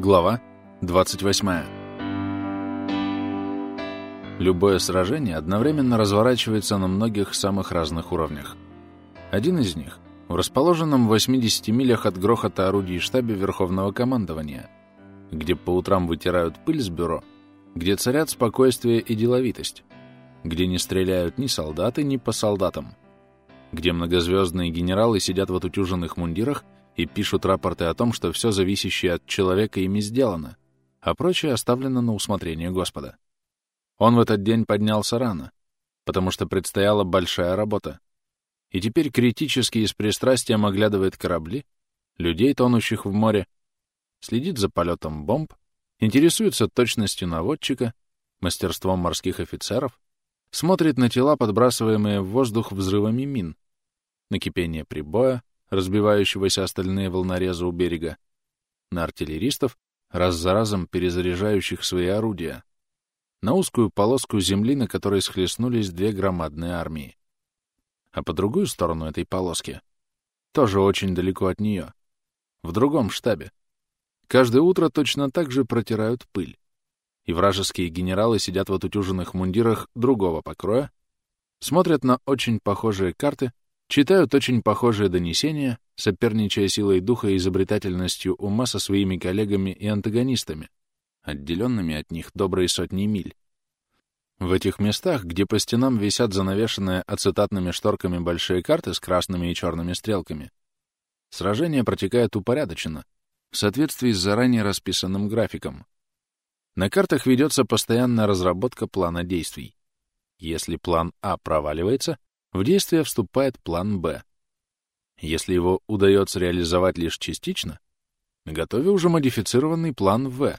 Глава 28. Любое сражение одновременно разворачивается на многих самых разных уровнях. Один из них — в расположенном в 80 милях от грохота орудий штабе Верховного командования, где по утрам вытирают пыль с бюро, где царят спокойствие и деловитость, где не стреляют ни солдаты, ни по солдатам, где многозвездные генералы сидят в отутюженных мундирах и пишут рапорты о том, что все зависящее от человека ими сделано, а прочее оставлено на усмотрение Господа. Он в этот день поднялся рано, потому что предстояла большая работа, и теперь критически и с пристрастием оглядывает корабли, людей, тонущих в море, следит за полетом бомб, интересуется точностью наводчика, мастерством морских офицеров, смотрит на тела, подбрасываемые в воздух взрывами мин, на кипение прибоя, разбивающегося остальные волнорезы у берега, на артиллеристов, раз за разом перезаряжающих свои орудия, на узкую полоску земли, на которой схлестнулись две громадные армии. А по другую сторону этой полоски, тоже очень далеко от нее, в другом штабе, каждое утро точно так же протирают пыль, и вражеские генералы сидят в отутюженных мундирах другого покроя, смотрят на очень похожие карты Читают очень похожие донесения, соперничая силой духа и изобретательностью ума со своими коллегами и антагонистами, отделенными от них добрые сотни миль. В этих местах, где по стенам висят занавешенные ацетатными шторками большие карты с красными и черными стрелками, сражение протекает упорядоченно, в соответствии с заранее расписанным графиком. На картах ведется постоянная разработка плана действий. Если план А проваливается, в действие вступает план «Б». Если его удается реализовать лишь частично, на готове уже модифицированный план «В».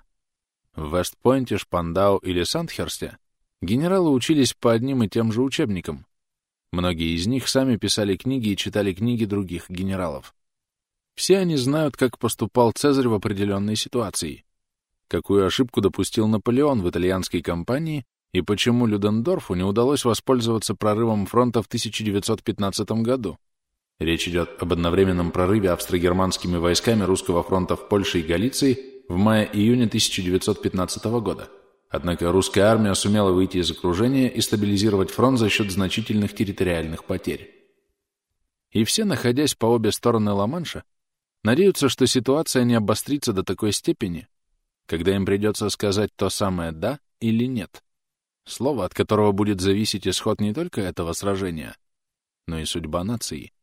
В Вестпойнте, Шпандау или Сандхерсте генералы учились по одним и тем же учебникам. Многие из них сами писали книги и читали книги других генералов. Все они знают, как поступал Цезарь в определенной ситуации, какую ошибку допустил Наполеон в итальянской кампании и почему Людендорфу не удалось воспользоваться прорывом фронта в 1915 году. Речь идет об одновременном прорыве австро-германскими войсками русского фронта в Польше и Галиции в мае-июне 1915 года. Однако русская армия сумела выйти из окружения и стабилизировать фронт за счет значительных территориальных потерь. И все, находясь по обе стороны Ла-Манша, надеются, что ситуация не обострится до такой степени, когда им придется сказать то самое «да» или «нет». Слово, от которого будет зависеть исход не только этого сражения, но и судьба нации.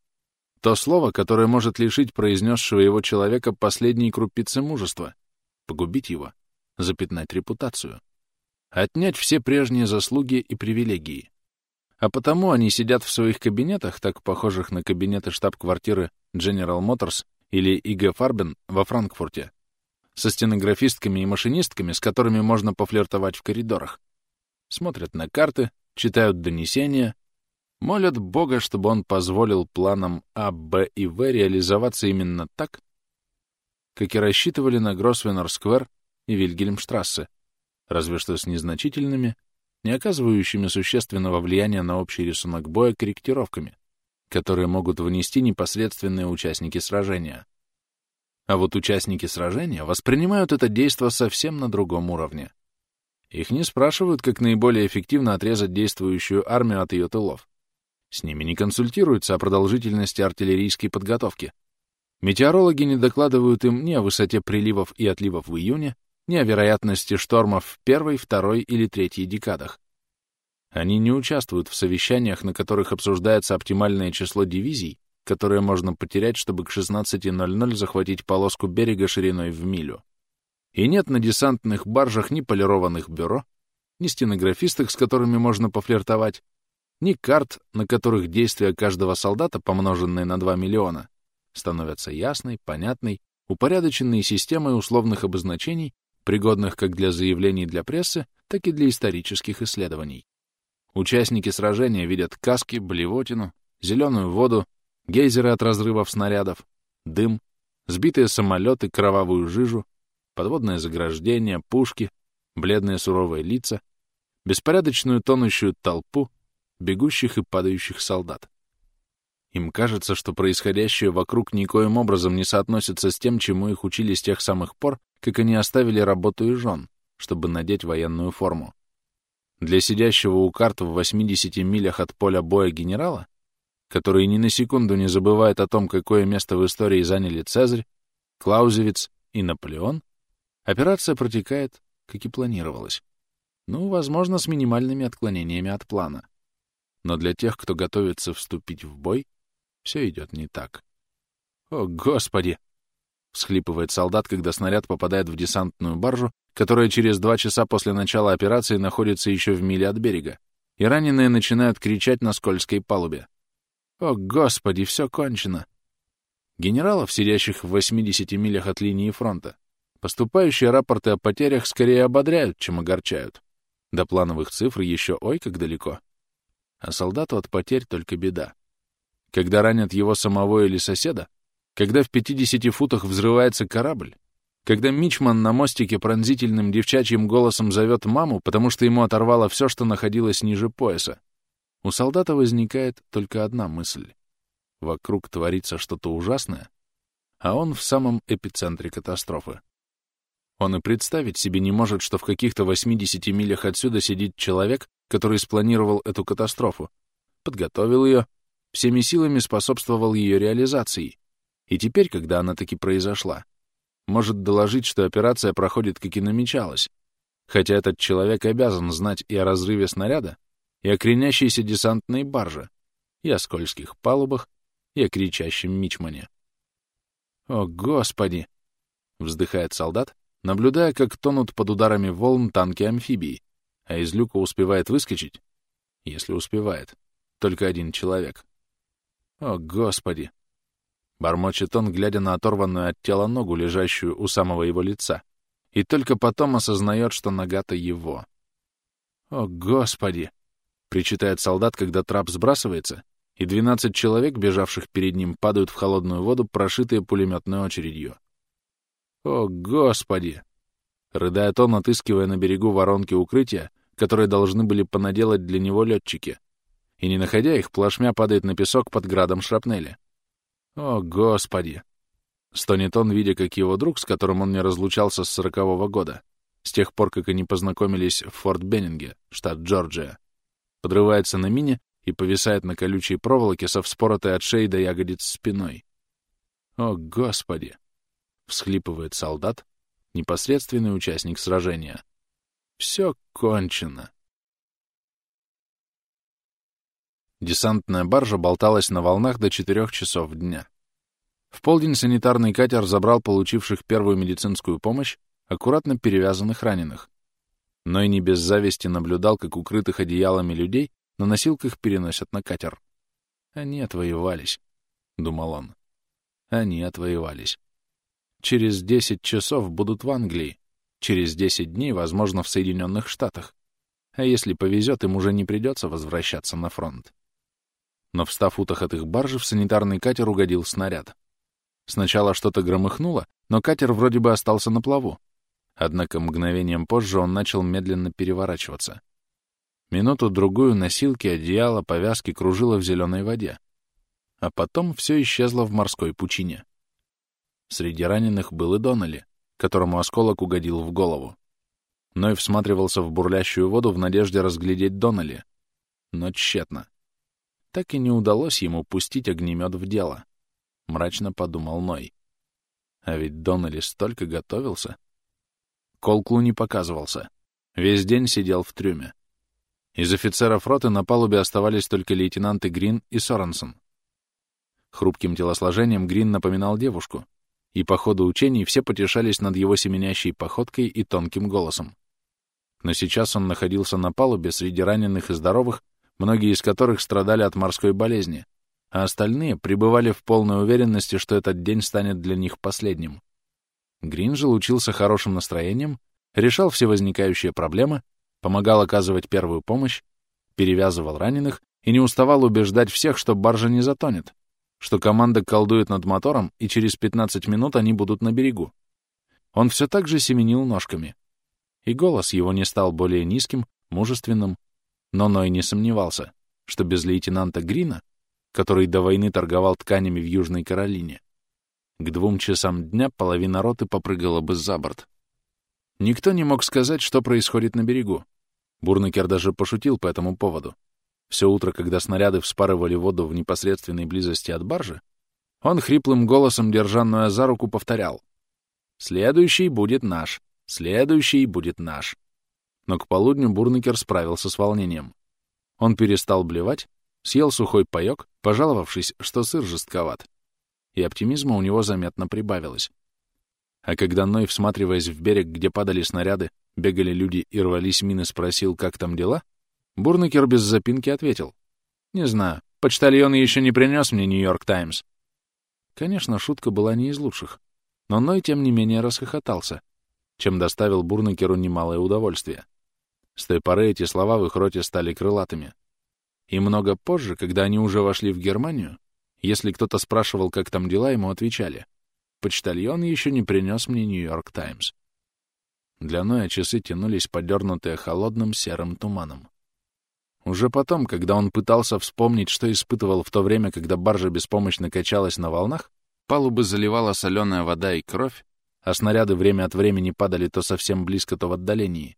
То слово, которое может лишить произнесшего его человека последней крупицы мужества, погубить его, запятнать репутацию, отнять все прежние заслуги и привилегии. А потому они сидят в своих кабинетах, так похожих на кабинеты штаб-квартиры General Motors или IG Farben во Франкфурте, со стенографистками и машинистками, с которыми можно пофлиртовать в коридорах, смотрят на карты, читают донесения, молят Бога, чтобы он позволил планам А, Б и В реализоваться именно так, как и рассчитывали на Гросвеннер-сквер и Вильгельмштрассе, разве что с незначительными, не оказывающими существенного влияния на общий рисунок боя корректировками, которые могут внести непосредственные участники сражения. А вот участники сражения воспринимают это действо совсем на другом уровне. Их не спрашивают, как наиболее эффективно отрезать действующую армию от ее тылов. С ними не консультируются о продолжительности артиллерийской подготовки. Метеорологи не докладывают им ни о высоте приливов и отливов в июне, ни о вероятности штормов в первой, второй или третьей декадах. Они не участвуют в совещаниях, на которых обсуждается оптимальное число дивизий, которое можно потерять, чтобы к 16.00 захватить полоску берега шириной в милю. И нет на десантных баржах ни полированных бюро, ни стенографисток, с которыми можно пофлиртовать, ни карт, на которых действия каждого солдата, помноженные на 2 миллиона, становятся ясной, понятной, упорядоченной системой условных обозначений, пригодных как для заявлений для прессы, так и для исторических исследований. Участники сражения видят каски, блевотину, зеленую воду, гейзеры от разрывов снарядов, дым, сбитые самолеты, кровавую жижу, подводное заграждение, пушки, бледные суровые лица, беспорядочную тонущую толпу, бегущих и падающих солдат. Им кажется, что происходящее вокруг никоим образом не соотносится с тем, чему их учили с тех самых пор, как они оставили работу и жен, чтобы надеть военную форму. Для сидящего у карт в 80 милях от поля боя генерала, который ни на секунду не забывает о том, какое место в истории заняли Цезарь, Клаузевиц и Наполеон, операция протекает, как и планировалось. Ну, возможно, с минимальными отклонениями от плана. Но для тех, кто готовится вступить в бой, все идет не так. «О, Господи!» — всхлипывает солдат, когда снаряд попадает в десантную баржу, которая через два часа после начала операции находится еще в миле от берега, и раненые начинают кричать на скользкой палубе. «О, Господи, все кончено!» Генералов, сидящих в 80 милях от линии фронта, поступающие рапорты о потерях скорее ободряют, чем огорчают. До плановых цифр еще ой как далеко. А солдату от потерь только беда. Когда ранят его самого или соседа, когда в 50 футах взрывается корабль, когда Мичман на мостике пронзительным девчачьим голосом зовет маму, потому что ему оторвало все, что находилось ниже пояса, у солдата возникает только одна мысль. Вокруг творится что-то ужасное, а он в самом эпицентре катастрофы. Он и представить себе не может, что в каких-то 80 милях отсюда сидит человек, который спланировал эту катастрофу, подготовил ее, всеми силами способствовал ее реализации, и теперь, когда она таки произошла, может доложить, что операция проходит, как и намечалось, хотя этот человек обязан знать и о разрыве снаряда, и о кренящейся десантной барже, и о скользких палубах, и о кричащем мичмане. «О, Господи!» — вздыхает солдат, наблюдая, как тонут под ударами волн танки-амфибии, а из люка успевает выскочить, если успевает, только один человек. «О, Господи!» Бормочет он, глядя на оторванную от тела ногу, лежащую у самого его лица, и только потом осознает, что нога-то его. «О, Господи!» — причитает солдат, когда трап сбрасывается, и двенадцать человек, бежавших перед ним, падают в холодную воду, прошитые пулеметной очередью. «О, Господи!» — рыдает он, отыскивая на берегу воронки укрытия, которые должны были понаделать для него летчики, и, не находя их, плашмя падает на песок под градом шрапнели. «О, Господи!» Стонет он, видя, как его друг, с которым он не разлучался с сорокового года, с тех пор, как они познакомились в Форт Беннинге, штат Джорджия, подрывается на мине и повисает на колючей проволоке со вспоротой от шеи до ягодиц спиной. «О, Господи!» — всхлипывает солдат, непосредственный участник сражения. «Все кончено!» Десантная баржа болталась на волнах до четырех часов дня. В полдень санитарный катер забрал получивших первую медицинскую помощь аккуратно перевязанных раненых. Но и не без зависти наблюдал, как укрытых одеялами людей на носилках переносят на катер. Они отвоевались, — думал он. Они отвоевались. Через десять часов будут в Англии, через десять дней, возможно, в Соединенных Штатах. А если повезет, им уже не придется возвращаться на фронт но в ста футах от их баржи в санитарный катер угодил снаряд. Сначала что-то громыхнуло, но катер вроде бы остался на плаву. Однако мгновением позже он начал медленно переворачиваться. Минуту-другую носилки, одеяло, повязки кружило в зеленой воде. А потом все исчезло в морской пучине. Среди раненых был и Доннелли, которому осколок угодил в голову. Ной всматривался в бурлящую воду в надежде разглядеть Доннелли, но тщетно так и не удалось ему пустить огнемет в дело. Мрачно подумал Ной. А ведь Доннелли столько готовился. Колклу не показывался. Весь день сидел в трюме. Из офицеров роты на палубе оставались только лейтенанты Грин и Соренсон. Хрупким телосложением Грин напоминал девушку, и по ходу учений все потешались над его семенящей походкой и тонким голосом. Но сейчас он находился на палубе среди раненых и здоровых, многие из которых страдали от морской болезни, а остальные пребывали в полной уверенности, что этот день станет для них последним. Грин же лучился хорошим настроением, решал все возникающие проблемы, помогал оказывать первую помощь, перевязывал раненых и не уставал убеждать всех, что баржа не затонет, что команда колдует над мотором, и через 15 минут они будут на берегу. Он все так же семенил ножками. И голос его не стал более низким, мужественным, но Ной не сомневался, что без лейтенанта Грина, который до войны торговал тканями в Южной Каролине, К двум часам дня половина роты попрыгала бы за борт. Никто не мог сказать, что происходит на берегу. Бурнакер даже пошутил по этому поводу. Все утро, когда снаряды вспарывали воду в непосредственной близости от баржи, он хриплым голосом, держа Ноя за руку, повторял. «Следующий будет наш. Следующий будет наш». Но к полудню Бурнакер справился с волнением. Он перестал блевать, съел сухой паёк, пожаловавшись, что сыр жестковат. И оптимизма у него заметно прибавилось. А когда Ной, всматриваясь в берег, где падали снаряды, бегали люди и рвались мины, спросил, как там дела, Бурнакер без запинки ответил. «Не знаю. Почтальон еще не принес мне Нью-Йорк Таймс». Конечно, шутка была не из лучших, но Ной, тем не менее, расхохотался, чем доставил Бурнакеру немалое удовольствие. С той поры эти слова в их роте стали крылатыми. И много позже, когда они уже вошли в Германию, если кто-то спрашивал, как там дела, ему отвечали. «Почтальон еще не принес мне Нью-Йорк Таймс». Для Ноя часы тянулись, подернутые холодным серым туманом. Уже потом, когда он пытался вспомнить, что испытывал в то время, когда баржа беспомощно качалась на волнах, палубы заливала соленая вода и кровь, а снаряды время от времени падали то совсем близко, то в отдалении.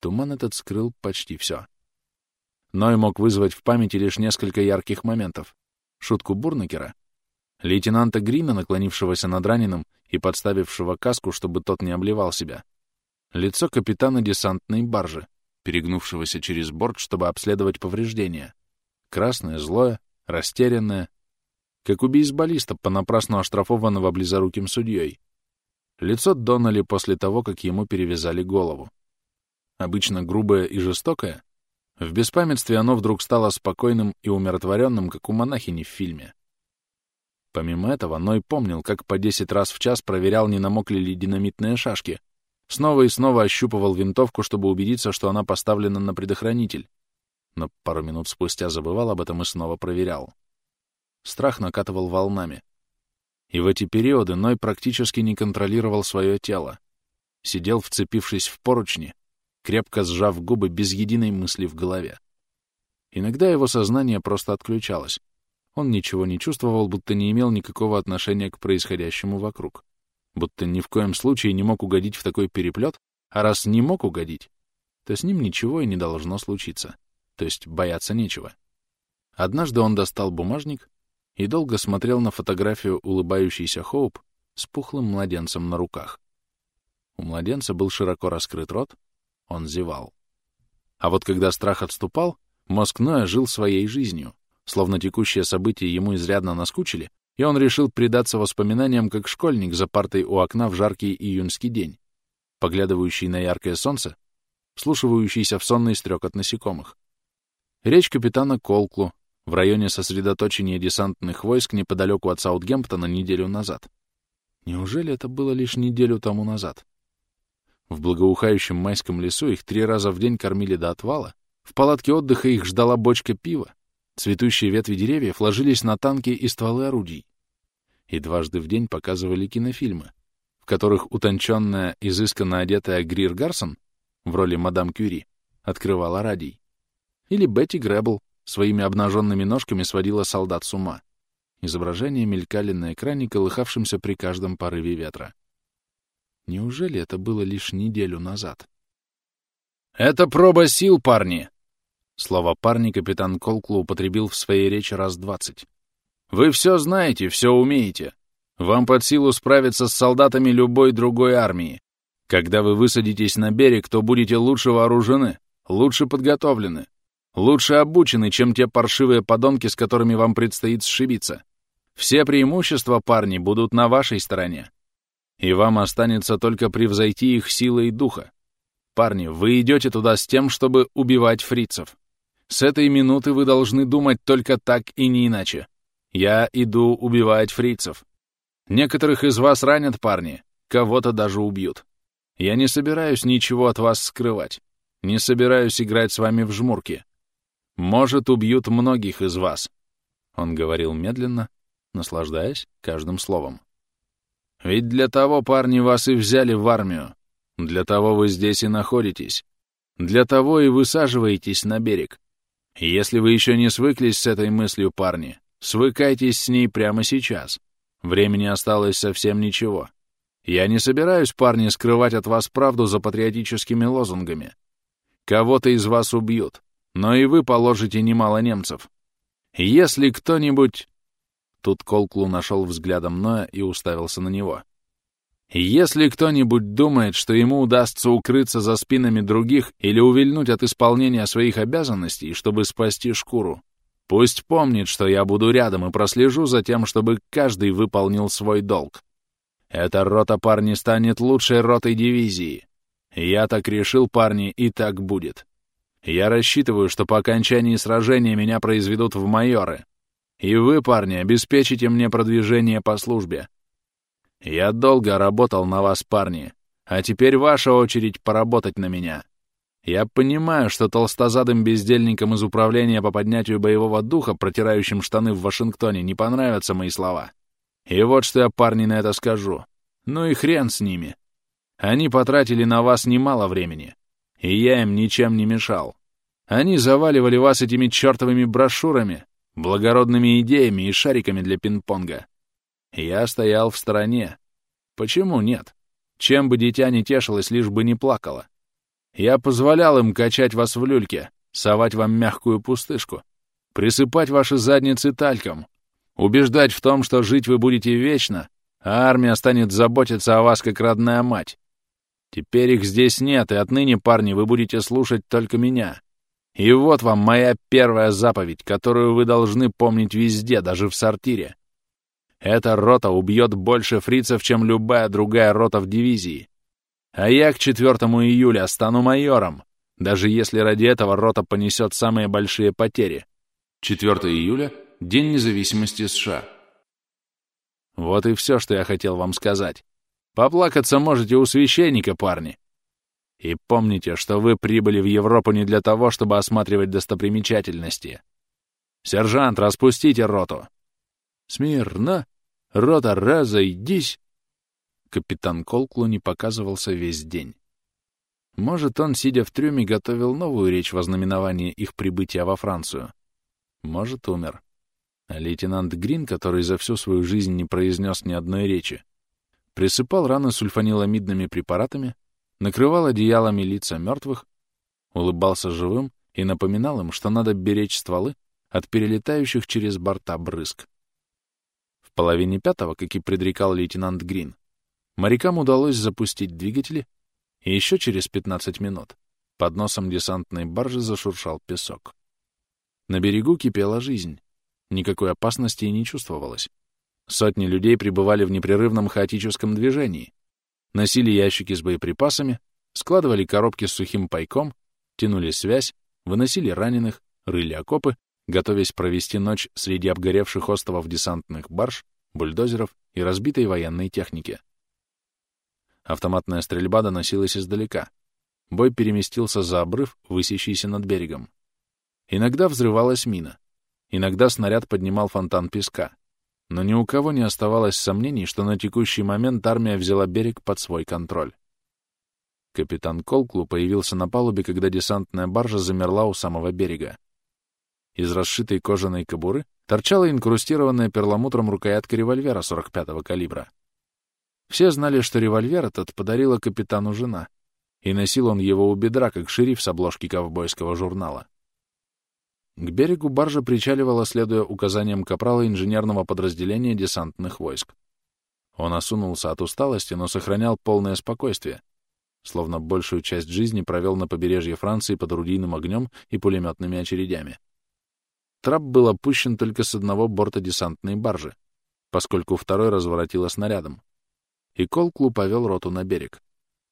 Туман этот скрыл почти все. Ной мог вызвать в памяти лишь несколько ярких моментов. Шутку Бурнакера, лейтенанта Грина, наклонившегося над раненым и подставившего каску, чтобы тот не обливал себя, лицо капитана десантной баржи, перегнувшегося через борт, чтобы обследовать повреждения. Красное, злое, растерянное, как у бейсболиста, понапрасну оштрафованного близоруким судьей. Лицо Доннелли после того, как ему перевязали голову. Обычно грубое и жестокое, в беспамятстве оно вдруг стало спокойным и умиротворенным, как у монахини в фильме. Помимо этого, Ной помнил, как по десять раз в час проверял, не намокли ли динамитные шашки, Снова и снова ощупывал винтовку, чтобы убедиться, что она поставлена на предохранитель. Но пару минут спустя забывал об этом и снова проверял. Страх накатывал волнами. И в эти периоды Ной практически не контролировал свое тело. Сидел, вцепившись в поручни, крепко сжав губы без единой мысли в голове. Иногда его сознание просто отключалось. Он ничего не чувствовал, будто не имел никакого отношения к происходящему вокруг будто ни в коем случае не мог угодить в такой переплет, а раз не мог угодить, то с ним ничего и не должно случиться, то есть бояться нечего. Однажды он достал бумажник и долго смотрел на фотографию улыбающейся Хоуп с пухлым младенцем на руках. У младенца был широко раскрыт рот, он зевал. А вот когда страх отступал, мозг Ноя жил своей жизнью, словно текущие события ему изрядно наскучили, и он решил предаться воспоминаниям как школьник за партой у окна в жаркий июньский день, поглядывающий на яркое солнце, слушающийся в сонный стрекот насекомых. Речь капитана Колклу в районе сосредоточения десантных войск неподалеку от Саутгемптона неделю назад. Неужели это было лишь неделю тому назад? В благоухающем майском лесу их три раза в день кормили до отвала, в палатке отдыха их ждала бочка пива, Цветущие ветви деревьев ложились на танки и стволы орудий. И дважды в день показывали кинофильмы, в которых утонченная, изысканно одетая Грир Гарсон в роли мадам Кюри открывала радий. Или Бетти Грэббл своими обнаженными ножками сводила солдат с ума. Изображения мелькали на экране, колыхавшемся при каждом порыве ветра. Неужели это было лишь неделю назад? «Это проба сил, парни!» Слово «парни» капитан Колклу употребил в своей речи раз двадцать. «Вы все знаете, все умеете. Вам под силу справиться с солдатами любой другой армии. Когда вы высадитесь на берег, то будете лучше вооружены, лучше подготовлены, лучше обучены, чем те паршивые подонки, с которыми вам предстоит сшибиться. Все преимущества, парни, будут на вашей стороне. И вам останется только превзойти их силой духа. Парни, вы идете туда с тем, чтобы убивать фрицев. С этой минуты вы должны думать только так и не иначе. Я иду убивать фрицев. Некоторых из вас ранят парни, кого-то даже убьют. Я не собираюсь ничего от вас скрывать. Не собираюсь играть с вами в жмурки. Может, убьют многих из вас. Он говорил медленно, наслаждаясь каждым словом. Ведь для того парни вас и взяли в армию. Для того вы здесь и находитесь. Для того и высаживаетесь на берег. Если вы еще не свыклись с этой мыслью, парни, свыкайтесь с ней прямо сейчас. Времени осталось совсем ничего. Я не собираюсь, парни, скрывать от вас правду за патриотическими лозунгами. Кого-то из вас убьют, но и вы положите немало немцев. Если кто-нибудь...» Тут Колклу нашел взглядом Ноя и уставился на него. «Если кто-нибудь думает, что ему удастся укрыться за спинами других или увильнуть от исполнения своих обязанностей, чтобы спасти шкуру, пусть помнит, что я буду рядом и прослежу за тем, чтобы каждый выполнил свой долг. Эта рота, парни, станет лучшей ротой дивизии. Я так решил, парни, и так будет. Я рассчитываю, что по окончании сражения меня произведут в майоры. И вы, парни, обеспечите мне продвижение по службе. Я долго работал на вас, парни, а теперь ваша очередь поработать на меня. Я понимаю, что толстозадым бездельникам из управления по поднятию боевого духа, протирающим штаны в Вашингтоне, не понравятся мои слова. И вот что я, парни, на это скажу. Ну и хрен с ними. Они потратили на вас немало времени и я им ничем не мешал. Они заваливали вас этими чертовыми брошюрами, благородными идеями и шариками для пинг-понга. Я стоял в стороне. Почему нет? Чем бы дитя не тешилось, лишь бы не плакало. Я позволял им качать вас в люльке, совать вам мягкую пустышку, присыпать ваши задницы тальком, убеждать в том, что жить вы будете вечно, а армия станет заботиться о вас как родная мать. Теперь их здесь нет, и отныне, парни, вы будете слушать только меня. И вот вам моя первая заповедь, которую вы должны помнить везде, даже в сортире. Эта рота убьет больше фрицев, чем любая другая рота в дивизии. А я к 4 июля стану майором, даже если ради этого рота понесет самые большие потери. 4 июля — День независимости США. Вот и все, что я хотел вам сказать. Поплакаться можете у священника, парни. И помните, что вы прибыли в Европу не для того, чтобы осматривать достопримечательности. Сержант, распустите роту. Смирно! Рота, разойдись! Капитан Колклу не показывался весь день. Может, он, сидя в трюме, готовил новую речь во знаменование их прибытия во Францию. Может, умер. Лейтенант Грин, который за всю свою жизнь не произнес ни одной речи, присыпал раны сульфаниламидными препаратами, накрывал одеялами лица мертвых, улыбался живым и напоминал им, что надо беречь стволы от перелетающих через борта брызг. Половине пятого, как и предрекал лейтенант Грин, морякам удалось запустить двигатели, и еще через 15 минут под носом десантной баржи зашуршал песок. На берегу кипела жизнь, никакой опасности и не чувствовалось. Сотни людей пребывали в непрерывном хаотическом движении, носили ящики с боеприпасами, складывали коробки с сухим пайком, тянули связь, выносили раненых, рыли окопы, готовясь провести ночь среди обгоревших островов десантных барж, бульдозеров и разбитой военной техники. Автоматная стрельба доносилась издалека. Бой переместился за обрыв, высящийся над берегом. Иногда взрывалась мина. Иногда снаряд поднимал фонтан песка но ни у кого не оставалось сомнений, что на текущий момент армия взяла берег под свой контроль. Капитан Колклу появился на палубе, когда десантная баржа замерла у самого берега. Из расшитой кожаной кобуры торчала инкрустированная перламутром рукоятка револьвера 45-го калибра. Все знали, что револьвер этот подарила капитану жена, и носил он его у бедра, как шериф с обложки ковбойского журнала. К берегу баржа причаливала, следуя указаниям капрала инженерного подразделения десантных войск. Он осунулся от усталости, но сохранял полное спокойствие, словно большую часть жизни провел на побережье Франции под орудийным огнем и пулеметными очередями. Трап был опущен только с одного борта десантной баржи, поскольку второй разворотило снарядом. И Колклу повел роту на берег.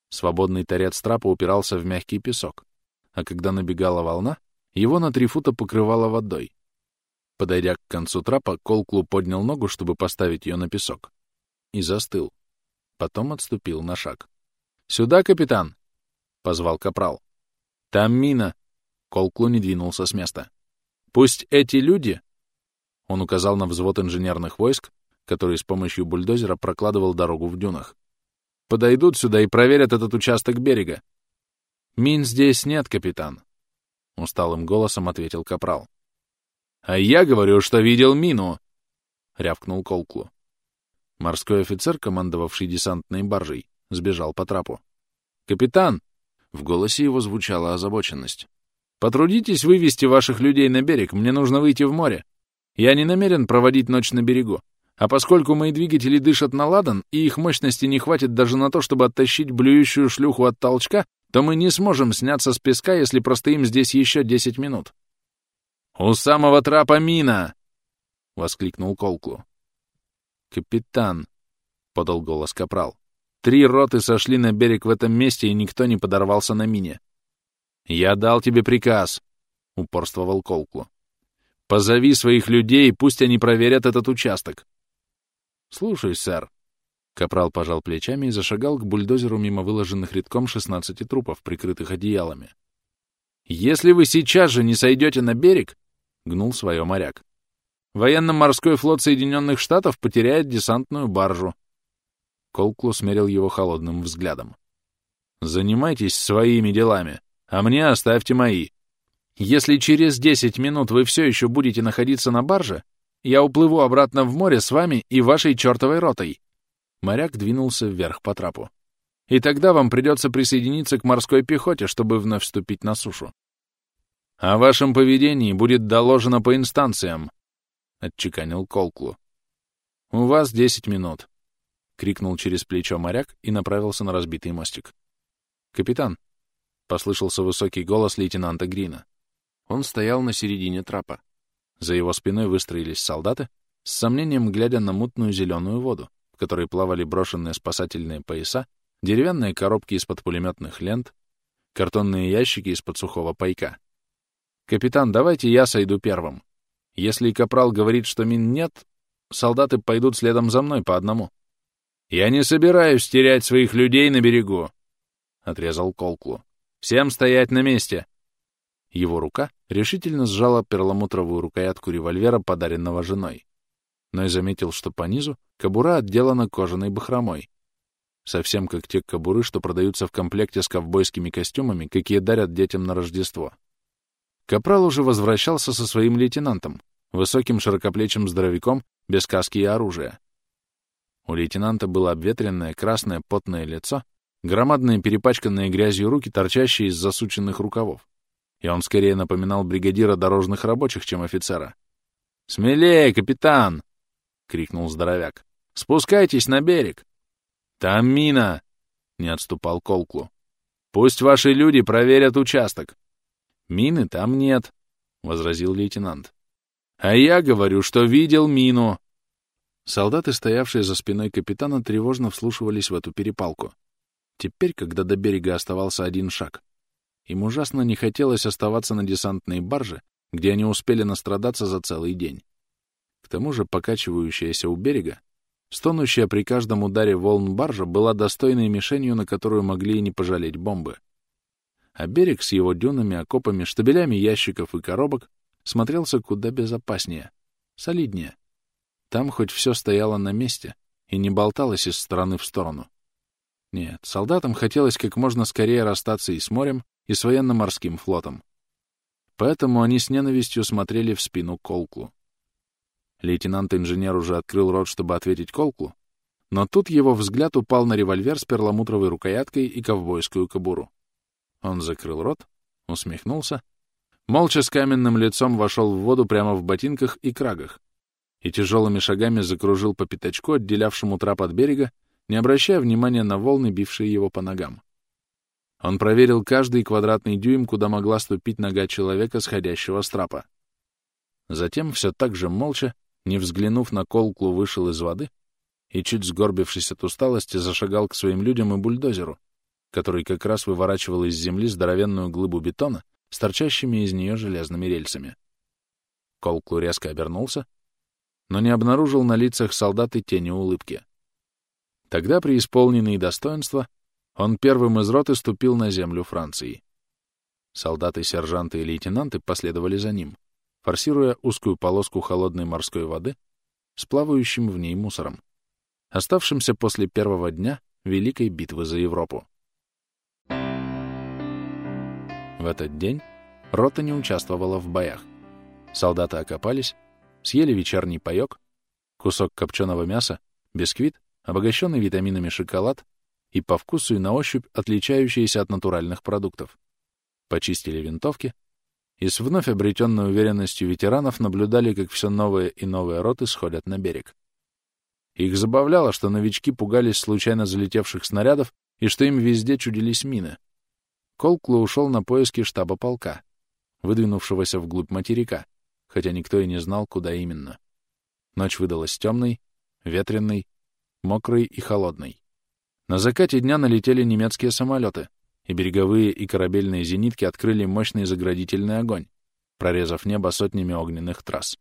Свободный торец трапа упирался в мягкий песок, а когда набегала волна, его на три фута покрывало водой. Подойдя к концу трапа, Колклу поднял ногу, чтобы поставить ее на песок. И застыл. Потом отступил на шаг. «Сюда, капитан!» — позвал капрал. «Там мина!» Колклу не двинулся с места. «Пусть эти люди...» Он указал на взвод инженерных войск, который с помощью бульдозера прокладывал дорогу в дюнах. «Подойдут сюда и проверят этот участок берега». «Мин здесь нет, капитан», — усталым голосом ответил Капрал. «А я говорю, что видел мину!» — рявкнул Колклу. Морской офицер, командовавший десантной баржей, сбежал по трапу. «Капитан!» — в голосе его звучала озабоченность. «Потрудитесь вывести ваших людей на берег, мне нужно выйти в море. Я не намерен проводить ночь на берегу, а поскольку мои двигатели дышат на ладан, и их мощности не хватит даже на то, чтобы оттащить блюющую шлюху от толчка, то мы не сможем сняться с песка, если простоим здесь еще десять минут». «У самого трапа мина!» — воскликнул Колклу. «Капитан», — подал голос Капрал, — «три роты сошли на берег в этом месте, и никто не подорвался на мине». «Я дал тебе приказ», — упорствовал Колклу. «Позови своих людей, пусть они проверят этот участок». «Слушай, сэр». Капрал пожал плечами и зашагал к бульдозеру мимо выложенных редком 16 трупов, прикрытых одеялами. «Если вы сейчас же не сойдете на берег, — гнул свое моряк. «Военно-морской флот Соединенных Штатов потеряет десантную баржу». Колклу смерил его холодным взглядом. «Занимайтесь своими делами, а мне оставьте мои. Если через десять минут вы все еще будете находиться на барже, я уплыву обратно в море с вами и вашей чертовой ротой». Моряк двинулся вверх по трапу. «И тогда вам придется присоединиться к морской пехоте, чтобы вновь вступить на сушу. «О вашем поведении будет доложено по инстанциям», — отчеканил Колклу. «У вас десять минут», — крикнул через плечо моряк и направился на разбитый мостик. «Капитан», — послышался высокий голос лейтенанта Грина. Он стоял на середине трапа. За его спиной выстроились солдаты, с сомнением глядя на мутную зеленую воду, в которой плавали брошенные спасательные пояса, деревянные коробки из-под пулеметных лент, картонные ящики из-под сухого пайка. «Капитан, давайте я сойду первым. Если капрал говорит, что мин нет, солдаты пойдут следом за мной по одному». «Я не собираюсь терять своих людей на берегу», — отрезал Колклу. «Всем стоять на месте!» Его рука решительно сжала перламутровую рукоятку револьвера, подаренного женой. Но и заметил, что по низу кобура отделана кожаной бахромой. Совсем как те кобуры, что продаются в комплекте с ковбойскими костюмами, какие дарят детям на Рождество. Капрал уже возвращался со своим лейтенантом, высоким широкоплечим здоровяком, без каски и оружия. У лейтенанта было обветренное красное потное лицо, громадные перепачканные грязью руки, торчащие из засученных рукавов. И он скорее напоминал бригадира дорожных рабочих, чем офицера. «Смелее, капитан!» — крикнул здоровяк. «Спускайтесь на берег!» «Там мина!» — не отступал Колклу. «Пусть ваши люди проверят участок. «Мины там нет», — возразил лейтенант. «А я говорю, что видел мину». Солдаты, стоявшие за спиной капитана, тревожно вслушивались в эту перепалку. Теперь, когда до берега оставался один шаг, им ужасно не хотелось оставаться на десантной барже, где они успели настрадаться за целый день. К тому же покачивающаяся у берега, стонущая при каждом ударе волн баржа была достойной мишенью, на которую могли и не пожалеть бомбы а берег с его дюнами, окопами, штабелями ящиков и коробок смотрелся куда безопаснее, солиднее. Там хоть все стояло на месте и не болталось из стороны в сторону. Нет, солдатам хотелось как можно скорее расстаться и с морем, и с военно-морским флотом. Поэтому они с ненавистью смотрели в спину Колклу. Лейтенант-инженер уже открыл рот, чтобы ответить Колклу, но тут его взгляд упал на револьвер с перламутровой рукояткой и ковбойскую кобуру. Он закрыл рот, усмехнулся, молча с каменным лицом вошел в воду прямо в ботинках и крагах и тяжелыми шагами закружил по пятачку, отделявшему трап от берега, не обращая внимания на волны, бившие его по ногам. Он проверил каждый квадратный дюйм, куда могла ступить нога человека, сходящего с трапа. Затем, все так же молча, не взглянув на колклу, вышел из воды и, чуть сгорбившись от усталости, зашагал к своим людям и бульдозеру, который как раз выворачивал из земли здоровенную глыбу бетона с торчащими из нее железными рельсами. Колклу резко обернулся, но не обнаружил на лицах солдат и тени улыбки. Тогда, при исполнении достоинства, он первым из роты ступил на землю Франции. Солдаты, сержанты и лейтенанты последовали за ним, форсируя узкую полоску холодной морской воды с плавающим в ней мусором, оставшимся после первого дня Великой битвы за Европу. В этот день рота не участвовала в боях. Солдаты окопались, съели вечерний паёк, кусок копченого мяса, бисквит, обогащенный витаминами шоколад и по вкусу и на ощупь отличающиеся от натуральных продуктов. Почистили винтовки и с вновь обретенной уверенностью ветеранов наблюдали, как все новые и новые роты сходят на берег. Их забавляло, что новички пугались случайно залетевших снарядов и что им везде чудились мины. Колклу ушел на поиски штаба полка, выдвинувшегося вглубь материка, хотя никто и не знал, куда именно. Ночь выдалась темной, ветренной, мокрой и холодной. На закате дня налетели немецкие самолеты, и береговые и корабельные зенитки открыли мощный заградительный огонь, прорезав небо сотнями огненных трасс.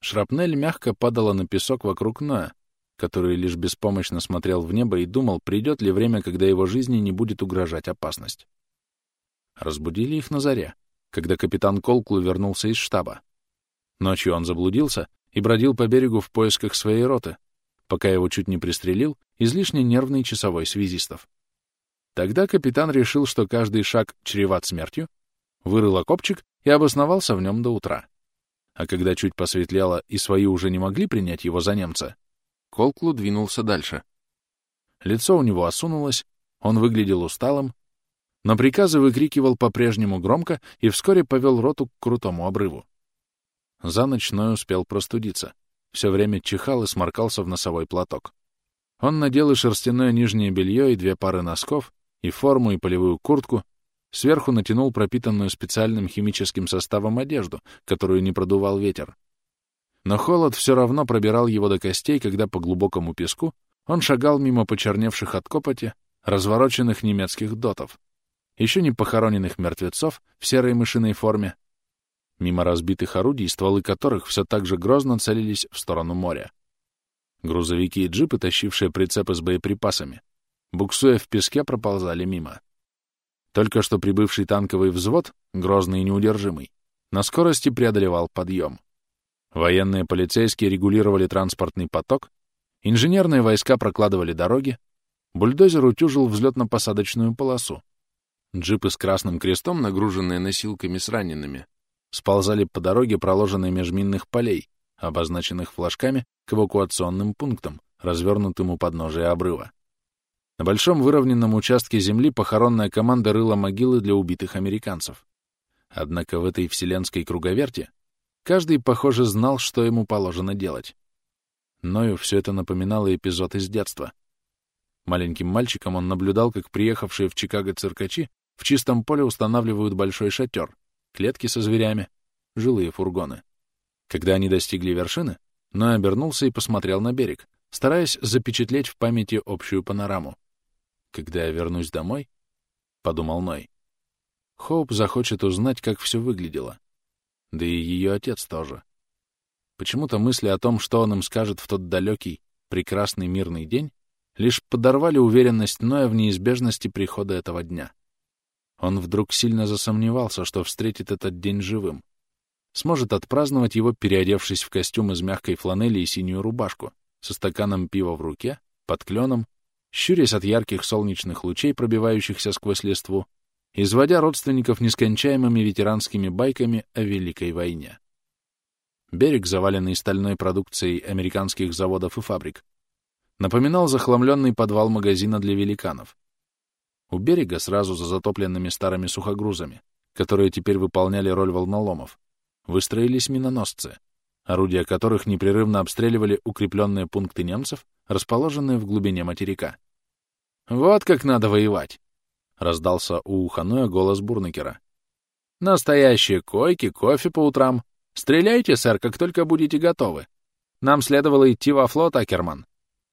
Шрапнель мягко падала на песок вокруг Ноя, который лишь беспомощно смотрел в небо и думал, придет ли время, когда его жизни не будет угрожать опасность. Разбудили их на заре, когда капитан Колклу вернулся из штаба. Ночью он заблудился и бродил по берегу в поисках своей роты, пока его чуть не пристрелил излишне нервный часовой связистов. Тогда капитан решил, что каждый шаг чреват смертью, вырыл окопчик и обосновался в нем до утра. А когда чуть посветлело и свои уже не могли принять его за немца, Колклу двинулся дальше. Лицо у него осунулось, он выглядел усталым, но приказы выкрикивал по-прежнему громко и вскоре повел роту к крутому обрыву. За ночь Ной успел простудиться. Все время чихал и сморкался в носовой платок. Он надел и шерстяное нижнее белье, и две пары носков, и форму, и полевую куртку, сверху натянул пропитанную специальным химическим составом одежду, которую не продувал ветер. Но холод все равно пробирал его до костей, когда по глубокому песку он шагал мимо почерневших от копоти, развороченных немецких дотов, еще не похороненных мертвецов в серой мышиной форме, мимо разбитых орудий, стволы которых все так же грозно целились в сторону моря. Грузовики и джипы, тащившие прицепы с боеприпасами, буксуя в песке, проползали мимо. Только что прибывший танковый взвод, грозный и неудержимый, на скорости преодолевал подъем. Военные полицейские регулировали транспортный поток, инженерные войска прокладывали дороги, бульдозер утюжил взлетно-посадочную полосу. Джипы с красным крестом, нагруженные носилками с ранеными, сползали по дороге, проложенной межминных полей, обозначенных флажками к эвакуационным пунктам, развернутым у подножия обрыва. На большом выровненном участке земли похоронная команда рыла могилы для убитых американцев. Однако в этой вселенской круговерте каждый, похоже, знал, что ему положено делать. Ною все это напоминало эпизод из детства. Маленьким мальчиком он наблюдал, как приехавшие в Чикаго циркачи в чистом поле устанавливают большой шатер, клетки со зверями, жилые фургоны. Когда они достигли вершины, Ной обернулся и посмотрел на берег, стараясь запечатлеть в памяти общую панораму. «Когда я вернусь домой», — подумал Ной, — Хоуп захочет узнать, как все выглядело. Да и ее отец тоже. Почему-то мысли о том, что он им скажет в тот далекий, прекрасный мирный день, лишь подорвали уверенность Ноя в неизбежности прихода этого дня. Он вдруг сильно засомневался, что встретит этот день живым. Сможет отпраздновать его, переодевшись в костюм из мягкой фланели и синюю рубашку, со стаканом пива в руке, под кленом, щурясь от ярких солнечных лучей, пробивающихся сквозь листву, изводя родственников нескончаемыми ветеранскими байками о Великой войне. Берег, заваленный стальной продукцией американских заводов и фабрик, напоминал захламленный подвал магазина для великанов, у берега, сразу за затопленными старыми сухогрузами, которые теперь выполняли роль волноломов, выстроились миноносцы, орудия которых непрерывно обстреливали укрепленные пункты немцев, расположенные в глубине материка. «Вот как надо воевать!» — раздался у Ханоя голос Бурнекера. «Настоящие койки, кофе по утрам. Стреляйте, сэр, как только будете готовы. Нам следовало идти во флот, Акерман.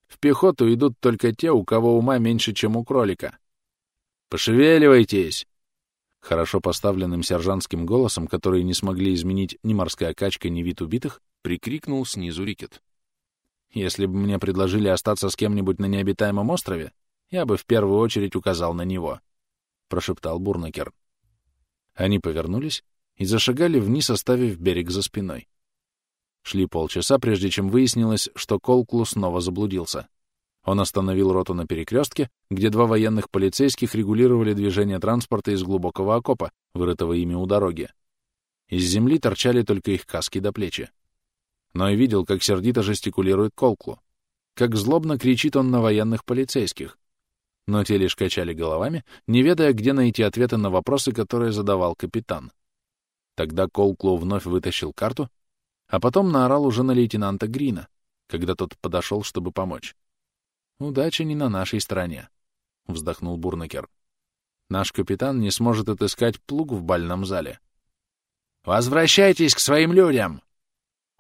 В пехоту идут только те, у кого ума меньше, чем у кролика. «Пошевеливайтесь!» Хорошо поставленным сержантским голосом, который не смогли изменить ни морская качка, ни вид убитых, прикрикнул снизу Рикет. «Если бы мне предложили остаться с кем-нибудь на необитаемом острове, я бы в первую очередь указал на него», — прошептал Бурнакер. Они повернулись и зашагали вниз, оставив берег за спиной. Шли полчаса, прежде чем выяснилось, что Колклу снова заблудился. Он остановил роту на перекрестке, где два военных полицейских регулировали движение транспорта из глубокого окопа, вырытого ими у дороги. Из земли торчали только их каски до плечи. Но и видел, как сердито жестикулирует Колклу. как злобно кричит он на военных полицейских. Но те лишь качали головами, не ведая, где найти ответы на вопросы, которые задавал капитан. Тогда Колклоу вновь вытащил карту, а потом наорал уже на лейтенанта Грина, когда тот подошел, чтобы помочь. «Удача не на нашей стороне», — вздохнул Бурнакер. «Наш капитан не сможет отыскать плуг в бальном зале». «Возвращайтесь к своим людям!»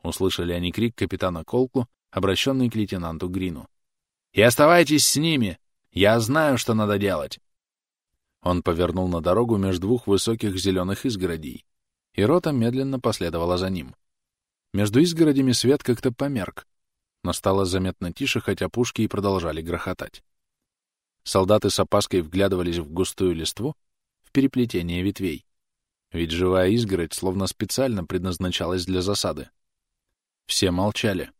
Услышали они крик капитана Колклу, обращенный к лейтенанту Грину. «И оставайтесь с ними! Я знаю, что надо делать!» Он повернул на дорогу между двух высоких зеленых изгородей, и рота медленно последовала за ним. Между изгородями свет как-то померк, но стало заметно тише, хотя пушки и продолжали грохотать. Солдаты с опаской вглядывались в густую листву, в переплетение ветвей. Ведь живая изгородь словно специально предназначалась для засады. Все молчали.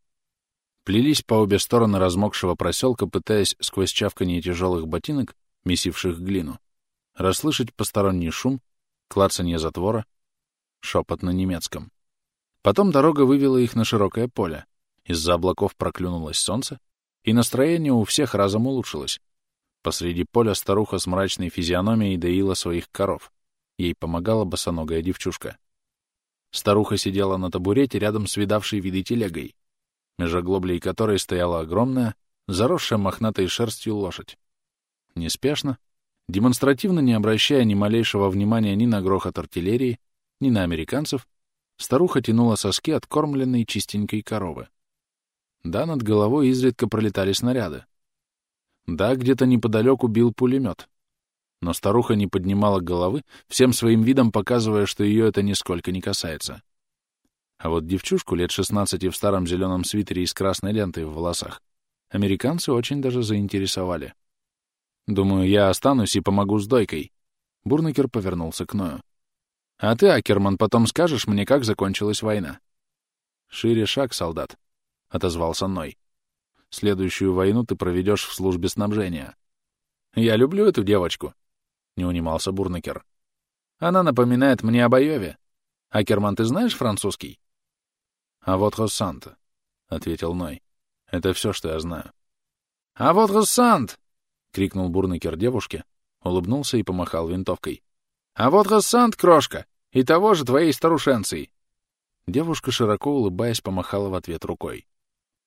Плелись по обе стороны размокшего проселка, пытаясь сквозь чавканье тяжелых ботинок, месивших глину, расслышать посторонний шум, клацанье затвора, шепот на немецком. Потом дорога вывела их на широкое поле. Из-за облаков проклюнулось солнце, и настроение у всех разом улучшилось. Посреди поля старуха с мрачной физиономией доила своих коров. Ей помогала босоногая девчушка. Старуха сидела на табурете рядом с видавшей виды телегой, меж оглоблей которой стояла огромная, заросшая мохнатой шерстью лошадь. Неспешно, демонстративно не обращая ни малейшего внимания ни на грохот артиллерии, ни на американцев, старуха тянула соски откормленной чистенькой коровы. Да, над головой изредка пролетали снаряды. Да, где-то неподалеку бил пулемет, но старуха не поднимала головы, всем своим видом показывая, что ее это нисколько не касается. А вот девчушку лет 16 в старом зеленом свитере и с красной лентой в волосах американцы очень даже заинтересовали. «Думаю, я останусь и помогу с дойкой». Бурнакер повернулся к Ною. «А ты, Акерман, потом скажешь мне, как закончилась война?» «Шире шаг, солдат», — отозвался Ной. «Следующую войну ты проведешь в службе снабжения». «Я люблю эту девочку», — не унимался Бурнакер. «Она напоминает мне об Айове. Акерман, ты знаешь французский?» «А вот Россант», — ответил Ной. «Это все, что я знаю». «А вот Россант!» — крикнул Бурнакер девушке, улыбнулся и помахал винтовкой. «А вот Россант, крошка, и того же твоей старушенцей!» Девушка, широко улыбаясь, помахала в ответ рукой.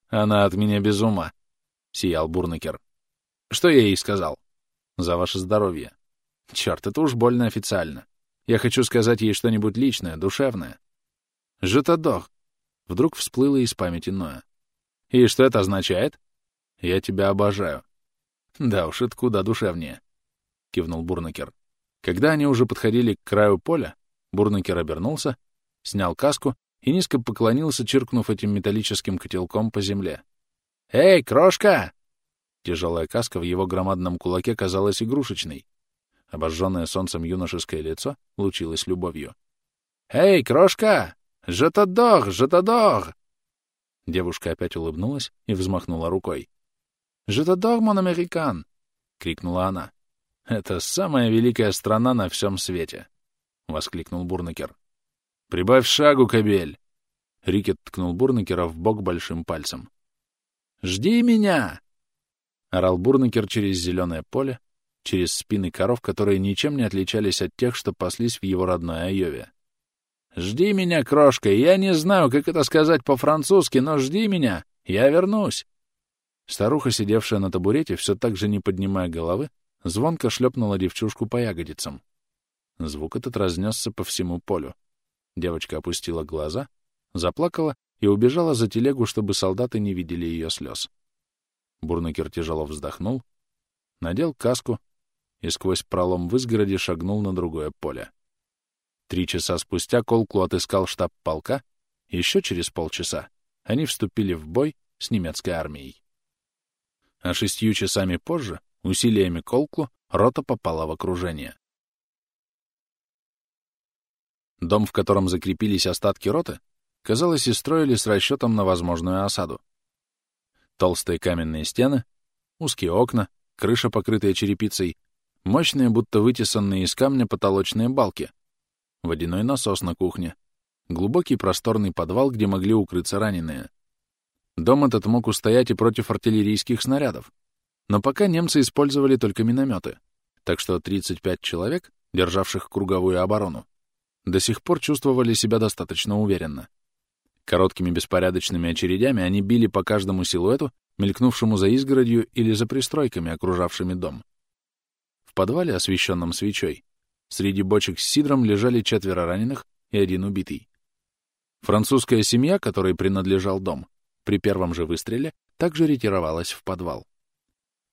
«Она от меня без ума», — сиял Бурнакер. «Что я ей сказал?» «За ваше здоровье». Черт, это уж больно официально. Я хочу сказать ей что-нибудь личное, душевное. Жетадох. Вдруг всплыло из памяти Ноя. И что это означает? Я тебя обожаю. Да уж, это куда душевнее. Кивнул Бурнакер. Когда они уже подходили к краю поля, Бурнакер обернулся, снял каску и низко поклонился, чиркнув этим металлическим котелком по земле. «Эй, крошка!» Тяжелая каска в его громадном кулаке казалась игрушечной, Обожженное солнцем юношеское лицо лучилось любовью. «Эй, крошка! Жетадор! Жетадор!» Девушка опять улыбнулась и взмахнула рукой. «Жетадор, мон американ!» — крикнула она. «Это самая великая страна на всем свете!» — воскликнул Бурнакер. «Прибавь шагу, кобель!» Рикет ткнул Бурнакера в бок большим пальцем. «Жди меня!» — орал Бурнакер через зеленое поле, через спины коров, которые ничем не отличались от тех, что паслись в его родной Айове. «Жди меня, крошка, я не знаю, как это сказать по-французски, но жди меня, я вернусь!» Старуха, сидевшая на табурете, все так же не поднимая головы, звонко шлепнула девчушку по ягодицам. Звук этот разнесся по всему полю. Девочка опустила глаза, заплакала и убежала за телегу, чтобы солдаты не видели ее слез. Бурнакер тяжело вздохнул, надел каску и сквозь пролом в изгороде шагнул на другое поле. Три часа спустя Колклу отыскал штаб полка, еще через полчаса они вступили в бой с немецкой армией. А шестью часами позже, усилиями Колклу, рота попала в окружение. Дом, в котором закрепились остатки роты, казалось, и строили с расчетом на возможную осаду. Толстые каменные стены, узкие окна, крыша, покрытая черепицей, Мощные, будто вытесанные из камня потолочные балки. Водяной насос на кухне. Глубокий просторный подвал, где могли укрыться раненые. Дом этот мог устоять и против артиллерийских снарядов. Но пока немцы использовали только минометы, так что 35 человек, державших круговую оборону, до сих пор чувствовали себя достаточно уверенно. Короткими беспорядочными очередями они били по каждому силуэту, мелькнувшему за изгородью или за пристройками, окружавшими дом. В подвале, освещенном свечой, среди бочек с сидром лежали четверо раненых и один убитый. Французская семья, которой принадлежал дом, при первом же выстреле также ретировалась в подвал.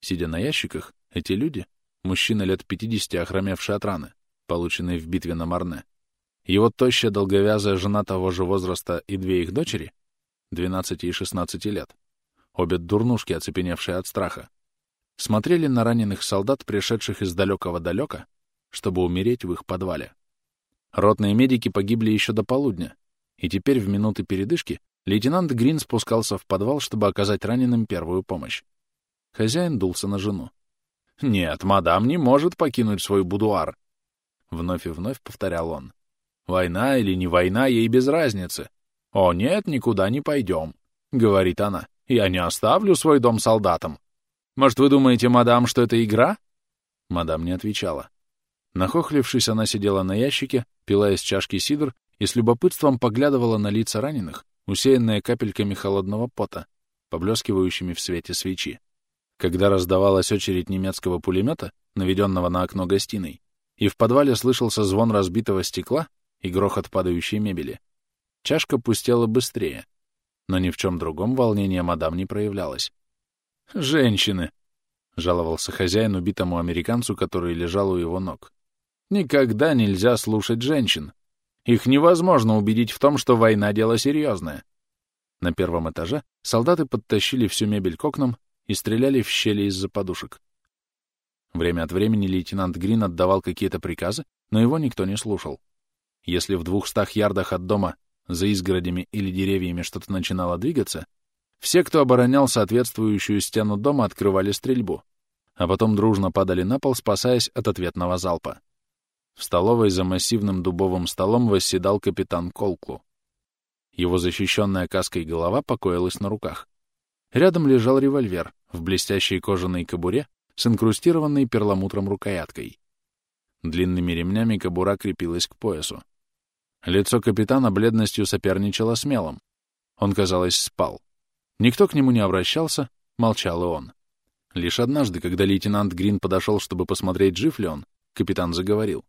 Сидя на ящиках, эти люди, мужчина лет 50, охромевший от раны, полученной в битве на Марне, его тощая долговязая жена того же возраста и две их дочери, 12 и 16 лет, обе дурнушки, оцепеневшие от страха, смотрели на раненых солдат, пришедших из далекого-далека, чтобы умереть в их подвале. Ротные медики погибли еще до полудня, и теперь в минуты передышки лейтенант Грин спускался в подвал, чтобы оказать раненым первую помощь. Хозяин дулся на жену. «Нет, мадам не может покинуть свой будуар», — вновь и вновь повторял он. Война или не война, ей без разницы. «О, нет, никуда не пойдем», — говорит она. «Я не оставлю свой дом солдатам». «Может, вы думаете, мадам, что это игра?» Мадам не отвечала. Нахохлившись, она сидела на ящике, пила из чашки сидр и с любопытством поглядывала на лица раненых, усеянные капельками холодного пота, поблескивающими в свете свечи. Когда раздавалась очередь немецкого пулемета, наведенного на окно гостиной, и в подвале слышался звон разбитого стекла, и грохот падающей мебели. Чашка пустела быстрее, но ни в чем другом волнение мадам не проявлялось. «Женщины!» — жаловался хозяин убитому американцу, который лежал у его ног. «Никогда нельзя слушать женщин. Их невозможно убедить в том, что война — дело серьезное». На первом этаже солдаты подтащили всю мебель к окнам и стреляли в щели из-за подушек. Время от времени лейтенант Грин отдавал какие-то приказы, но его никто не слушал. Если в двухстах ярдах от дома за изгородями или деревьями что-то начинало двигаться, все, кто оборонял соответствующую стену дома, открывали стрельбу, а потом дружно падали на пол, спасаясь от ответного залпа. В столовой за массивным дубовым столом восседал капитан Колклу. Его защищенная каской голова покоилась на руках. Рядом лежал револьвер в блестящей кожаной кобуре с инкрустированной перламутром рукояткой. Длинными ремнями кобура крепилась к поясу. Лицо капитана бледностью соперничало с мелом. Он, казалось, спал. Никто к нему не обращался, молчал и он. Лишь однажды, когда лейтенант Грин подошел, чтобы посмотреть, жив ли он, капитан заговорил.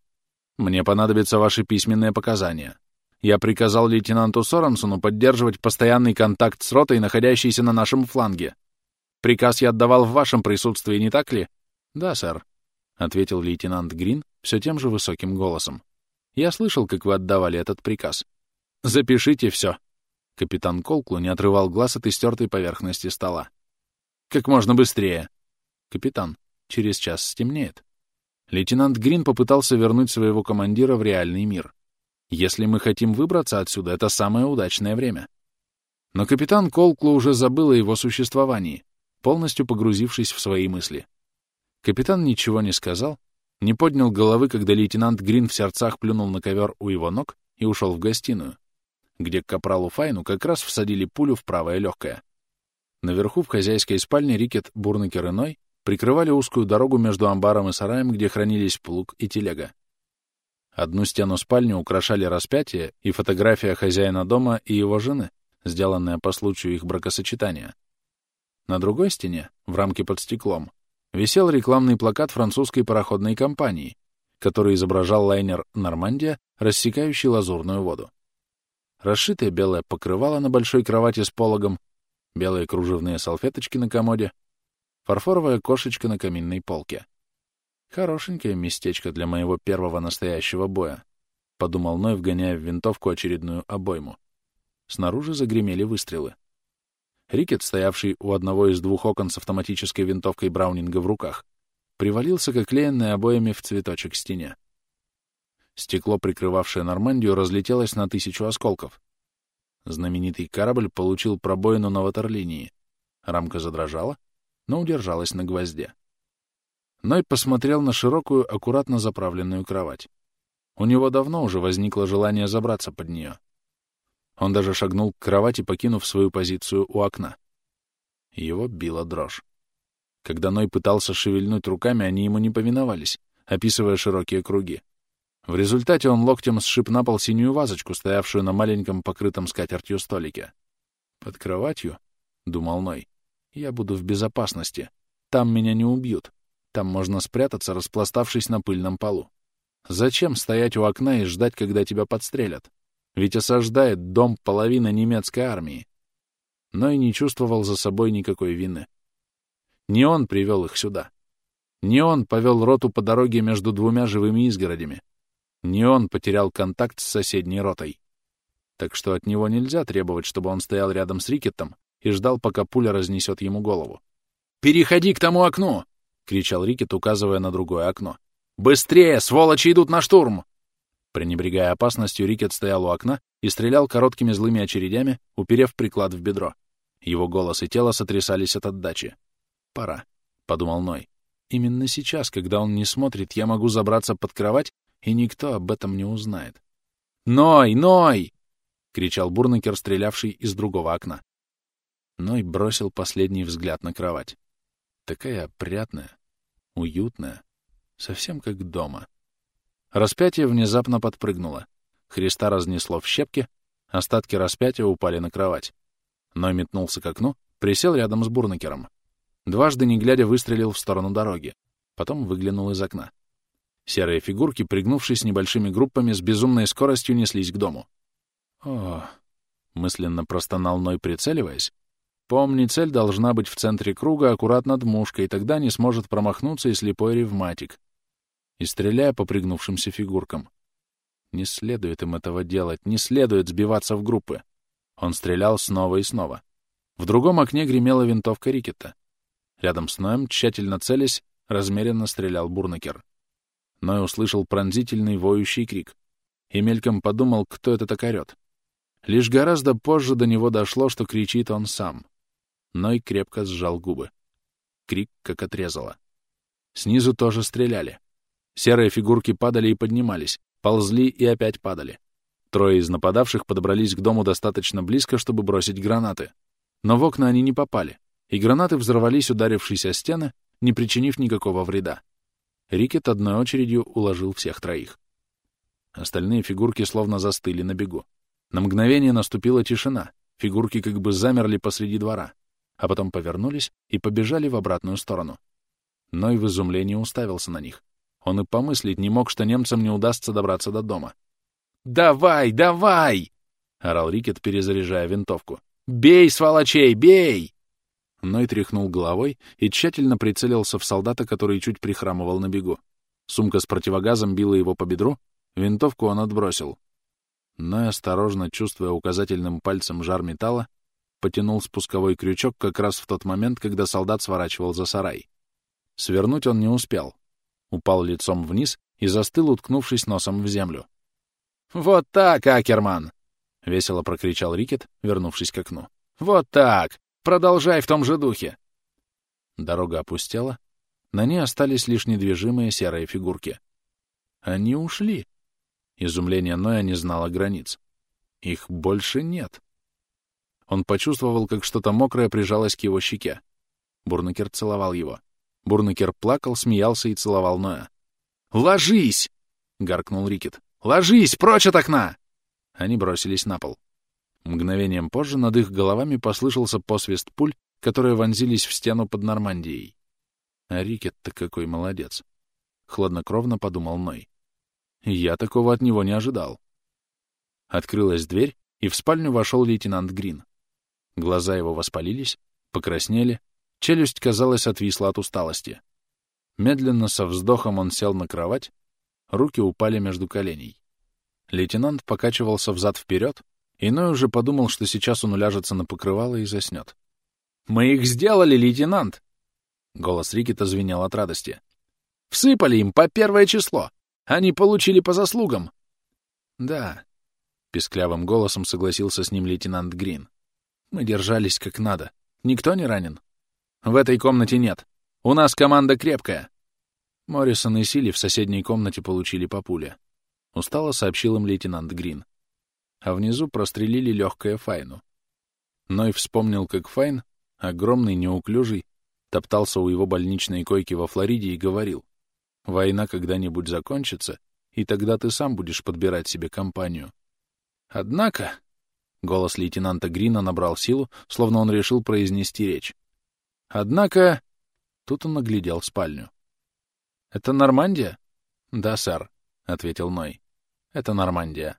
«Мне понадобятся ваши письменные показания. Я приказал лейтенанту Соренсону поддерживать постоянный контакт с ротой, находящейся на нашем фланге. Приказ я отдавал в вашем присутствии, не так ли?» «Да, сэр», — ответил лейтенант Грин все тем же высоким голосом. Я слышал, как вы отдавали этот приказ. Запишите все. Капитан Колклу не отрывал глаз от истертой поверхности стола. Как можно быстрее. Капитан, через час стемнеет. Лейтенант Грин попытался вернуть своего командира в реальный мир. Если мы хотим выбраться отсюда, это самое удачное время. Но капитан Колклу уже забыл о его существовании, полностью погрузившись в свои мысли. Капитан ничего не сказал, не поднял головы, когда лейтенант Грин в сердцах плюнул на ковер у его ног и ушел в гостиную, где к капралу Файну как раз всадили пулю в правое легкое. Наверху в хозяйской спальне Рикет, Бурнекер и Ной прикрывали узкую дорогу между амбаром и сараем, где хранились плуг и телега. Одну стену спальни украшали распятие и фотография хозяина дома и его жены, сделанная по случаю их бракосочетания. На другой стене, в рамке под стеклом, висел рекламный плакат французской пароходной компании, который изображал лайнер «Нормандия», рассекающий лазурную воду. Расшитое белое покрывало на большой кровати с пологом, белые кружевные салфеточки на комоде, фарфоровая кошечка на каминной полке. «Хорошенькое местечко для моего первого настоящего боя», — подумал Ной, вгоняя в винтовку очередную обойму. Снаружи загремели выстрелы. Рикет, стоявший у одного из двух окон с автоматической винтовкой Браунинга в руках, привалился к оклеенной обоями в цветочек стене. Стекло, прикрывавшее Нормандию, разлетелось на тысячу осколков. Знаменитый корабль получил пробоину на ватерлинии. Рамка задрожала, но удержалась на гвозде. Ной посмотрел на широкую, аккуратно заправленную кровать. У него давно уже возникло желание забраться под нее. Он даже шагнул к кровати, покинув свою позицию у окна. Его била дрожь. Когда Ной пытался шевельнуть руками, они ему не повиновались, описывая широкие круги. В результате он локтем сшиб на пол синюю вазочку, стоявшую на маленьком покрытом скатертью столике. «Под кроватью?» — думал Ной. «Я буду в безопасности. Там меня не убьют. Там можно спрятаться, распластавшись на пыльном полу. Зачем стоять у окна и ждать, когда тебя подстрелят? Ведь осаждает дом половина немецкой армии. Но и не чувствовал за собой никакой вины. Не он привел их сюда. Не он повел роту по дороге между двумя живыми изгородями. Не он потерял контакт с соседней ротой. Так что от него нельзя требовать, чтобы он стоял рядом с Рикеттом и ждал, пока пуля разнесет ему голову. «Переходи к тому окну!» — кричал Рикет, указывая на другое окно. «Быстрее! Сволочи идут на штурм!» Пренебрегая опасностью, Рикет стоял у окна и стрелял короткими злыми очередями, уперев приклад в бедро. Его голос и тело сотрясались от отдачи. «Пора», — подумал Ной. «Именно сейчас, когда он не смотрит, я могу забраться под кровать, и никто об этом не узнает». «Ной! Ной!» — кричал Бурнакер, стрелявший из другого окна. Ной бросил последний взгляд на кровать. Такая опрятная, уютная, совсем как дома. Распятие внезапно подпрыгнуло. Христа разнесло в щепки, остатки распятия упали на кровать. Ной метнулся к окну, присел рядом с Бурнакером. Дважды, не глядя, выстрелил в сторону дороги. Потом выглянул из окна. Серые фигурки, пригнувшись небольшими группами, с безумной скоростью неслись к дому. «О!» — мысленно простонал Ной, прицеливаясь, Помни, цель должна быть в центре круга, аккурат над мушкой, тогда не сможет промахнуться и слепой ревматик. И стреляя по пригнувшимся фигуркам. Не следует им этого делать, не следует сбиваться в группы. Он стрелял снова и снова. В другом окне гремела винтовка Рикета. Рядом с Ноем, тщательно целясь, размеренно стрелял Бурнакер. Ной услышал пронзительный воющий крик и мельком подумал, кто это так орёт. Лишь гораздо позже до него дошло, что кричит он сам. Ной крепко сжал губы. Крик как отрезало. Снизу тоже стреляли. Серые фигурки падали и поднимались, ползли и опять падали. Трое из нападавших подобрались к дому достаточно близко, чтобы бросить гранаты. Но в окна они не попали, и гранаты взорвались, ударившись о стены, не причинив никакого вреда. Рикет одной очередью уложил всех троих. Остальные фигурки словно застыли на бегу. На мгновение наступила тишина, фигурки как бы замерли посреди двора а потом повернулись и побежали в обратную сторону. Ной в изумлении уставился на них. Он и помыслить не мог, что немцам не удастся добраться до дома. «Давай, давай!» — орал Рикет, перезаряжая винтовку. «Бей, сволочей, бей!» Ной тряхнул головой и тщательно прицелился в солдата, который чуть прихрамывал на бегу. Сумка с противогазом била его по бедру, винтовку он отбросил. Ной, осторожно чувствуя указательным пальцем жар металла, потянул спусковой крючок как раз в тот момент, когда солдат сворачивал за сарай. Свернуть он не успел. Упал лицом вниз и застыл, уткнувшись носом в землю. «Вот так, Акерман!» — весело прокричал Рикет, вернувшись к окну. «Вот так! Продолжай в том же духе!» Дорога опустела. На ней остались лишь недвижимые серые фигурки. Они ушли. Изумление Ноя не знало границ. Их больше нет. Он почувствовал, как что-то мокрое прижалось к его щеке. Бурнакер целовал его. Бурнакер плакал, смеялся и целовал Ноя. «Ложись!» — гаркнул Рикет. «Ложись! Прочь от окна!» Они бросились на пол. Мгновением позже над их головами послышался посвист пуль, которые вонзились в стену под Нормандией. А Рикет-то какой молодец! Хладнокровно подумал Ной. Я такого от него не ожидал. Открылась дверь, и в спальню вошел лейтенант Грин. Глаза его воспалились, покраснели, челюсть, казалось, отвисла от усталости. Медленно, со вздохом он сел на кровать, руки упали между коленей. Лейтенант покачивался взад-вперед, иной уже подумал, что сейчас он уляжется на покрывало и заснет. «Мы их сделали, лейтенант!» Голос Рикета звенел от радости. «Всыпали им по первое число! Они получили по заслугам!» «Да», — писклявым голосом согласился с ним лейтенант Грин. Мы держались как надо. Никто не ранен? В этой комнате нет. У нас команда крепкая. Моррисон и Сили в соседней комнате получили по пуле. Устало сообщил им лейтенант Грин. А внизу прострелили легкое Файну. Ной вспомнил, как Файн огромный, неуклюжий, топтался у его больничной койки во Флориде и говорил, «Война когда-нибудь закончится, и тогда ты сам будешь подбирать себе компанию». Однако, голос лейтенанта Грина набрал силу, словно он решил произнести речь. Однако, тут он наглядел спальню. «Это Нормандия?» «Да, сэр», — ответил Ной. «Это Нормандия».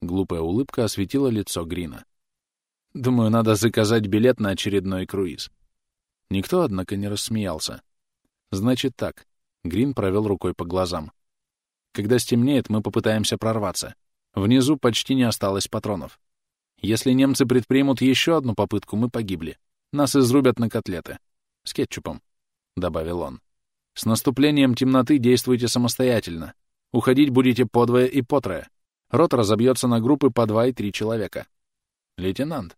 Глупая улыбка осветила лицо Грина. «Думаю, надо заказать билет на очередной круиз». Никто, однако, не рассмеялся. «Значит так». Грин провел рукой по глазам. «Когда стемнеет, мы попытаемся прорваться. Внизу почти не осталось патронов. Если немцы предпримут еще одну попытку, мы погибли. Нас изрубят на котлеты. С кетчупом», — добавил он. «С наступлением темноты действуйте самостоятельно. Уходить будете подвое и потрое. Рот разобьется на группы по два и три человека. Лейтенант.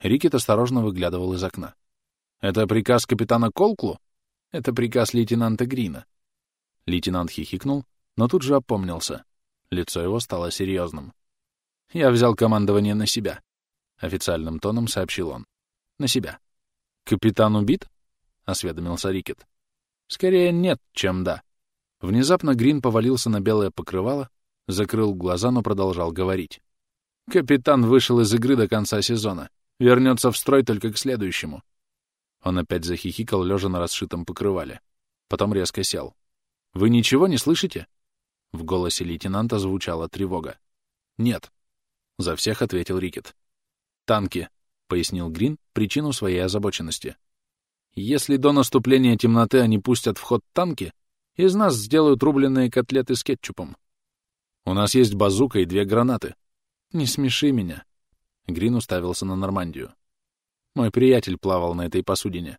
Рикет осторожно выглядывал из окна. Это приказ капитана Колклу? Это приказ лейтенанта Грина. Лейтенант хихикнул, но тут же опомнился. Лицо его стало серьезным. Я взял командование на себя. Официальным тоном сообщил он. На себя. Капитан убит? Осведомился Рикет. Скорее нет, чем да. Внезапно Грин повалился на белое покрывало, Закрыл глаза, но продолжал говорить. Капитан вышел из игры до конца сезона. Вернется в строй только к следующему. Он опять захихикал, лежа на расшитом покрывале. Потом резко сел. «Вы ничего не слышите?» В голосе лейтенанта звучала тревога. «Нет», — за всех ответил Рикет. «Танки», — пояснил Грин причину своей озабоченности. «Если до наступления темноты они пустят в ход танки, из нас сделают рубленые котлеты с кетчупом. У нас есть базука и две гранаты. Не смеши меня. Грин уставился на Нормандию. Мой приятель плавал на этой посудине.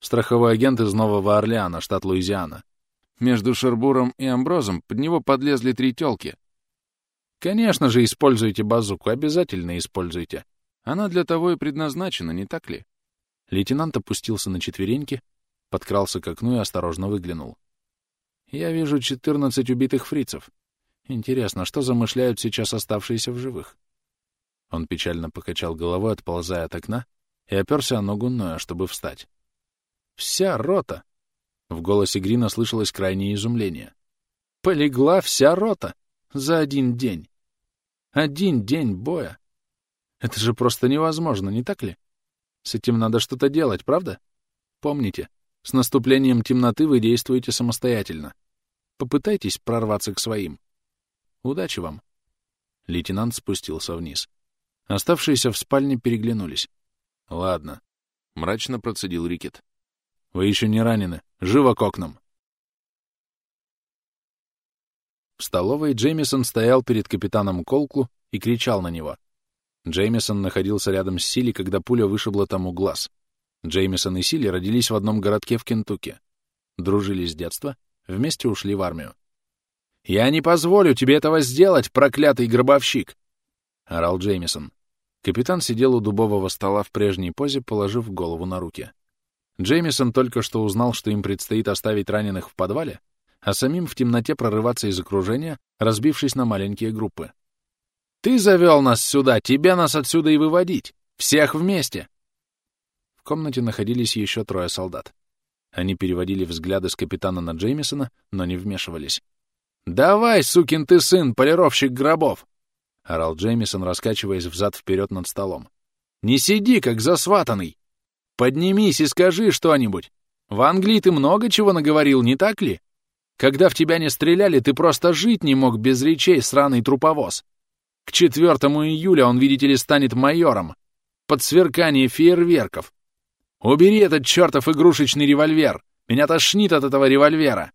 Страховой агент из Нового Орлеана, штат Луизиана. Между Шербуром и Амброзом под него подлезли три тёлки. Конечно же, используйте базуку, обязательно используйте. Она для того и предназначена, не так ли? Лейтенант опустился на четвереньки, подкрался к окну и осторожно выглянул. Я вижу 14 убитых фрицев. Интересно, что замышляют сейчас оставшиеся в живых? Он печально покачал головой, отползая от окна, и оперся о ногу Ноя, чтобы встать. «Вся рота!» В голосе Грина слышалось крайнее изумление. «Полегла вся рота! За один день! Один день боя! Это же просто невозможно, не так ли? С этим надо что-то делать, правда? Помните, с наступлением темноты вы действуете самостоятельно. Попытайтесь прорваться к своим. Удачи вам. Лейтенант спустился вниз. Оставшиеся в спальне переглянулись. Ладно. Мрачно процедил Рикет. Вы еще не ранены. Живо к окнам. В столовой Джеймисон стоял перед капитаном Колклу и кричал на него. Джеймисон находился рядом с Сили, когда пуля вышибла тому глаз. Джеймисон и Сили родились в одном городке в Кентукки. Дружили с детства, вместе ушли в армию. «Я не позволю тебе этого сделать, проклятый гробовщик!» — орал Джеймисон. Капитан сидел у дубового стола в прежней позе, положив голову на руки. Джеймисон только что узнал, что им предстоит оставить раненых в подвале, а самим в темноте прорываться из окружения, разбившись на маленькие группы. «Ты завел нас сюда, тебя нас отсюда и выводить! Всех вместе!» В комнате находились еще трое солдат. Они переводили взгляды с капитана на Джеймисона, но не вмешивались. «Давай, сукин ты сын, полировщик гробов!» — орал Джеймисон, раскачиваясь взад-вперед над столом. «Не сиди, как засватанный! Поднимись и скажи что-нибудь! В Англии ты много чего наговорил, не так ли? Когда в тебя не стреляли, ты просто жить не мог без речей, сраный труповоз. К 4 июля он, видите ли, станет майором. Под сверкание фейерверков. Убери этот чертов игрушечный револьвер! Меня тошнит от этого револьвера!»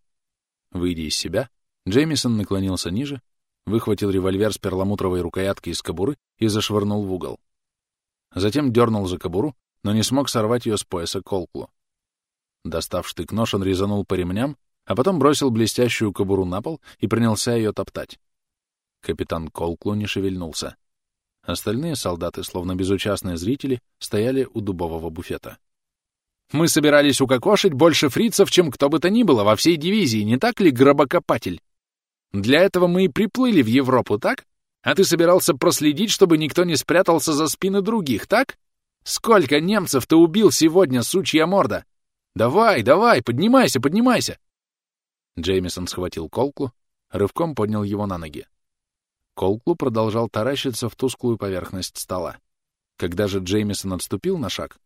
Выйдя из себя, Джеймисон наклонился ниже, выхватил револьвер с перламутровой рукояткой из кобуры и зашвырнул в угол. Затем дернул за кобуру, но не смог сорвать ее с пояса колклу. Достав штык-нож, он резанул по ремням, а потом бросил блестящую кобуру на пол и принялся ее топтать. Капитан Колклу не шевельнулся. Остальные солдаты, словно безучастные зрители, стояли у дубового буфета. «Мы собирались укокошить больше фрицев, чем кто бы то ни было во всей дивизии, не так ли, гробокопатель?» Для этого мы и приплыли в Европу, так? А ты собирался проследить, чтобы никто не спрятался за спины других, так? Сколько немцев ты убил сегодня, сучья морда? Давай, давай, поднимайся, поднимайся!» Джеймисон схватил Колклу, рывком поднял его на ноги. Колклу продолжал таращиться в тусклую поверхность стола. Когда же Джеймисон отступил на шаг,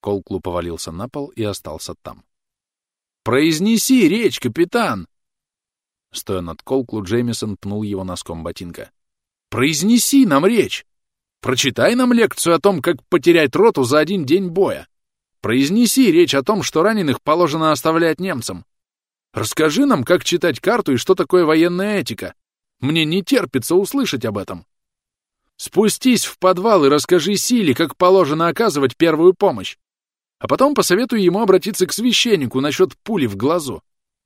Колклу повалился на пол и остался там. «Произнеси речь, капитан!» Стоя над Колклу, Джеймисон пнул его носком ботинка. «Произнеси нам речь! Прочитай нам лекцию о том, как потерять роту за один день боя! Произнеси речь о том, что раненых положено оставлять немцам! Расскажи нам, как читать карту и что такое военная этика! Мне не терпится услышать об этом. Спустись в подвал и расскажи Силе, как положено оказывать первую помощь. А потом посоветуй ему обратиться к священнику насчет пули в глазу.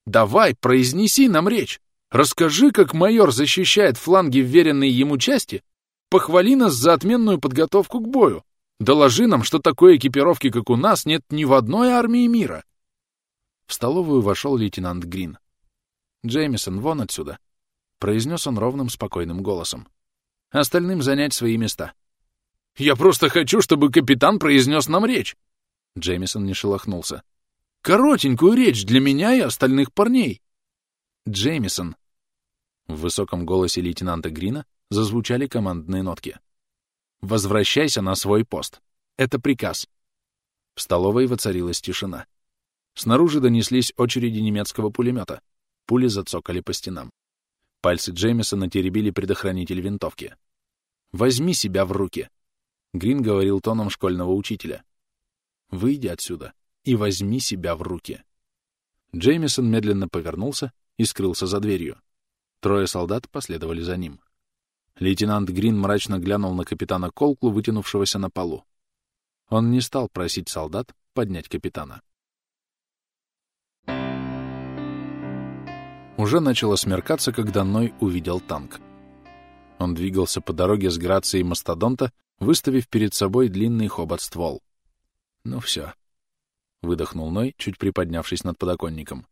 Давай, произнеси нам речь. Расскажи, как майор защищает фланги вверенной ему части. Похвали нас за отменную подготовку к бою. Доложи нам, что такой экипировки, как у нас, нет ни в одной армии мира. В столовую вошел лейтенант Грин. «Джеймисон, вон отсюда!» — произнес он ровным, спокойным голосом. «Остальным занять свои места». «Я просто хочу, чтобы капитан произнес нам речь!» Джеймисон не шелохнулся. «Коротенькую речь для меня и остальных парней!» «Джеймисон!» В высоком голосе лейтенанта Грина зазвучали командные нотки. «Возвращайся на свой пост. Это приказ». В столовой воцарилась тишина. Снаружи донеслись очереди немецкого пулемета. Пули зацокали по стенам. Пальцы Джеймисона теребили предохранитель винтовки. «Возьми себя в руки!» Грин говорил тоном школьного учителя. «Выйди отсюда и возьми себя в руки!» Джеймисон медленно повернулся и скрылся за дверью. Трое солдат последовали за ним. Лейтенант Грин мрачно глянул на капитана Колклу, вытянувшегося на полу. Он не стал просить солдат поднять капитана. Уже начало смеркаться, когда Ной увидел танк. Он двигался по дороге с грацией мастодонта, выставив перед собой длинный хобот-ствол. «Ну все», — выдохнул Ной, чуть приподнявшись над подоконником.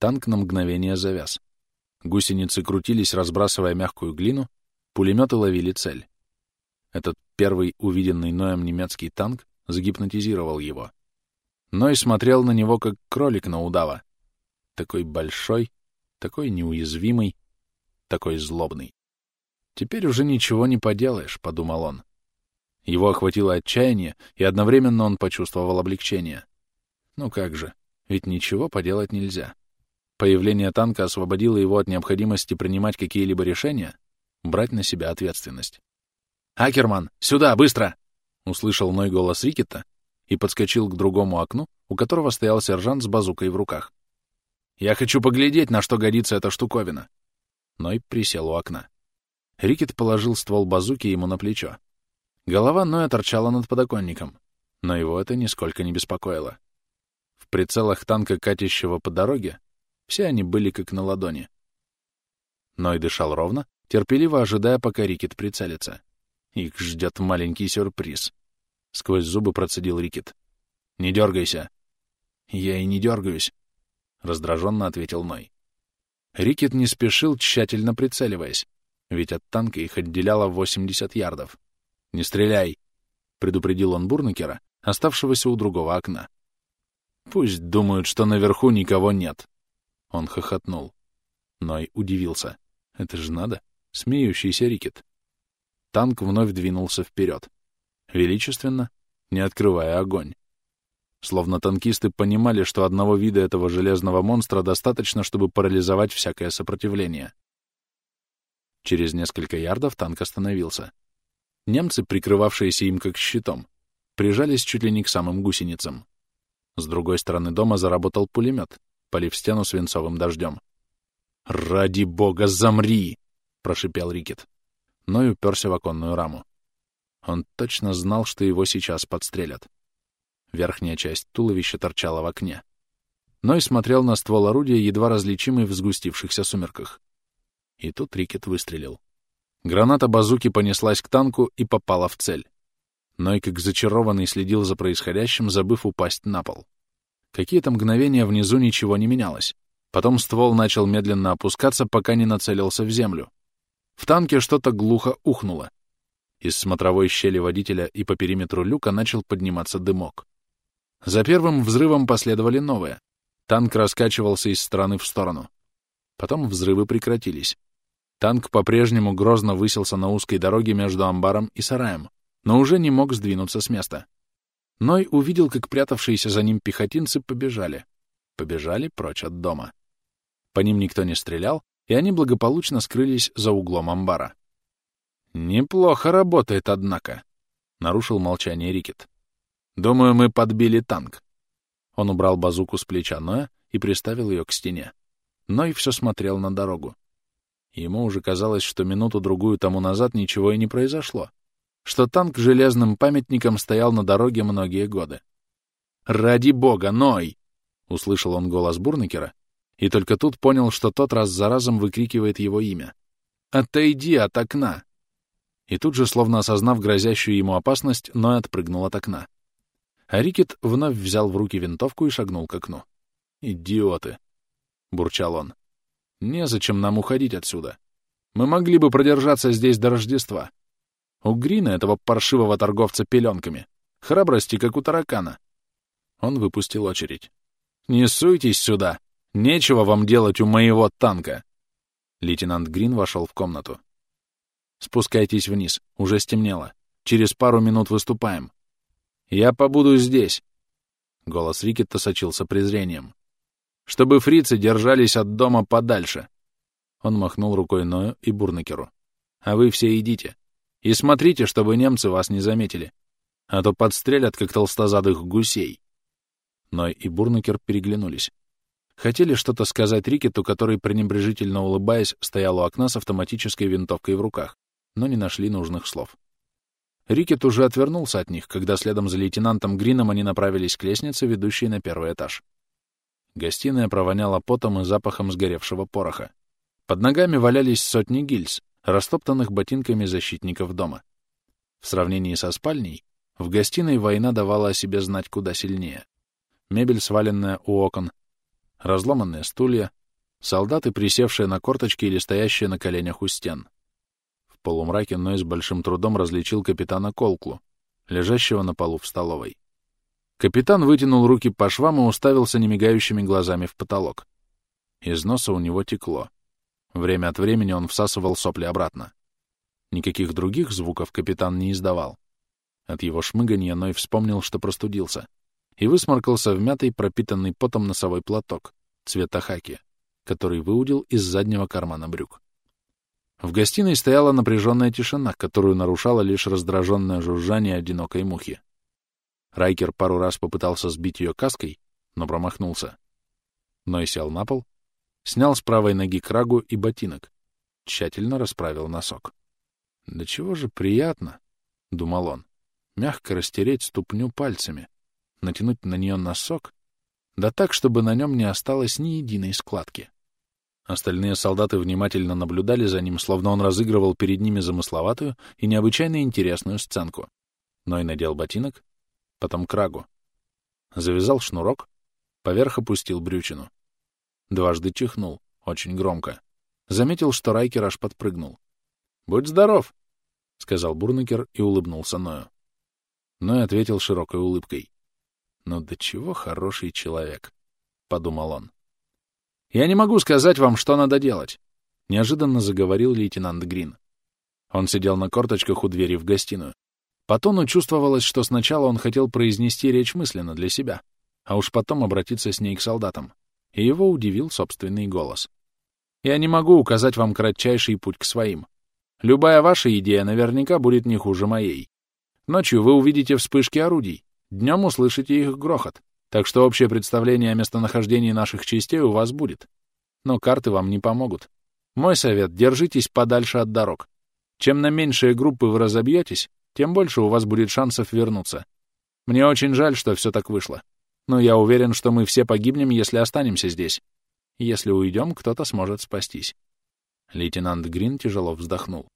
Танк на мгновение завяз. Гусеницы крутились, разбрасывая мягкую глину, пулеметы ловили цель. Этот первый увиденный Ноем немецкий танк загипнотизировал его. Ной смотрел на него, как кролик на удава. Такой большой, такой неуязвимый, такой злобный. «Теперь уже ничего не поделаешь», — подумал он. Его охватило отчаяние, и одновременно он почувствовал облегчение. Ну как же, ведь ничего поделать нельзя. Появление танка освободило его от необходимости принимать какие-либо решения, брать на себя ответственность. «Акерман, сюда, быстро!» — услышал Ной голос Рикета и подскочил к другому окну, у которого стоял сержант с базукой в руках. Я хочу поглядеть, на что годится эта штуковина. Ной присел у окна. Рикет положил ствол базуки ему на плечо. Голова Ноя торчала над подоконником, но его это нисколько не беспокоило. В прицелах танка, катящего по дороге, все они были как на ладони. Ной дышал ровно, терпеливо ожидая, пока Рикет прицелится. Их ждет маленький сюрприз. Сквозь зубы процедил Рикет. «Не дергайся!» «Я и не дергаюсь», — раздраженно ответил Ной. Рикет не спешил, тщательно прицеливаясь, ведь от танка их отделяло 80 ярдов. «Не стреляй!» — предупредил он Бурнакера, оставшегося у другого окна. «Пусть думают, что наверху никого нет!» Он хохотнул. Ной удивился. «Это же надо! Смеющийся Рикет!» Танк вновь двинулся вперед. Величественно, не открывая огонь. Словно танкисты понимали, что одного вида этого железного монстра достаточно, чтобы парализовать всякое сопротивление. Через несколько ярдов танк остановился. Немцы, прикрывавшиеся им как щитом, прижались чуть ли не к самым гусеницам. С другой стороны дома заработал пулемет, полив стену свинцовым дождем. «Ради бога, замри!» — прошипел Рикет. Но и уперся в оконную раму. Он точно знал, что его сейчас подстрелят. Верхняя часть туловища торчала в окне. Ной смотрел на ствол орудия, едва различимый в сгустившихся сумерках. И тут Рикет выстрелил. Граната базуки понеслась к танку и попала в цель. Ной, как зачарованный, следил за происходящим, забыв упасть на пол. Какие-то мгновения внизу ничего не менялось. Потом ствол начал медленно опускаться, пока не нацелился в землю. В танке что-то глухо ухнуло. Из смотровой щели водителя и по периметру люка начал подниматься дымок. За первым взрывом последовали новые. Танк раскачивался из стороны в сторону. Потом взрывы прекратились. Танк по-прежнему грозно высился на узкой дороге между амбаром и сараем, но уже не мог сдвинуться с места. Ной увидел, как прятавшиеся за ним пехотинцы побежали. Побежали прочь от дома. По ним никто не стрелял, и они благополучно скрылись за углом амбара. «Неплохо работает, однако», — нарушил молчание Рикет. «Думаю, мы подбили танк». Он убрал базуку с плеча Ноя и приставил ее к стене. Ной все смотрел на дорогу. Ему уже казалось, что минуту-другую тому назад ничего и не произошло, что танк железным памятником стоял на дороге многие годы. «Ради бога, Ной!» — услышал он голос Бурнекера, и только тут понял, что тот раз за разом выкрикивает его имя. «Отойди от окна!» и тут же, словно осознав грозящую ему опасность, Ной отпрыгнул от окна. А Рикет вновь взял в руки винтовку и шагнул к окну. «Идиоты!» — бурчал он. «Незачем нам уходить отсюда. Мы могли бы продержаться здесь до Рождества. У Грина, этого паршивого торговца пеленками, храбрости, как у таракана». Он выпустил очередь. «Не суйтесь сюда! Нечего вам делать у моего танка!» Лейтенант Грин вошел в комнату. Спускайтесь вниз. Уже стемнело. Через пару минут выступаем. Я побуду здесь. Голос Рикетта сочился презрением. Чтобы фрицы держались от дома подальше. Он махнул рукой Ною и Бурнекеру. А вы все идите. И смотрите, чтобы немцы вас не заметили. А то подстрелят, как толстозадых гусей. Ной и Бурнекер переглянулись. Хотели что-то сказать Рикету, который, пренебрежительно улыбаясь, стоял у окна с автоматической винтовкой в руках но не нашли нужных слов. Рикет уже отвернулся от них, когда следом за лейтенантом Грином они направились к лестнице, ведущей на первый этаж. Гостиная провоняла потом и запахом сгоревшего пороха. Под ногами валялись сотни гильз, растоптанных ботинками защитников дома. В сравнении со спальней, в гостиной война давала о себе знать куда сильнее. Мебель, сваленная у окон, разломанные стулья, солдаты, присевшие на корточки или стоящие на коленях у стен — полумраке Ной с большим трудом различил капитана Колклу, лежащего на полу в столовой. Капитан вытянул руки по швам и уставился немигающими глазами в потолок. Из носа у него текло. Время от времени он всасывал сопли обратно. Никаких других звуков капитан не издавал. От его шмыганья Ной вспомнил, что простудился, и высморкался в мятый, пропитанный потом носовой платок цвета хаки, который выудил из заднего кармана брюк. В гостиной стояла напряженная тишина, которую нарушало лишь раздраженное жужжание одинокой мухи. Райкер пару раз попытался сбить ее каской, но промахнулся. Ной сел на пол, снял с правой ноги крагу и ботинок, тщательно расправил носок. «Да чего же приятно», — думал он, — «мягко растереть ступню пальцами, натянуть на нее носок, да так, чтобы на нем не осталось ни единой складки». Остальные солдаты внимательно наблюдали за ним, словно он разыгрывал перед ними замысловатую и необычайно интересную сценку. Ной надел ботинок, потом крагу. Завязал шнурок, поверх опустил брючину. Дважды чихнул, очень громко. Заметил, что Райкер аж подпрыгнул. «Будь здоров!» — сказал Бурнекер и улыбнулся Ною. Ной ответил широкой улыбкой. «Ну до чего хороший человек!» — подумал он. «Я не могу сказать вам, что надо делать», — неожиданно заговорил лейтенант Грин. Он сидел на корточках у двери в гостиную. По тону чувствовалось, что сначала он хотел произнести речь мысленно для себя, а уж потом обратиться с ней к солдатам. И его удивил собственный голос. «Я не могу указать вам кратчайший путь к своим. Любая ваша идея наверняка будет не хуже моей. Ночью вы увидите вспышки орудий, днем услышите их грохот. Так что общее представление о местонахождении наших частей у вас будет. Но карты вам не помогут. Мой совет — держитесь подальше от дорог. Чем на меньшие группы вы разобьетесь, тем больше у вас будет шансов вернуться. Мне очень жаль, что все так вышло. Но я уверен, что мы все погибнем, если останемся здесь. Если уйдем, кто-то сможет спастись. Лейтенант Грин тяжело вздохнул.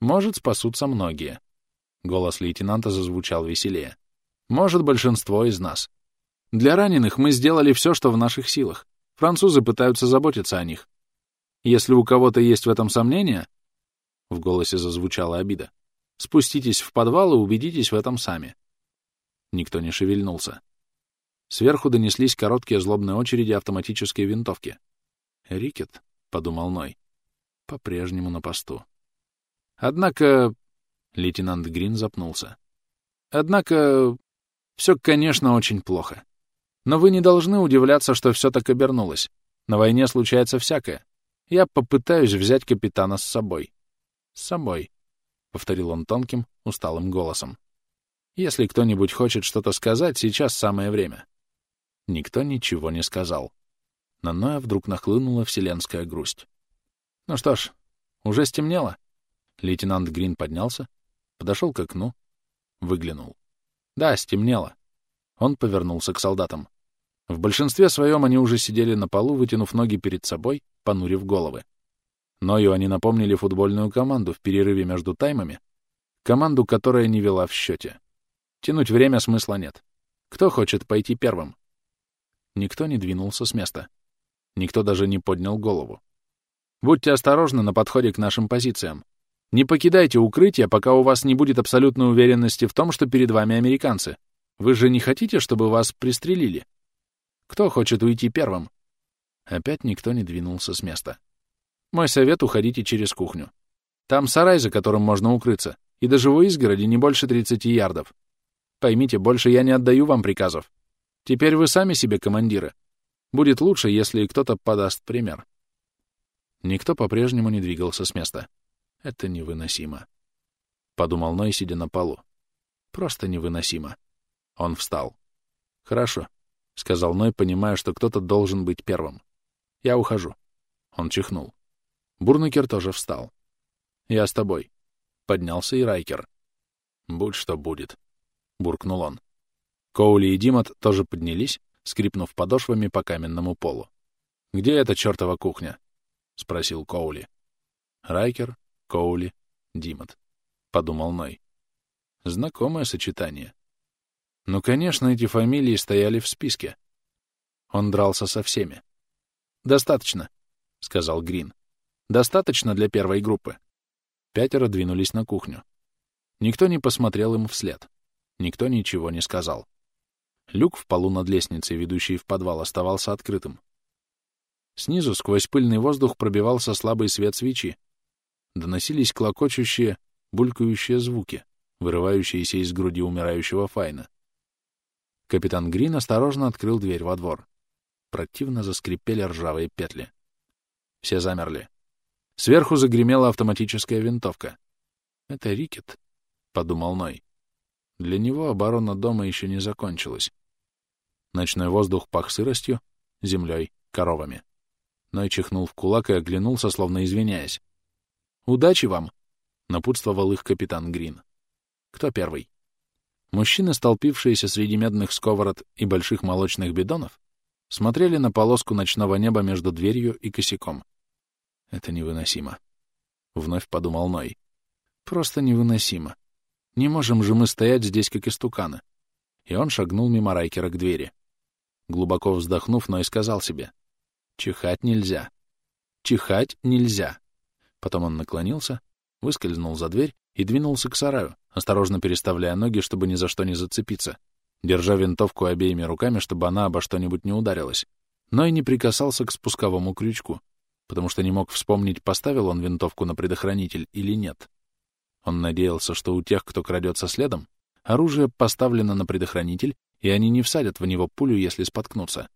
Может, спасутся многие. Голос лейтенанта зазвучал веселее. Может, большинство из нас. Для раненых мы сделали все, что в наших силах. Французы пытаются заботиться о них. Если у кого-то есть в этом сомнения...» В голосе зазвучала обида. Спуститесь в подвал и убедитесь в этом сами. Никто не шевельнулся. Сверху донеслись короткие злобные очереди автоматической винтовки. «Рикет», — подумал Ной, — «по-прежнему на посту». Однако... Лейтенант Грин запнулся. Однако... Все, конечно, очень плохо. Но вы не должны удивляться, что все так обернулось. На войне случается всякое. Я попытаюсь взять капитана с собой. С собой, — повторил он тонким, усталым голосом. Если кто-нибудь хочет что-то сказать, сейчас самое время. Никто ничего не сказал. На Ноя вдруг нахлынула вселенская грусть. Ну что ж, уже стемнело. Лейтенант Грин поднялся, подошел к окну, выглянул. Да, стемнело. Он повернулся к солдатам. В большинстве своем они уже сидели на полу, вытянув ноги перед собой, понурив головы. Ною они напомнили футбольную команду в перерыве между таймами, команду, которая не вела в счете. Тянуть время смысла нет. Кто хочет пойти первым? Никто не двинулся с места. Никто даже не поднял голову. Будьте осторожны на подходе к нашим позициям. Не покидайте укрытие, пока у вас не будет абсолютной уверенности в том, что перед вами американцы. Вы же не хотите, чтобы вас пристрелили? Кто хочет уйти первым? Опять никто не двинулся с места. Мой совет — уходите через кухню. Там сарай, за которым можно укрыться, и до живой изгороди не больше 30 ярдов. Поймите, больше я не отдаю вам приказов. Теперь вы сами себе командиры. Будет лучше, если кто-то подаст пример. Никто по-прежнему не двигался с места. Это невыносимо. Подумал Ной, сидя на полу. Просто невыносимо. Он встал. Хорошо, — сказал Ной, понимая, что кто-то должен быть первым. Я ухожу. Он чихнул. Бурнакер тоже встал. Я с тобой. Поднялся и Райкер. Будь что будет, — буркнул он. Коули и Димот тоже поднялись, скрипнув подошвами по каменному полу. «Где эта чертова кухня?» — спросил Коули. Райкер, Коули, Димот, — подумал Ной. Знакомое сочетание. Ну, конечно, эти фамилии стояли в списке. Он дрался со всеми. «Достаточно», — сказал Грин. «Достаточно для первой группы». Пятеро двинулись на кухню. Никто не посмотрел им вслед. Никто ничего не сказал. Люк в полу над лестницей, ведущей в подвал, оставался открытым. Снизу сквозь пыльный воздух пробивался слабый свет свечи, доносились клокочущие, булькающие звуки, вырывающиеся из груди умирающего Файна. Капитан Грин осторожно открыл дверь во двор. Противно заскрипели ржавые петли. Все замерли. Сверху загремела автоматическая винтовка. «Это Рикет», — подумал Ной. Для него оборона дома еще не закончилась. Ночной воздух пах сыростью, землей, коровами. Ной чихнул в кулак и оглянулся, словно извиняясь. «Удачи вам!» — напутствовал их капитан Грин. «Кто первый?» Мужчины, столпившиеся среди медных сковород и больших молочных бидонов, смотрели на полоску ночного неба между дверью и косяком. «Это невыносимо», — вновь подумал Ной. «Просто невыносимо. Не можем же мы стоять здесь, как истуканы». И он шагнул мимо Райкера к двери. Глубоко вздохнув, Ной сказал себе. «Чихать нельзя. Чихать нельзя». Потом он наклонился, выскользнул за дверь и двинулся к сараю, осторожно переставляя ноги, чтобы ни за что не зацепиться, держа винтовку обеими руками, чтобы она обо что-нибудь не ударилась, но и не прикасался к спусковому крючку, потому что не мог вспомнить, поставил он винтовку на предохранитель или нет. Он надеялся, что у тех, кто крадется следом, оружие поставлено на предохранитель, и они не всадят в него пулю, если споткнутся.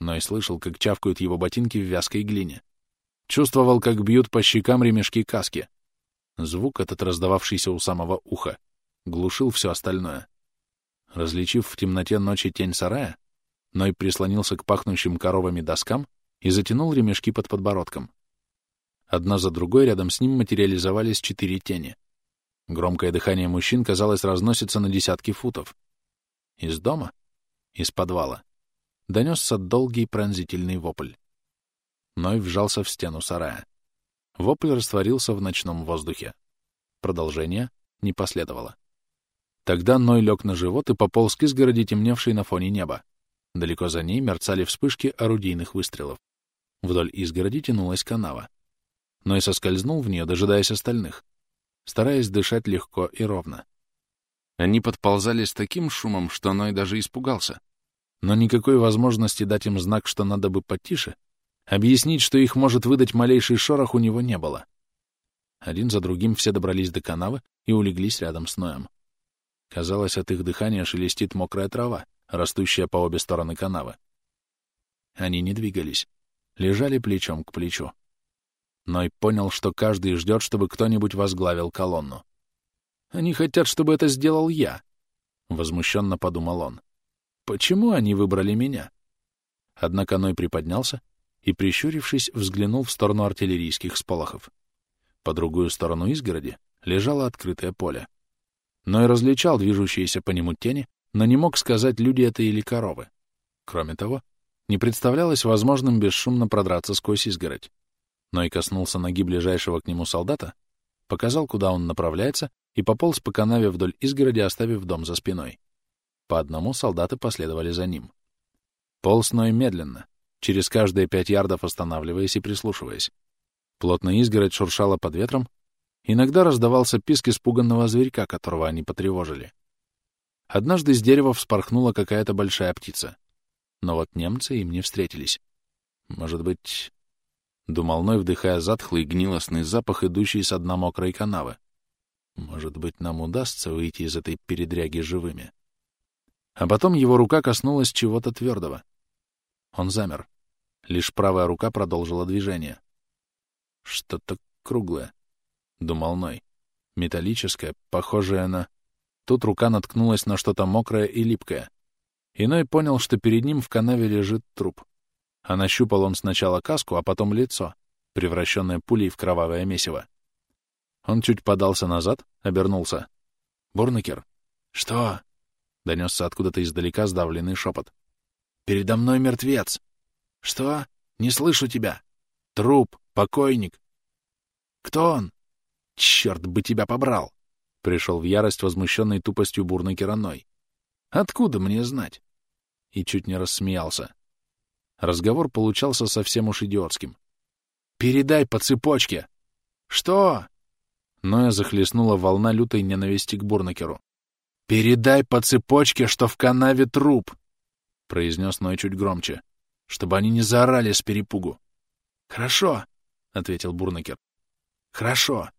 Но и слышал, как чавкают его ботинки в вязкой глине. Чувствовал, как бьют по щекам ремешки каски. Звук этот, раздававшийся у самого уха, глушил все остальное. Различив в темноте ночи тень сарая, Ной прислонился к пахнущим коровами доскам и затянул ремешки под подбородком. Одна за другой рядом с ним материализовались четыре тени. Громкое дыхание мужчин, казалось, разносится на десятки футов. Из дома? Из подвала. Донесся долгий пронзительный вопль. Ной вжался в стену сарая. Вопль растворился в ночном воздухе. Продолжение не последовало. Тогда Ной лег на живот и пополз к изгороди, темневшей на фоне неба. Далеко за ней мерцали вспышки орудийных выстрелов. Вдоль изгороди тянулась канава. Ной соскользнул в нее, дожидаясь остальных. стараясь дышать легко и ровно. Они подползали с таким шумом, что Ной даже испугался. Но никакой возможности дать им знак, что надо бы потише, объяснить, что их может выдать малейший шорох, у него не было. Один за другим все добрались до канавы и улеглись рядом с Ноем. Казалось, от их дыхания шелестит мокрая трава, растущая по обе стороны канавы. Они не двигались, лежали плечом к плечу. Ной понял, что каждый ждет, чтобы кто-нибудь возглавил колонну. «Они хотят, чтобы это сделал я», — возмущенно подумал он. «Почему они выбрали меня?» Однако Ной приподнялся и, прищурившись, взглянул в сторону артиллерийских сполохов. По другую сторону изгороди лежало открытое поле. Ной различал движущиеся по нему тени, но не мог сказать, люди это или коровы. Кроме того, не представлялось возможным бесшумно продраться сквозь изгородь. Но и коснулся ноги ближайшего к нему солдата, показал, куда он направляется, и пополз по канаве вдоль изгороди, оставив дом за спиной. По одному солдаты последовали за ним. Полз Ной медленно, через каждые пять ярдов останавливаясь и прислушиваясь. Плотная изгородь шуршала под ветром, иногда раздавался писк испуганного зверька, которого они потревожили. Однажды с дерева вспорхнула какая-то большая птица. Но вот немцы им не встретились. Может быть... Думал Ной, вдыхая затхлый гнилостный запах, идущий с дна мокрой канавы. Может быть, нам удастся выйти из этой передряги живыми. А потом его рука коснулась чего-то твердого. Он замер. Лишь правая рука продолжила движение. Что-то круглое, — думал Ной. Металлическое, похожее на... Тут рука наткнулась на что-то мокрое и липкое. Иной понял, что перед ним в канаве лежит труп. А нащупал он сначала каску, а потом лицо, превращенное пулей в кровавое месиво. Он чуть подался назад, обернулся. «Бурнекер?» «Что?» — донесся откуда-то издалека сдавленный шепот. «Передо мной мертвец!» «Что? Не слышу тебя!» «Труп! Покойник!» «Кто он?» «Черт бы тебя побрал!» — пришел в ярость возмущенной тупостью Бурнекера Ной. «Откуда мне знать?» И чуть не рассмеялся. Разговор получался совсем уж идиотским. «Передай по цепочке!» «Что?» Ноя захлестнула волна лютой ненависти к Бурнакеру. «Передай по цепочке, что в канаве труп!» — произнес Ной чуть громче, чтобы они не заорали с перепугу. «Хорошо!» — ответил Бурнакер. «Хорошо!»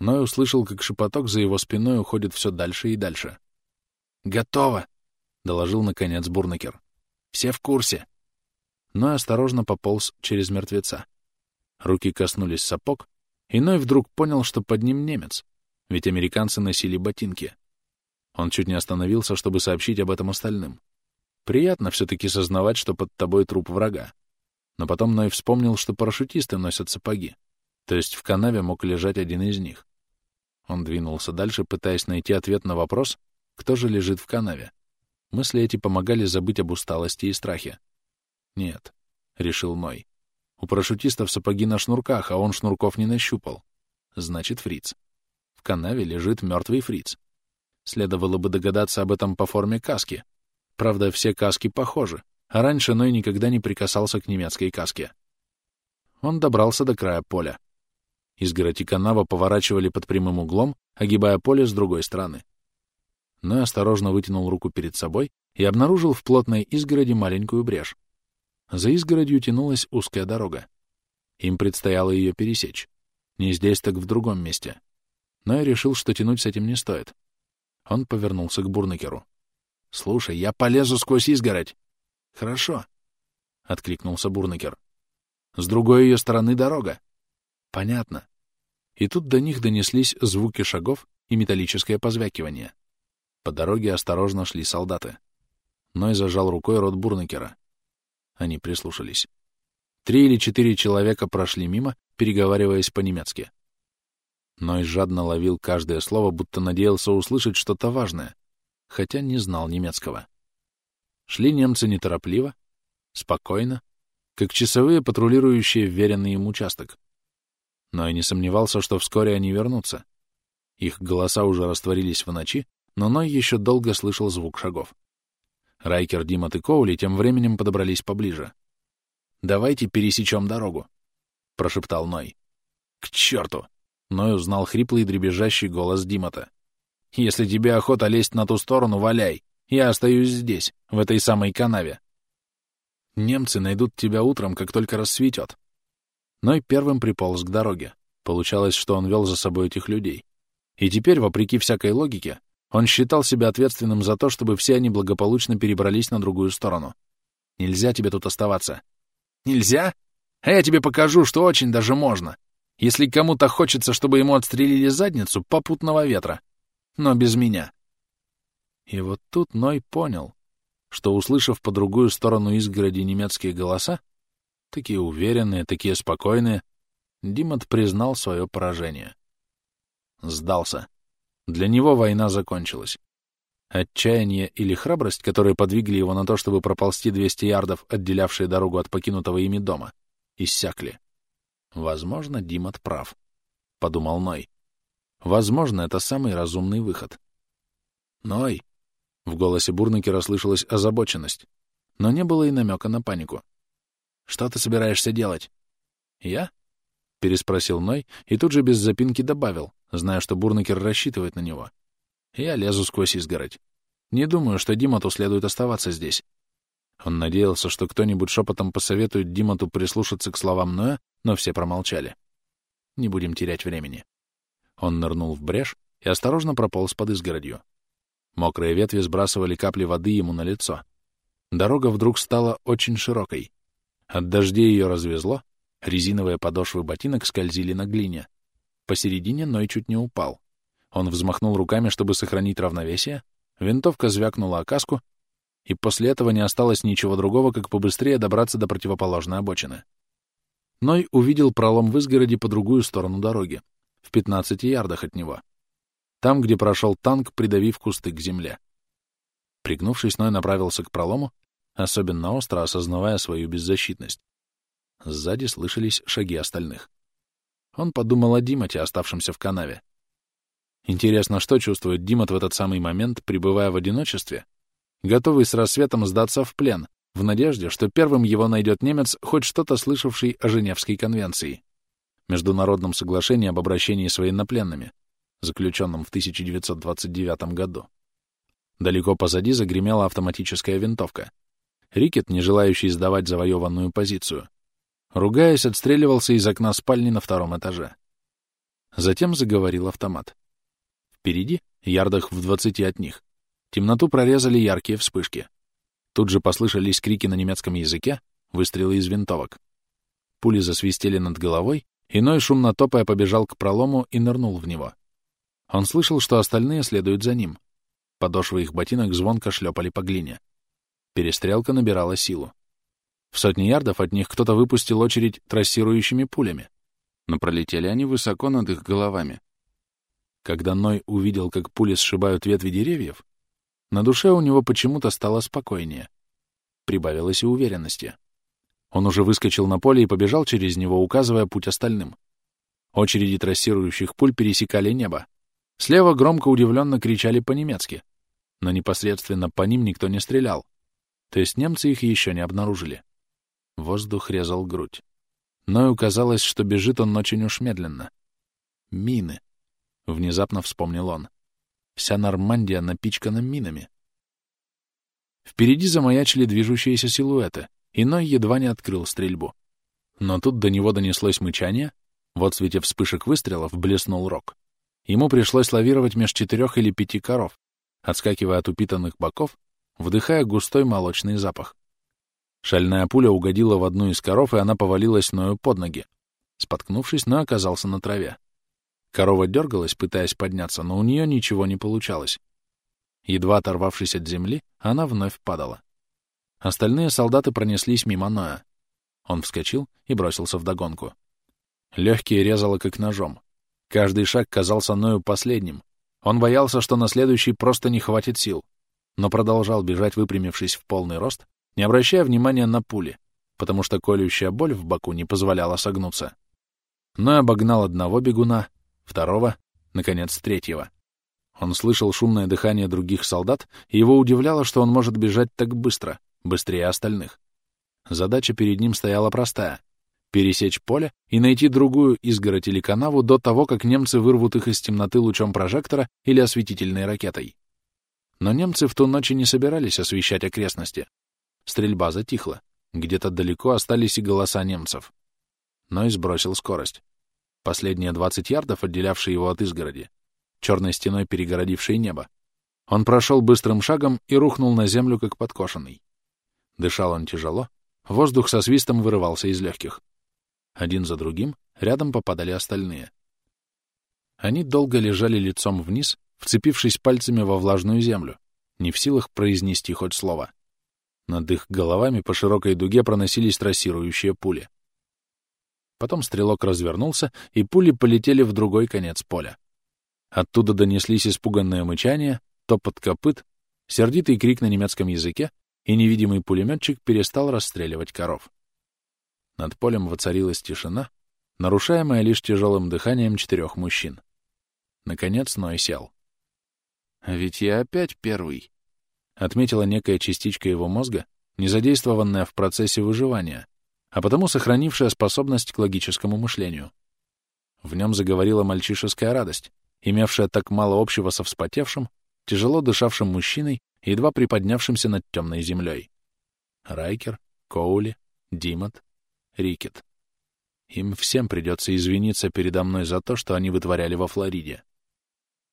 Ной услышал, как шепоток за его спиной уходит все дальше и дальше. «Готово!» — доложил, наконец, Бурнакер. «Все в курсе!» Ной осторожно пополз через мертвеца. Руки коснулись сапог, и Ной вдруг понял, что под ним немец, ведь американцы носили ботинки. Он чуть не остановился, чтобы сообщить об этом остальным. Приятно все-таки сознавать, что под тобой труп врага. Но потом Ной вспомнил, что парашютисты носят сапоги, то есть в канаве мог лежать один из них. Он двинулся дальше, пытаясь найти ответ на вопрос, кто же лежит в канаве. Мысли эти помогали забыть об усталости и страхе. «Нет», — решил Ной. У парашютистов сапоги на шнурках, а он шнурков не нащупал. Значит, фриц. В канаве лежит мертвый фриц. Следовало бы догадаться об этом по форме каски. Правда, все каски похожи, а раньше Ной никогда не прикасался к немецкой каске. Он добрался до края поля. Изгородь и канава поворачивали под прямым углом, огибая поле с другой стороны. Ной осторожно вытянул руку перед собой и обнаружил в плотной изгороди маленькую брешь. За изгородью тянулась узкая дорога. Им предстояло ее пересечь. Не здесь, так в другом месте. Но решил, что тянуть с этим не стоит. Он повернулся к Бурнекеру. — Слушай, я полезу сквозь изгородь. — Хорошо, — откликнулся Бурнекер. — С другой ее стороны дорога. — Понятно. И тут до них донеслись звуки шагов и металлическое позвякивание. По дороге осторожно шли солдаты. Ной зажал рукой рот Бурнекера. Они прислушались. Три или четыре человека прошли мимо, переговариваясь по-немецки. Ной жадно ловил каждое слово, будто надеялся услышать что-то важное, хотя не знал немецкого. Шли немцы неторопливо, спокойно, как часовые, патрулирующие вверенный им участок. Но и не сомневался, что вскоре они вернутся. Их голоса уже растворились в ночи, но Ной еще долго слышал звук шагов. Райкер, Димот и Коули тем временем подобрались поближе. «Давайте пересечем дорогу», — прошептал Ной. «К черту!» Ной узнал хриплый дребезжащий голос Димата. «Если тебе охота лезть на ту сторону, валяй. Я остаюсь здесь, в этой самой канаве. Немцы найдут тебя утром, как только рассветет». Ной первым приполз к дороге. Получалось, что он вел за собой этих людей. И теперь, вопреки всякой логике, он считал себя ответственным за то, чтобы все они благополучно перебрались на другую сторону. Нельзя тебе тут оставаться. Нельзя? А я тебе покажу, что очень даже можно. Если кому-то хочется, чтобы ему отстрелили задницу, попутного ветра. Но без меня. И вот тут Ной понял, что, услышав по другую сторону изгороди немецкие голоса, такие уверенные, такие спокойные, Димот признал свое поражение. Сдался. Для него война закончилась. Отчаяние или храбрость, которые подвигли его на то, чтобы проползти 200 ярдов, отделявшие дорогу от покинутого ими дома, иссякли. Возможно, Димот прав, — подумал Ной. Возможно, это самый разумный выход. Ной! В голосе Бурнакера слышалась озабоченность, но не было и намека на панику. Что ты собираешься делать? Я? — переспросил Ной и тут же без запинки добавил, зная, что Бурнакер рассчитывает на него. «Я лезу сквозь изгородь. Не думаю, что Димоту следует оставаться здесь». Он надеялся, что кто-нибудь шепотом посоветует Димоту прислушаться к словам Ноя, но все промолчали. «Не будем терять времени». Он нырнул в брешь и осторожно прополз под изгородью. Мокрые ветви сбрасывали капли воды ему на лицо. Дорога вдруг стала очень широкой. От дождей ее развезло, резиновые подошвы ботинок скользили на глине. Посередине Ной чуть не упал. Он взмахнул руками, чтобы сохранить равновесие, винтовка звякнула о каску, и после этого не осталось ничего другого, как побыстрее добраться до противоположной обочины. Ной увидел пролом в изгороди по другую сторону дороги, в 15 ярдах от него. Там, где прошел танк, придавив кусты к земле. Пригнувшись, Ной направился к пролому, особенно остро осознавая свою беззащитность. Сзади слышались шаги остальных. Он подумал о Димате, оставшемся в канаве. Интересно, что чувствует Димат в этот самый момент, пребывая в одиночестве, готовый с рассветом сдаться в плен, в надежде, что первым его найдет немец, хоть что-то слышавший о Женевской конвенции, международном соглашении об обращении с военнопленными, заключенном в 1929 году. Далеко позади загремела автоматическая винтовка. Рикет, не желающий сдавать завоеванную позицию, ругаясь, отстреливался из окна спальни на втором этаже. Затем заговорил автомат. Впереди, ярдах в двадцати от них, темноту прорезали яркие вспышки. Тут же послышались крики на немецком языке, выстрелы из винтовок. Пули засвистели над головой, иной шумно топая побежал к пролому и нырнул в него. Он слышал, что остальные следуют за ним. Подошвы их ботинок звонко шлепали по глине. Перестрелка набирала силу. В сотни ярдов от них кто-то выпустил очередь трассирующими пулями, но пролетели они высоко над их головами. Когда Ной увидел, как пули сшибают ветви деревьев, на душе у него почему-то стало спокойнее. Прибавилось и уверенности. Он уже выскочил на поле и побежал через него, указывая путь остальным. Очереди трассирующих пуль пересекали небо. Слева громко удивленно кричали по-немецки, но непосредственно по ним никто не стрелял. То есть немцы их еще не обнаружили. Воздух резал грудь. Ною казалось, что бежит он очень уж медленно. Мины. Внезапно вспомнил он. Вся Нормандия напичкана минами. Впереди замаячили движущиеся силуэты, и Ной едва не открыл стрельбу. Но тут до него донеслось мычание, вот в свете вспышек выстрелов блеснул рог. Ему пришлось лавировать меж четырех или пяти коров, отскакивая от упитанных боков, вдыхая густой молочный запах. Шальная пуля угодила в одну из коров, и она повалилась Ною под ноги. Споткнувшись, Ной оказался на траве. Корова дергалась, пытаясь подняться, но у нее ничего не получалось. Едва оторвавшись от земли, она вновь падала. Остальные солдаты пронеслись мимо Ноя. Он вскочил и бросился вдогонку. Легкие резало как ножом. Каждый шаг казался Ною последним. Он боялся, что на следующий просто не хватит сил, но продолжал бежать, выпрямившись в полный рост, не обращая внимания на пули, потому что колющая боль в боку не позволяла согнуться. Но обогнал одного бегуна, второго, наконец, третьего. Он слышал шумное дыхание других солдат, и его удивляло, что он может бежать так быстро, быстрее остальных. Задача перед ним стояла простая пересечь поле и найти другую изгородь или канаву до того, как немцы вырвут их из темноты лучом прожектора или осветительной ракетой. Но немцы в ту ночь не собирались освещать окрестности. Стрельба затихла. Где-то далеко остались и голоса немцев. Но и сбросил скорость. Последние 20 ярдов, отделявшие его от изгороди, черной стеной перегородившей небо, он прошел быстрым шагом и рухнул на землю, как подкошенный. Дышал он тяжело, воздух со свистом вырывался из легких. Один за другим рядом попадали остальные. Они долго лежали лицом вниз, вцепившись пальцами во влажную землю, не в силах произнести хоть слово. Над их головами по широкой дуге проносились трассирующие пули. Потом стрелок развернулся, и пули полетели в другой конец поля. Оттуда донеслись испуганное мычание, топот копыт, сердитый крик на немецком языке, и невидимый пулеметчик перестал расстреливать коров. Над полем воцарилась тишина, нарушаемая лишь тяжелым дыханием четырех мужчин. Наконец Ной сел. «А «Ведь я опять первый», — отметила некая частичка его мозга, не задействованная в процессе выживания, а потому сохранившая способность к логическому мышлению. В нем заговорила мальчишеская радость, имевшая так мало общего со вспотевшим, тяжело дышавшим мужчиной, едва приподнявшимся над темной землей. Райкер, Коули, Димат, Рикет. Им всем придется извиниться передо мной за то, что они вытворяли во Флориде.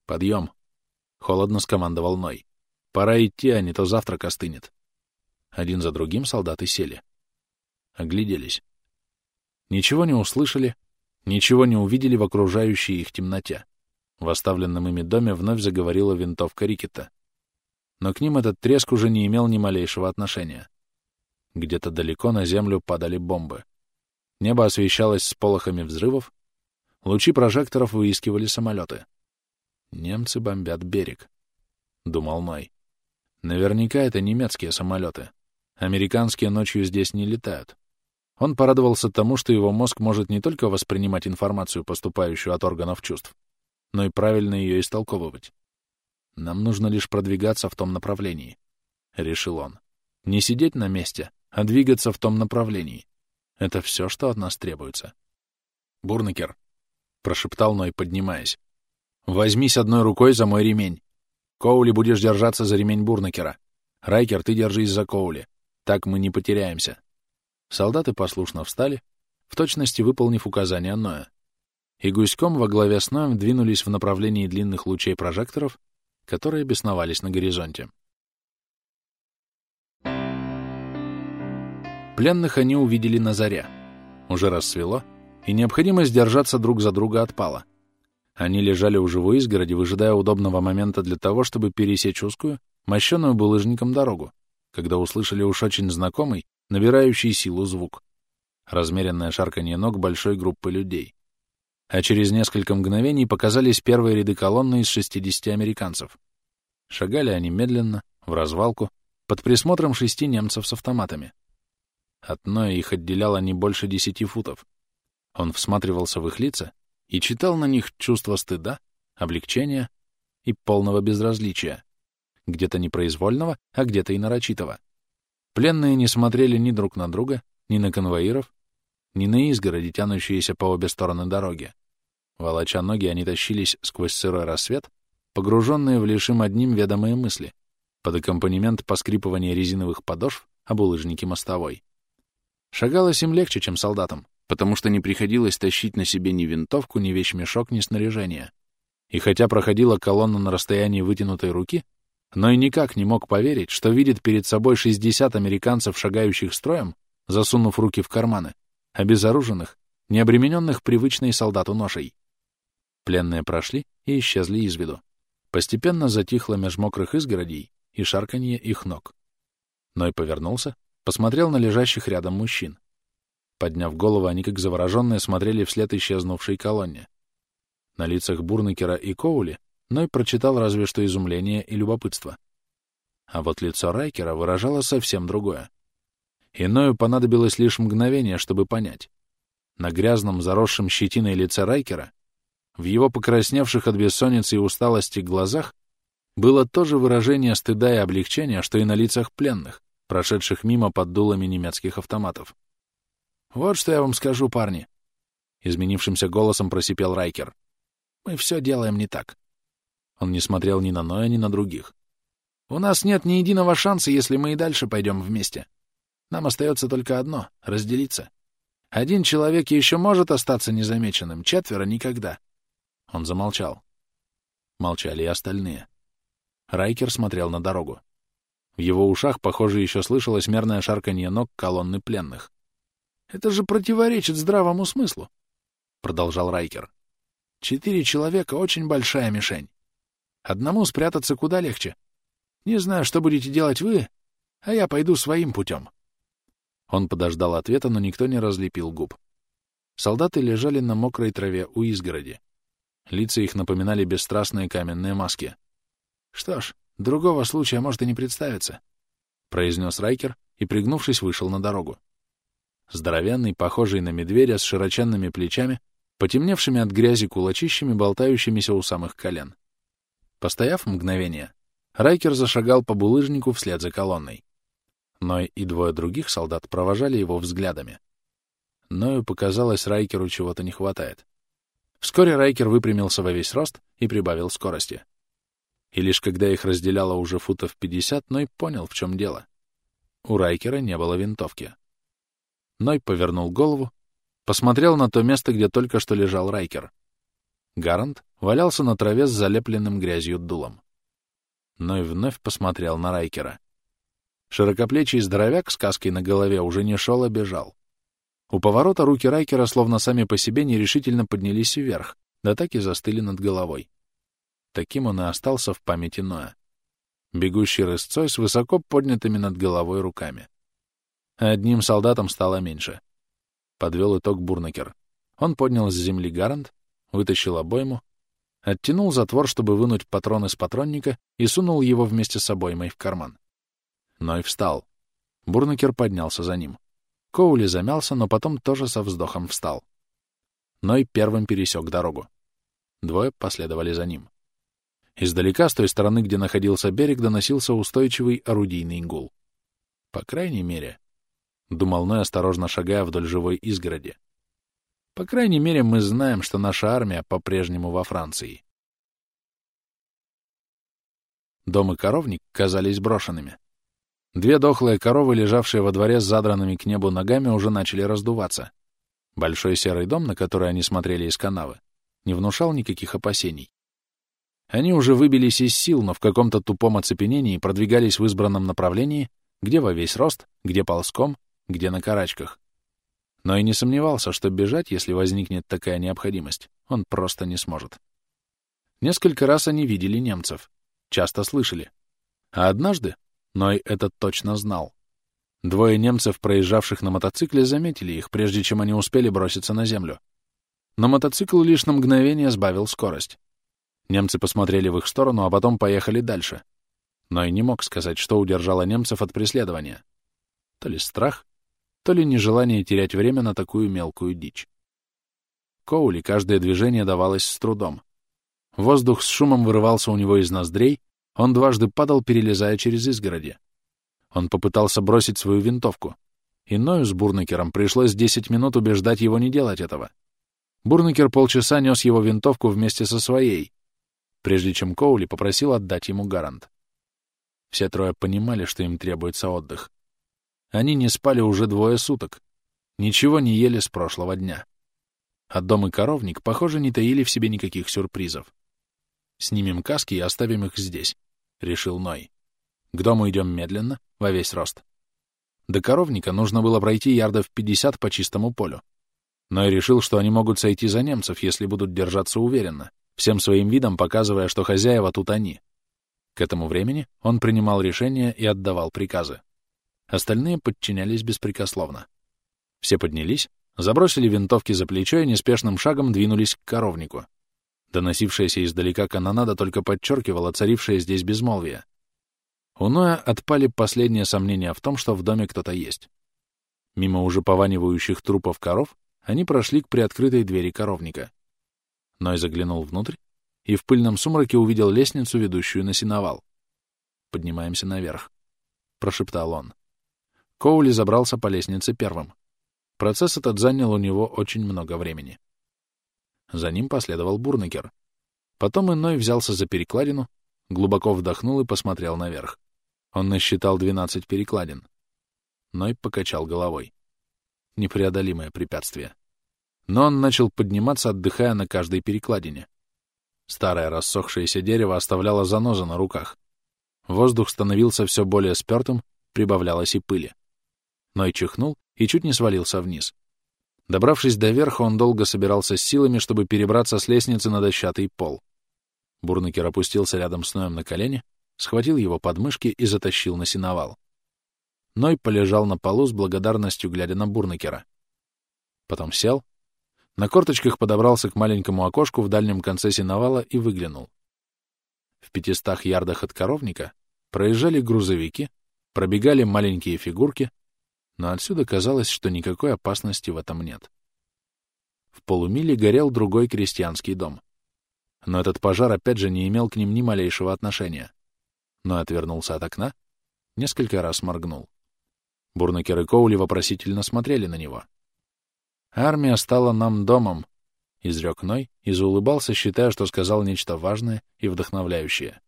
«Подъем!» — холодно скомандовал Ной. «Пора идти, а не то завтрак остынет». Один за другим солдаты сели. Огляделись. Ничего не услышали, ничего не увидели в окружающей их темноте. В оставленном ими доме вновь заговорила винтовка Рикета. Но к ним этот треск уже не имел ни малейшего отношения. Где-то далеко на землю падали бомбы. Небо освещалось сполохами взрывов, лучи прожекторов выискивали самолеты. «Немцы бомбят берег», — думал Ной. «Наверняка это немецкие самолеты. Американские ночью здесь не летают». Он порадовался тому, что его мозг может не только воспринимать информацию, поступающую от органов чувств, но и правильно ее истолковывать. «Нам нужно лишь продвигаться в том направлении», — решил он. «Не сидеть на месте, а двигаться в том направлении. Это все, что от нас требуется. Бурнекер, — прошептал Ной, поднимаясь, — возьмись одной рукой за мой ремень. Коули будешь держаться за ремень Бурнекера. Райкер, ты держись за Коули. Так мы не потеряемся. Солдаты послушно встали, в точности выполнив указания Ноя. И гуськом во главе с Ноем двинулись в направлении длинных лучей прожекторов, которые бесновались на горизонте. Пленных они увидели на заре. Уже рассвело, и необходимость держаться друг за друга отпала. Они лежали у живой изгороди, выжидая удобного момента для того, чтобы пересечь узкую, мощенную булыжником дорогу, когда услышали уж очень знакомый, набирающий силу звук. Размеренное шарканье ног большой группы людей. А через несколько мгновений показались первые ряды колонны из 60 американцев. Шагали они медленно, в развалку, под присмотром шести немцев с автоматами. От их отделяло не больше десяти футов. Он всматривался в их лица и читал на них чувство стыда, облегчения и полного безразличия. Где-то непроизвольного, а где-то и нарочитого. Пленные не смотрели ни друг на друга, ни на конвоиров, ни на изгороди, тянущиеся по обе стороны дороги. Волоча ноги, они тащились сквозь сырой рассвет, погруженные в лишь им одним ведомые мысли, под аккомпанемент поскрипывания резиновых подошв об улыжнике мостовой. Шагалось им легче, чем солдатам, потому что не приходилось тащить на себе ни винтовку, ни вещмешок, ни снаряжение. И хотя проходила колонна на расстоянии вытянутой руки, но и никак не мог поверить, что видит перед собой 60 американцев, шагающих строем, засунув руки в карманы, обезоруженных, не обремененных привычной солдату ношей. Пленные прошли и исчезли из виду. Постепенно затихло меж мокрых изгородей и шарканье их ног. Ной повернулся, посмотрел на лежащих рядом мужчин. Подняв голову, они как завороженные смотрели вслед исчезнувшей колонне. На лицах Бурнекера и Коули Ной прочитал разве что изумление и любопытство. А вот лицо Райкера выражало совсем другое. И Ною понадобилось лишь мгновение, чтобы понять. На грязном, заросшем щетиной лице Райкера, в его покрасневших от бессонницы и усталости глазах, было то же выражение стыда и облегчения, что и на лицах пленных, прошедших мимо под дулами немецких автоматов. «Вот что я вам скажу, парни!» Изменившимся голосом просипел Райкер. «Мы все делаем не так». Он не смотрел ни на Ноя, ни на других. «У нас нет ни единого шанса, если мы и дальше пойдем вместе. Нам остается только одно — разделиться. Один человек еще может остаться незамеченным, четверо — никогда». Он замолчал. Молчали и остальные. Райкер смотрел на дорогу. В его ушах, похоже, еще слышалось мерное шарканье ног колонны пленных. «Это же противоречит здравому смыслу», — продолжал Райкер. «Четыре человека — очень большая мишень. Одному спрятаться куда легче. Не знаю, что будете делать вы, а я пойду своим путем». Он подождал ответа, но никто не разлепил губ. Солдаты лежали на мокрой траве у изгороди. Лица их напоминали бесстрастные каменные маски. «Что ж, другого случая может и не представиться», — произнес Райкер и, пригнувшись, вышел на дорогу. Здоровенный, похожий на медведя, с широченными плечами, потемневшими от грязи кулачищами, болтающимися у самых колен. Постояв мгновение, Райкер зашагал по булыжнику вслед за колонной. Ной и двое других солдат провожали его взглядами. Ною показалось, Райкеру чего-то не хватает. Вскоре Райкер выпрямился во весь рост и прибавил скорости. И лишь когда их разделяло уже футов пятьдесят, Ной понял, в чем дело. У Райкера не было винтовки. Ной повернул голову, посмотрел на то место, где только что лежал Райкер. Гарант валялся на траве с залепленным грязью дулом. Ной вновь посмотрел на Райкера. Широкоплечий здоровяк с каской на голове уже не шел, а бежал. У поворота руки Райкера словно сами по себе нерешительно поднялись вверх, да так и застыли над головой. Таким он и остался в памяти Ноя. Бегущий рысцой с высоко поднятыми над головой руками. Одним солдатом стало меньше. Подвел итог Бурнакер. Он поднял с земли гарант, вытащил обойму, оттянул затвор, чтобы вынуть патрон из патронника и сунул его вместе с обоймой в карман. Ной встал. Бурнакер поднялся за ним. Коули замялся, но потом тоже со вздохом встал. Ной первым пересек дорогу. Двое последовали за ним. Издалека, с той стороны, где находился берег, доносился устойчивый орудийный гул. По крайней мере, — думал Ной, осторожно шагая вдоль живой изгороди. По крайней мере, мы знаем, что наша армия по-прежнему во Франции. Дом и коровник казались брошенными. Две дохлые коровы, лежавшие во дворе с задранными к небу ногами, уже начали раздуваться. Большой серый дом, на который они смотрели из канавы, не внушал никаких опасений. Они уже выбились из сил, но в каком-то тупом оцепенении продвигались в избранном направлении, где во весь рост, где ползком, где на карачках. Но и не сомневался, что бежать, если возникнет такая необходимость, он просто не сможет. Несколько раз они видели немцев, часто слышали. А однажды Ной это точно знал. Двое немцев, проезжавших на мотоцикле, заметили их, прежде чем они успели броситься на землю. Но мотоцикл лишь на мгновение сбавил скорость. Немцы посмотрели в их сторону, а потом поехали дальше. Ной не мог сказать, что удержало немцев от преследования. То ли страх, то ли нежелание терять время на такую мелкую дичь. Коули каждое движение давалось с трудом. Воздух с шумом вырывался у него из ноздрей, он дважды падал, перелезая через изгороди. Он попытался бросить свою винтовку. И Ною с Бурнакером пришлось десять минут убеждать его не делать этого. Бурнакер полчаса нес его винтовку вместе со своей, прежде чем Коули попросил отдать ему гарант. Все трое понимали, что им требуется отдых. Они не спали уже двое суток, ничего не ели с прошлого дня. А дом и коровник, похоже, не таили в себе никаких сюрпризов. Снимем каски и оставим их здесь. — решил Ной. «К дому идем медленно, во весь рост». До коровника нужно было пройти ярдов 50 по чистому полю. Ной решил, что они могут сойти за немцев, если будут держаться уверенно, всем своим видом показывая, что хозяева тут они. К этому времени он принимал решения и отдавал приказы. Остальные подчинялись беспрекословно. Все поднялись, забросили винтовки за плечо и неспешным шагом двинулись к коровнику. Доносившаяся издалека канонада только подчеркивала царившее здесь безмолвие. У Ноя отпали последние сомнения в том, что в доме кто-то есть. Мимо уже пованивающих трупов коров они прошли к приоткрытой двери коровника. Ной заглянул внутрь и в пыльном сумраке увидел лестницу, ведущую на сеновал. «Поднимаемся наверх», — прошептал он. Коули забрался по лестнице первым. Процесс этот занял у него очень много времени. За ним последовал Бурнекер. Потом иной взялся за перекладину, глубоко вдохнул и посмотрел наверх. Он насчитал 12 перекладин. Ной покачал головой. Непреодолимое препятствие. Но он начал подниматься, отдыхая на каждой перекладине. Старое рассохшееся дерево оставляло занозы на руках. Воздух становился все более спертым, прибавлялось и пыли. Ной чихнул и чуть не свалился вниз. Добравшись до верха, он долго собирался с силами, чтобы перебраться с лестницы на дощатый пол. Бурнакер опустился рядом с Ноем на колени, схватил его подмышки и затащил на сеновал. Ной полежал на полу с благодарностью, глядя на Бурнакера. Потом сел, на корточках подобрался к маленькому окошку в дальнем конце сеновала и выглянул. В пятистах ярдах от коровника проезжали грузовики, пробегали маленькие фигурки, но отсюда казалось, что никакой опасности в этом нет. В полумиле горел другой крестьянский дом. Но этот пожар опять же не имел к ним ни малейшего отношения. Но отвернулся от окна, несколько раз моргнул. Бурнакер и Коули вопросительно смотрели на него. «Армия стала нам домом», — изрек Ной и заулыбался, считая, что сказал нечто важное и вдохновляющее.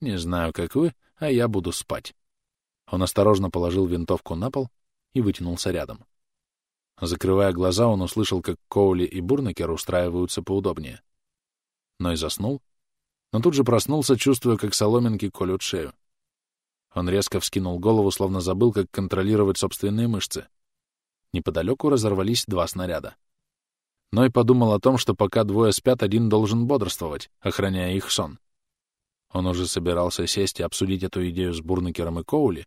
«Не знаю, как вы, а я буду спать». Он осторожно положил винтовку на пол и вытянулся рядом. Закрывая глаза, он услышал, как Коули и Бурнекер устраиваются поудобнее. Ной заснул, но тут же проснулся, чувствуя, как соломинки колют шею. Он резко вскинул голову, словно забыл, как контролировать собственные мышцы. Неподалеку разорвались два снаряда. Ной подумал о том, что пока двое спят, один должен бодрствовать, охраняя их сон. Он уже собирался сесть и обсудить эту идею с Бурнекером и Коули,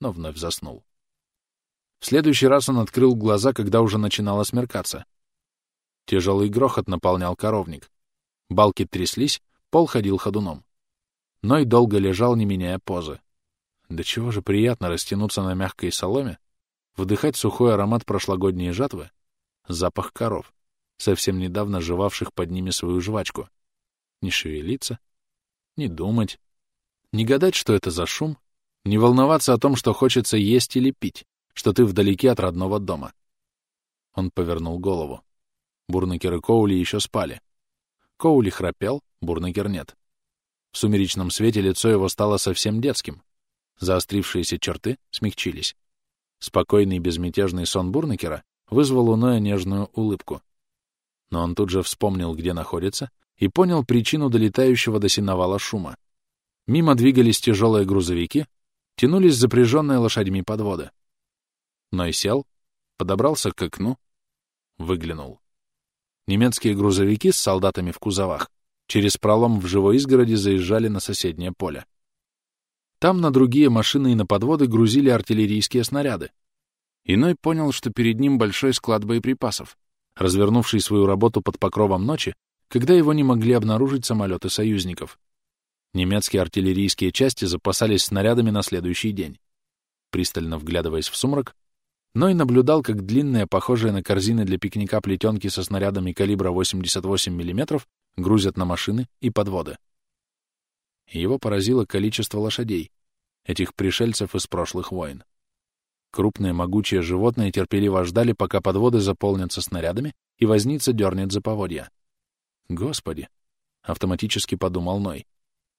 но вновь заснул. В следующий раз он открыл глаза, когда уже начинало смеркаться. Тяжелый грохот наполнял коровник. Балки тряслись, пол ходил ходуном. Ной долго лежал, не меняя позы. Да чего же приятно растянуться на мягкой соломе, вдыхать сухой аромат прошлогодней жатвы, запах коров, совсем недавно жевавших под ними свою жвачку. Не шевелиться, не думать, не гадать, что это за шум, не волноваться о том, что хочется есть или пить что ты вдалеке от родного дома. Он повернул голову. Бурнекер и Коули еще спали. Коули храпел, Бурнекер нет. В сумеречном свете лицо его стало совсем детским. Заострившиеся черты смягчились. Спокойный безмятежный сон Бурнекера вызвал у Ноя нежную улыбку. Но он тут же вспомнил, где находится, и понял причину долетающего до синовала шума. Мимо двигались тяжелые грузовики, тянулись запряженные лошадьми подводы. Ной сел, подобрался к окну, выглянул. Немецкие грузовики с солдатами в кузовах через пролом в живой изгороди заезжали на соседнее поле. Там на другие машины и на подводы грузили артиллерийские снаряды. Иной понял, что перед ним большой склад боеприпасов, развернувший свою работу под покровом ночи, когда его не могли обнаружить самолеты союзников. Немецкие артиллерийские части запасались снарядами на следующий день. Пристально вглядываясь в сумрак, но и наблюдал, как длинные, похожие на корзины для пикника плетенки со снарядами калибра 88 мм грузят на машины и подводы. Его поразило количество лошадей, этих пришельцев из прошлых войн. Крупные могучие животные терпеливо ждали, пока подводы заполнятся снарядами, и возница дернет за поводья. Господи! — автоматически подумал Ной.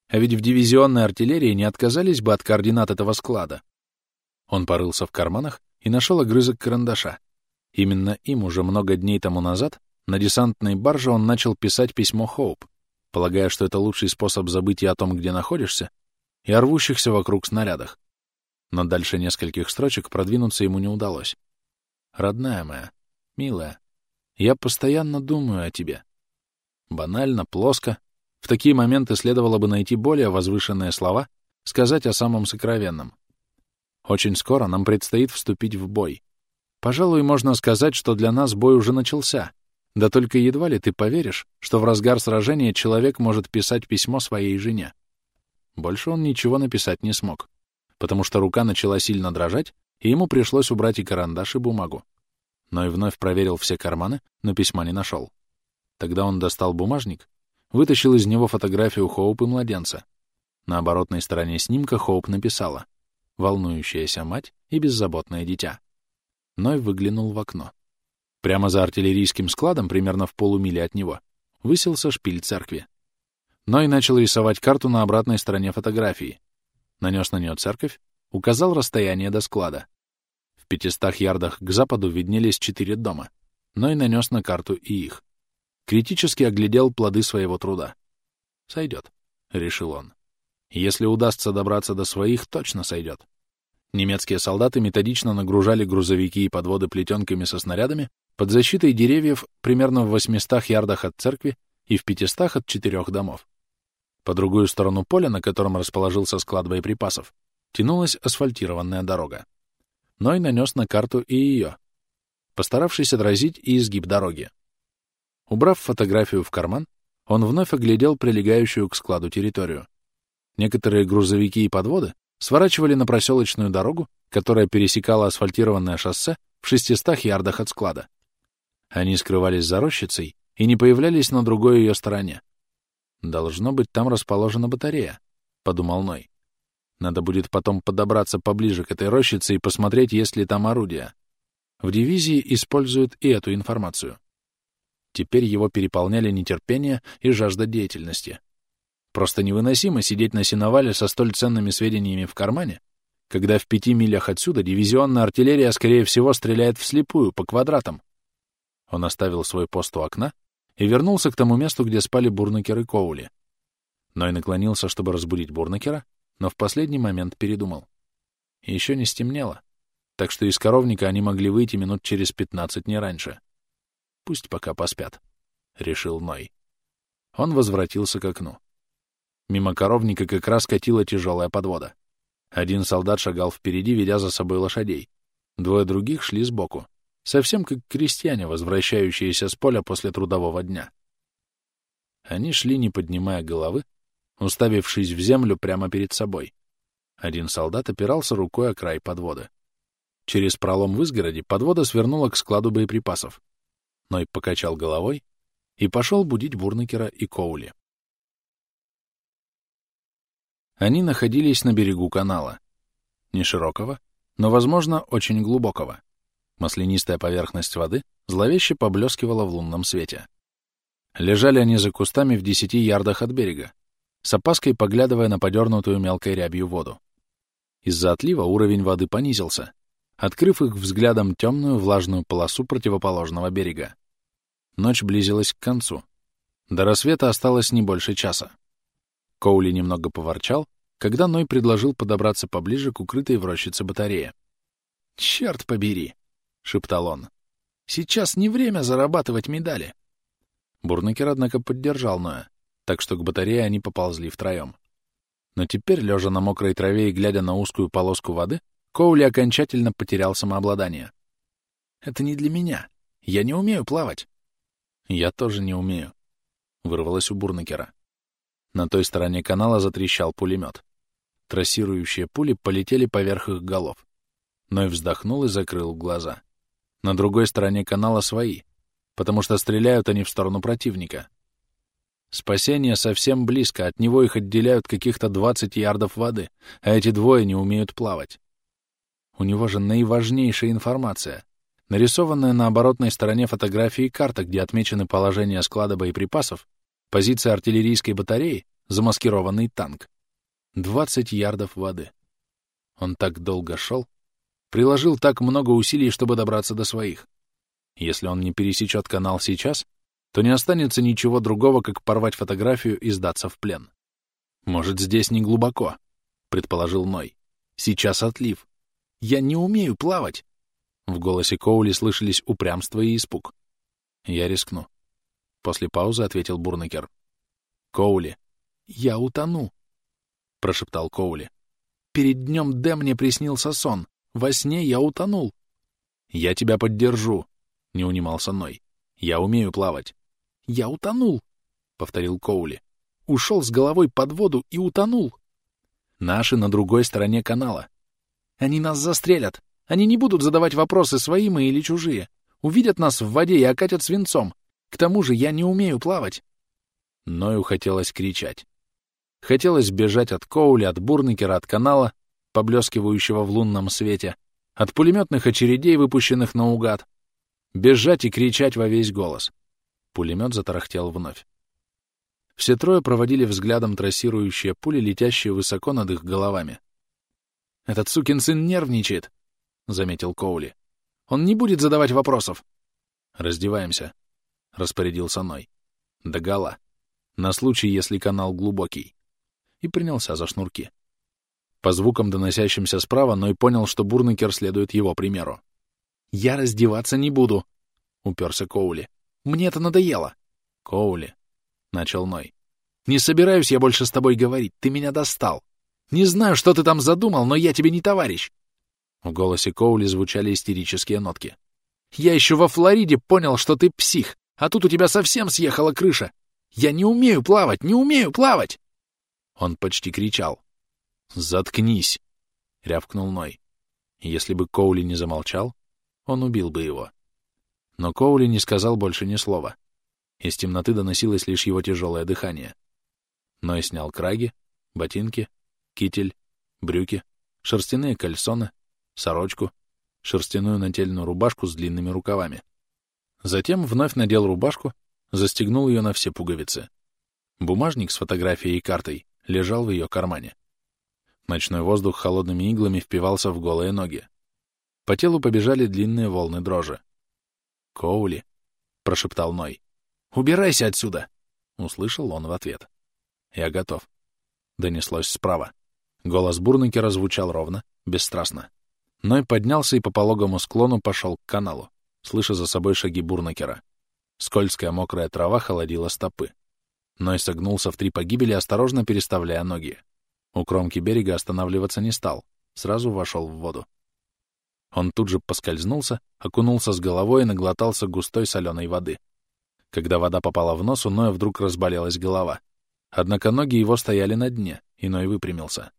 А ведь в дивизионной артиллерии не отказались бы от координат этого склада. Он порылся в карманах и нашел огрызок карандаша. Именно им уже много дней тому назад на десантной барже он начал писать письмо Хоуп, полагая, что это лучший способ забыть и о том, где находишься, и о рвущихся вокруг снарядах. Но дальше нескольких строчек продвинуться ему не удалось. «Родная моя, милая, я постоянно думаю о тебе». Банально, плоско. В такие моменты следовало бы найти более возвышенные слова, сказать о самом сокровенном. Очень скоро нам предстоит вступить в бой. Пожалуй, можно сказать, что для нас бой уже начался. Да только едва ли ты поверишь, что в разгар сражения человек может писать письмо своей жене. Больше он ничего написать не смог, потому что рука начала сильно дрожать, и ему пришлось убрать и карандаш, и бумагу. Но и вновь проверил все карманы, но письма не нашел. Тогда он достал бумажник, вытащил из него фотографию Хоуп и младенца. На оборотной стороне снимка Хоуп написала волнующаяся мать и беззаботное дитя. Ной выглянул в окно. Прямо за артиллерийским складом, примерно в полумиле от него, высился шпиль церкви. Ной начал рисовать карту на обратной стороне фотографии. Нанес на нее церковь, указал расстояние до склада. В пятистах ярдах к западу виднелись четыре дома. Ной нанес на карту и их. Критически оглядел плоды своего труда. «Сойдет», — решил он. «Если удастся добраться до своих, точно сойдет». Немецкие солдаты методично нагружали грузовики и подводы плетенками со снарядами под защитой деревьев примерно в 800 ярдах от церкви и в 500 от четырех домов. По другую сторону поля, на котором расположился склад боеприпасов, тянулась асфальтированная дорога. Ной нанес на карту и ее, постаравшись отразить и изгиб дороги. Убрав фотографию в карман, он вновь оглядел прилегающую к складу территорию. Некоторые грузовики и подводы сворачивали на проселочную дорогу, которая пересекала асфальтированное шоссе в 600 ярдах от склада. Они скрывались за рощицей и не появлялись на другой ее стороне. «Должно быть, там расположена батарея», — подумал Ной. «Надо будет потом подобраться поближе к этой рощице и посмотреть, есть ли там орудия. В дивизии используют и эту информацию». Теперь его переполняли нетерпение и жажда деятельности. Просто невыносимо сидеть на сеновале со столь ценными сведениями в кармане, когда в пяти милях отсюда дивизионная артиллерия, скорее всего, стреляет вслепую, по квадратам. Он оставил свой пост у окна и вернулся к тому месту, где спали Бурнакер и Коули. Но и наклонился, чтобы разбудить Бурнакера, но в последний момент передумал. еще не стемнело, так что из коровника они могли выйти минут через пятнадцать, не раньше. Пусть пока поспят, — решил Ной. Он возвратился к окну. Мимо коровника как раз катила тяжелая подвода. Один солдат шагал впереди, ведя за собой лошадей. Двое других шли сбоку, совсем как крестьяне, возвращающиеся с поля после трудового дня. Они шли, не поднимая головы, уставившись в землю прямо перед собой. Один солдат опирался рукой о край подводы. Через пролом в изгороди подвода свернула к складу боеприпасов. Ной покачал головой и пошел будить Бурнекера и Коули. Они находились на берегу канала. Не широкого, но, возможно, очень глубокого. Маслянистая поверхность воды зловеще поблескивала в лунном свете. Лежали они за кустами в десяти ярдах от берега, с опаской поглядывая на подернутую мелкой рябью воду. Из-за отлива уровень воды понизился, открыв их взглядом темную влажную полосу противоположного берега. Ночь близилась к концу. До рассвета осталось не больше часа. Коули немного поворчал, когда Ной предложил подобраться поближе к укрытой в рощице батарее. «Черт побери!» — шептал он. «Сейчас не время зарабатывать медали!» Бурнакер, однако, поддержал Ноя, так что к батарее они поползли втроем. Но теперь, лежа на мокрой траве и глядя на узкую полоску воды, Коули окончательно потерял самообладание. «Это не для меня. Я не умею плавать». «Я тоже не умею», — вырвалось у Бурнакера. На той стороне канала затрещал пулемет. Трассирующие пули полетели поверх их голов. Ной вздохнул и закрыл глаза. На другой стороне канала свои, потому что стреляют они в сторону противника. Спасение совсем близко, от него их отделяют каких-то 20 ярдов воды, а эти двое не умеют плавать. У него же наиважнейшая информация, нарисованная на оборотной стороне фотографии карта, где отмечены положения склада боеприпасов Позиция артиллерийской батареи — замаскированный танк. 20 ярдов воды. Он так долго шел, приложил так много усилий, чтобы добраться до своих. Если он не пересечет канал сейчас, то не останется ничего другого, как порвать фотографию и сдаться в плен. «Может, здесь не глубоко», — предположил Ной. «Сейчас отлив. Я не умею плавать». В голосе Коули слышались упрямство и испуг. «Я рискну. После паузы ответил Бурнекер. «Коули, я утону», — прошептал Коули. «Перед днем Д мне приснился сон. Во сне я утонул». «Я тебя поддержу», — не унимался Ной. «Я умею плавать». «Я утонул», — повторил Коули. «Ушел с головой под воду и утонул». «Наши на другой стороне канала». «Они нас застрелят. Они не будут задавать вопросы, свои мы или чужие. Увидят нас в воде и окатят свинцом. К тому же я не умею плавать. Ною хотелось кричать. Хотелось бежать от Коули, от Бурникера, от канала, поблескивающего в лунном свете, от пулеметных очередей, выпущенных наугад, бежать и кричать во весь голос. Пулемет затарахтел вновь. Все трое проводили взглядом трассирующие пули, летящие высоко над их головами. «Этот сукин сын нервничает», — заметил Коули. «Он не будет задавать вопросов». «Раздеваемся», — распорядился Ной. «Догола. На случай, если канал глубокий». И принялся за шнурки. По звукам, доносящимся справа, Ной понял, что Бурнекер следует его примеру. «Я раздеваться не буду», — уперся Коули. «Мне это надоело». «Коули», — начал Ной. «Не собираюсь я больше с тобой говорить, ты меня достал. Не знаю, что ты там задумал, но я тебе не товарищ». В голосе Коули звучали истерические нотки. «Я еще во Флориде понял, что ты псих, а тут у тебя совсем съехала крыша. Я не умею плавать, не умею плавать!» Он почти кричал. «Заткнись!» — рявкнул Ной. Если бы Коули не замолчал, он убил бы его. Но Коули не сказал больше ни слова. Из темноты доносилось лишь его тяжелое дыхание. Ной снял краги, ботинки, китель, брюки, шерстяные кальсоны, сорочку, шерстяную нательную рубашку с длинными рукавами. Затем вновь надел рубашку, застегнул ее на все пуговицы. Бумажник с фотографией и картой лежал в ее кармане. Ночной воздух холодными иглами впивался в голые ноги. По телу побежали длинные волны дрожи. «Коули», — прошептал Ной, — «убирайся отсюда!» — услышал он в ответ. «Я готов», — донеслось справа. Голос Бурнекера звучал ровно, бесстрастно. Ной поднялся и по пологому склону пошел к каналу, слыша за собой шаги Бурнекера. Скользкая мокрая трава холодила стопы. Ной согнулся в три погибели, осторожно переставляя ноги. У кромки берега останавливаться не стал, сразу вошел в воду. Он тут же поскользнулся, окунулся с головой и наглотался густой соленой воды. Когда вода попала в нос, у Ноя вдруг разболелась голова. Однако ноги его стояли на дне, и Ной выпрямился.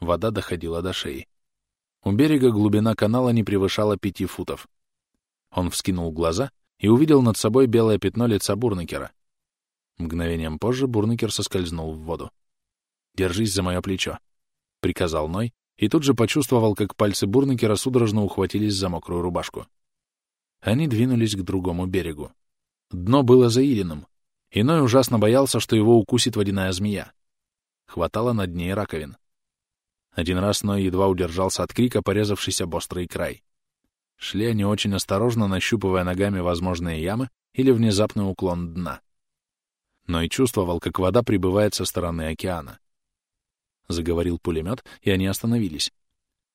Вода доходила до шеи. У берега глубина канала не превышала пяти футов. Он вскинул глаза и увидел над собой белое пятно лица Бурнекера. Мгновением позже Бурнекер соскользнул в воду. «Держись за мое плечо», — приказал Ной, и тут же почувствовал, как пальцы Бурнекера судорожно ухватились за мокрую рубашку. Они двинулись к другому берегу. Дно было заиленным. Иной ужасно боялся, что его укусит водяная змея. Хватало на дне раковин. Один раз Ной едва удержался от крика, порезавшийся об острый край. Шли они очень осторожно, нащупывая ногами возможные ямы или внезапный уклон дна. Ной чувствовал, как вода прибывает со стороны океана. Заговорил пулемет, и они остановились.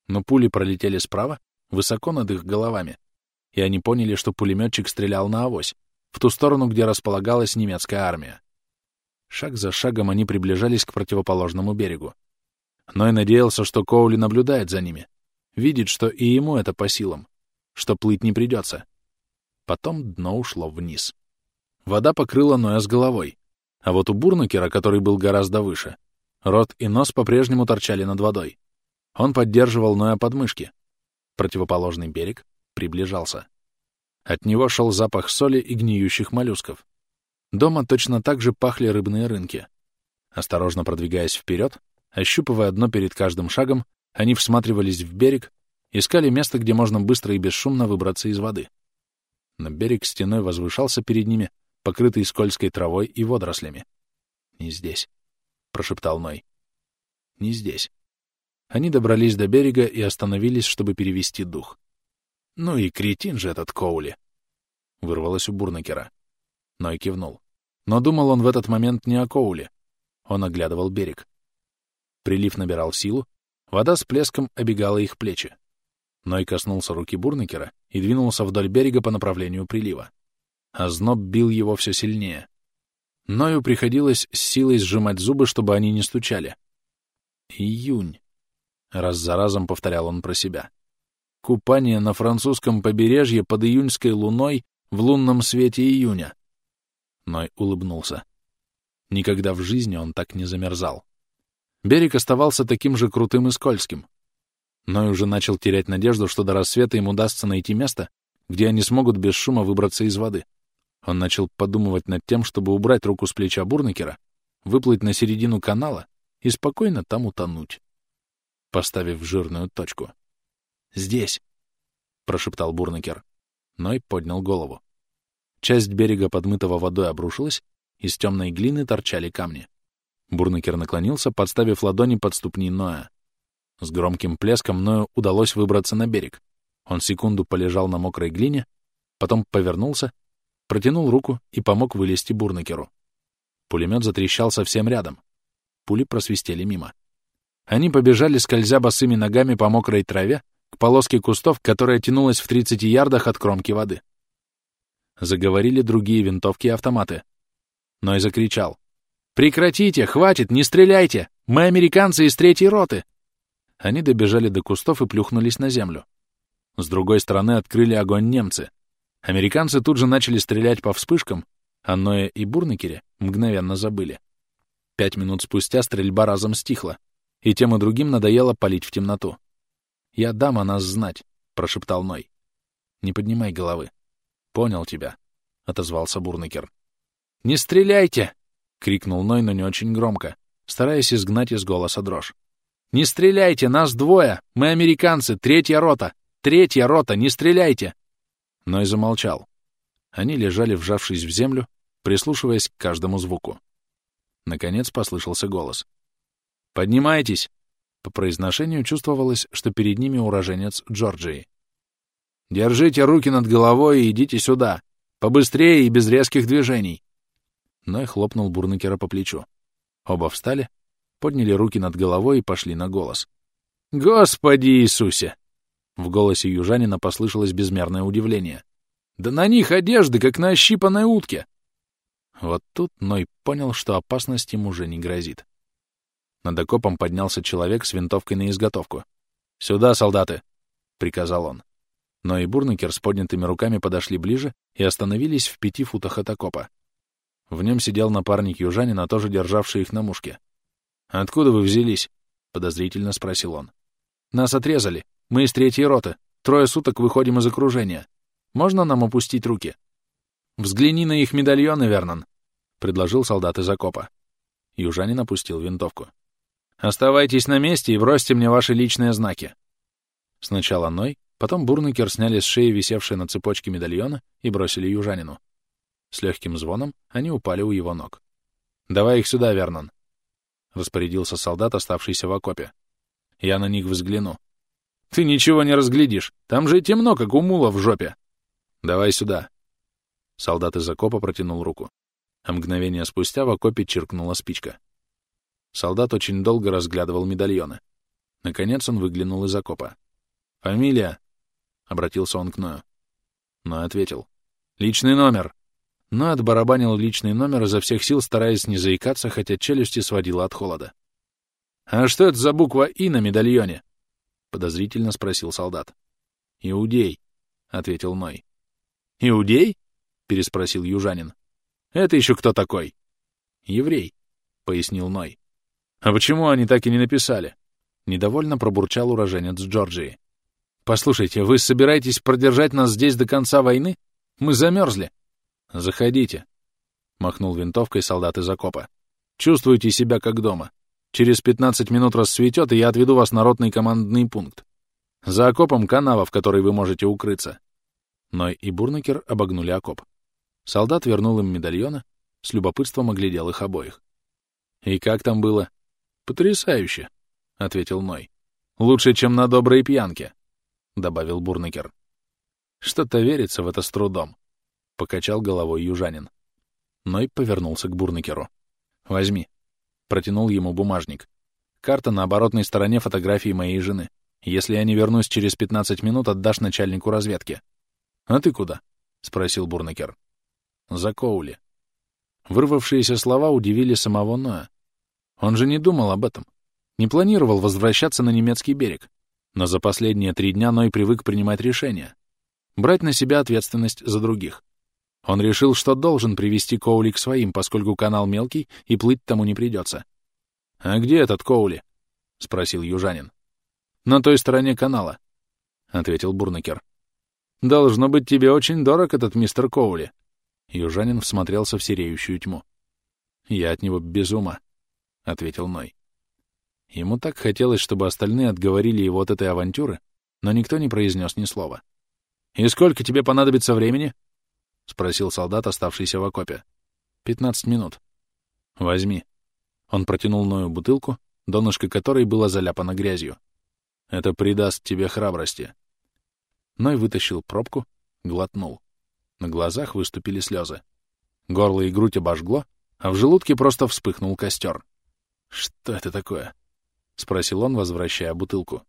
Но пули пролетели справа, высоко над их головами, и они поняли, что пулеметчик стрелял на авось, в ту сторону, где располагалась немецкая армия. Шаг за шагом они приближались к противоположному берегу. Но и надеялся, что Коули наблюдает за ними, видит, что и ему это по силам, что плыть не придется. Потом дно ушло вниз. Вода покрыла Ноя с головой, а вот у Бурнакера, который был гораздо выше, Рот и нос по-прежнему торчали над водой. Он поддерживал Ноя подмышки. Противоположный берег приближался. От него шел запах соли и гниющих моллюсков. Дома точно так же пахли рыбные рынки. Осторожно продвигаясь вперед, ощупывая дно перед каждым шагом, они всматривались в берег, искали место, где можно быстро и бесшумно выбраться из воды. Но берег стеной возвышался перед ними, покрытый скользкой травой и водорослями. Не здесь прошептал Ной. «Не здесь». Они добрались до берега и остановились, чтобы перевести дух. «Ну и кретин же этот Коули!» — вырвалось у Бурнакера. Ной кивнул. Но думал он в этот момент не о Коуле. Он оглядывал берег. Прилив набирал силу, вода с плеском обегала их плечи. Ной коснулся руки Бурнакера и двинулся вдоль берега по направлению прилива. А зноб бил его все сильнее. Ною приходилось с силой сжимать зубы, чтобы они не стучали. «Июнь», — раз за разом повторял он про себя. «Купание на французском побережье под июньской луной в лунном свете июня». Ной улыбнулся. Никогда в жизни он так не замерзал. Берег оставался таким же крутым и скользким. Ной уже начал терять надежду, что до рассвета им удастся найти место, где они смогут без шума выбраться из воды. Он начал подумывать над тем, чтобы убрать руку с плеча Бурнекера, выплыть на середину канала и спокойно там утонуть, поставив жирную точку. «Здесь!» — прошептал Бурнакер. Ной поднял голову. Часть берега, подмытого водой, обрушилась, из темной глины торчали камни. Бурнакер наклонился, подставив ладони под ступни Ноя. С громким плеском Ною удалось выбраться на берег. Он секунду полежал на мокрой глине, потом повернулся, протянул руку и помог вылезти Бурнакеру. Пулемет затрещал совсем рядом. Пули просвистели мимо. Они побежали, скользя босыми ногами по мокрой траве, к полоске кустов, которая тянулась в 30 ярдах от кромки воды. Заговорили другие винтовки и автоматы. Ной закричал. «Прекратите! Хватит! Не стреляйте! Мы американцы из третьей роты!» Они добежали до кустов и плюхнулись на землю. С другой стороны открыли огонь немцы. Американцы тут же начали стрелять по вспышкам, а Ноя и Бурнекере мгновенно забыли. Пять минут спустя стрельба разом стихла, и тем и другим надоело палить в темноту. «Я дам о нас знать», — прошептал Ной. «Не поднимай головы». «Понял тебя», — отозвался Бурнекер. «Не стреляйте!» — крикнул Ной, но не очень громко, стараясь изгнать из голоса дрожь. «Не стреляйте! Нас двое! Мы американцы! Третья рота! Третья рота! Не стреляйте!» Ной замолчал. Они лежали, вжавшись в землю, прислушиваясь к каждому звуку. Наконец послышался голос. «Поднимайтесь!» По произношению чувствовалось, что перед ними уроженец Джорджии. «Держите руки над головой и идите сюда! Побыстрее и без резких движений!» Ной хлопнул Бурнекера по плечу. Оба встали, подняли руки над головой и пошли на голос. «Господи Иисусе!» В голосе южанина послышалось безмерное удивление. «Да на них одежды, как на ощипанной утке!» Вот тут Ной понял, что опасность ему уже не грозит. Над окопом поднялся человек с винтовкой на изготовку. «Сюда, солдаты!» — приказал он. Но и Бурнекер с поднятыми руками подошли ближе и остановились в пяти футах от окопа. В нем сидел напарник южанина, тоже державший их на мушке. «Откуда вы взялись?» — подозрительно спросил он. «Нас отрезали. Мы из третьей роты. Трое суток выходим из окружения. Можно нам опустить руки?» «Взгляни на их медальоны, Вернон», — предложил солдат из окопа. Южанин опустил винтовку. Оставайтесь на месте и бросьте мне ваши личные знаки. Сначала Ной, потом Бурнекер сняли с шеи висевшие на цепочке медальона и бросили южанину. С легким звоном они упали у его ног. «Давай их сюда, Вернон», — распорядился солдат, оставшийся в окопе. «Я на них взгляну». «Ты ничего не разглядишь. Там же темно, как у мула в жопе». «Давай сюда». Солдат из окопа протянул руку. А мгновение спустя в окопе чиркнула спичка. Солдат очень долго разглядывал медальоны. Наконец он выглянул из окопа. «Фамилия?» — обратился он к Ною. Но ответил. «Личный номер!» Но отбарабанил личный номер изо всех сил, стараясь не заикаться, хотя челюсти сводила от холода. «А что это за буква «И» на медальоне?» — подозрительно спросил солдат. «Иудей», — ответил Ной. «Иудей?» — переспросил южанин. «Это еще кто такой?» «Еврей», — пояснил Ной. «А почему они так и не написали?» Недовольно пробурчал уроженец Джорджии. «Послушайте, вы собираетесь продержать нас здесь до конца войны? Мы замерзли!» «Заходите», — махнул винтовкой солдат из окопа. «Чувствуйте себя как дома. Через пятнадцать минут рассветет, и я отведу вас на ротный командный пункт. За окопом канава, в которой вы можете укрыться». Ной и Бурнакер обогнули окоп. Солдат вернул им медальоны, с любопытством оглядел их обоих. «И как там было?» «Потрясающе», — ответил Ной. «Лучше, чем на доброй пьянке», — добавил Бурнекер. «Что-то верится в это с трудом», — покачал головой южанин. Ной повернулся к Бурнекеру. «Возьми». Протянул ему бумажник. «Карта на оборотной стороне фотографии моей жены. Если я не вернусь через 15 минут, отдашь начальнику разведки». «А ты куда?» — спросил Бурнекер. «За Коули». Вырвавшиеся слова удивили самого Ноя. Он же не думал об этом. Не планировал возвращаться на немецкий берег. Но за последние три дня Ной привык принимать решения. Брать на себя ответственность за других. Он решил, что должен привести Коули к своим, поскольку канал мелкий и плыть тому не придется. «А где этот Коули?» — спросил южанин. «На той стороне канала», — ответил Бурнакер. «Должно быть тебе очень дорог этот мистер Коули». Южанин всмотрелся в сереющую тьму. «Я от него без ума», ответил Ной. Ему так хотелось, чтобы остальные отговорили его от этой авантюры, но никто не произнес ни слова. «И сколько тебе понадобится времени?» — спросил солдат, оставшийся в окопе. «Пятнадцать минут». «Возьми». Он протянул Ною бутылку, донышко которой было заляпано грязью. «Это придаст тебе храбрости». Ной вытащил пробку, глотнул. На глазах выступили слезы. Горло и грудь обожгло, а в желудке просто вспыхнул костер. «Что это такое?» — спросил он, возвращая бутылку.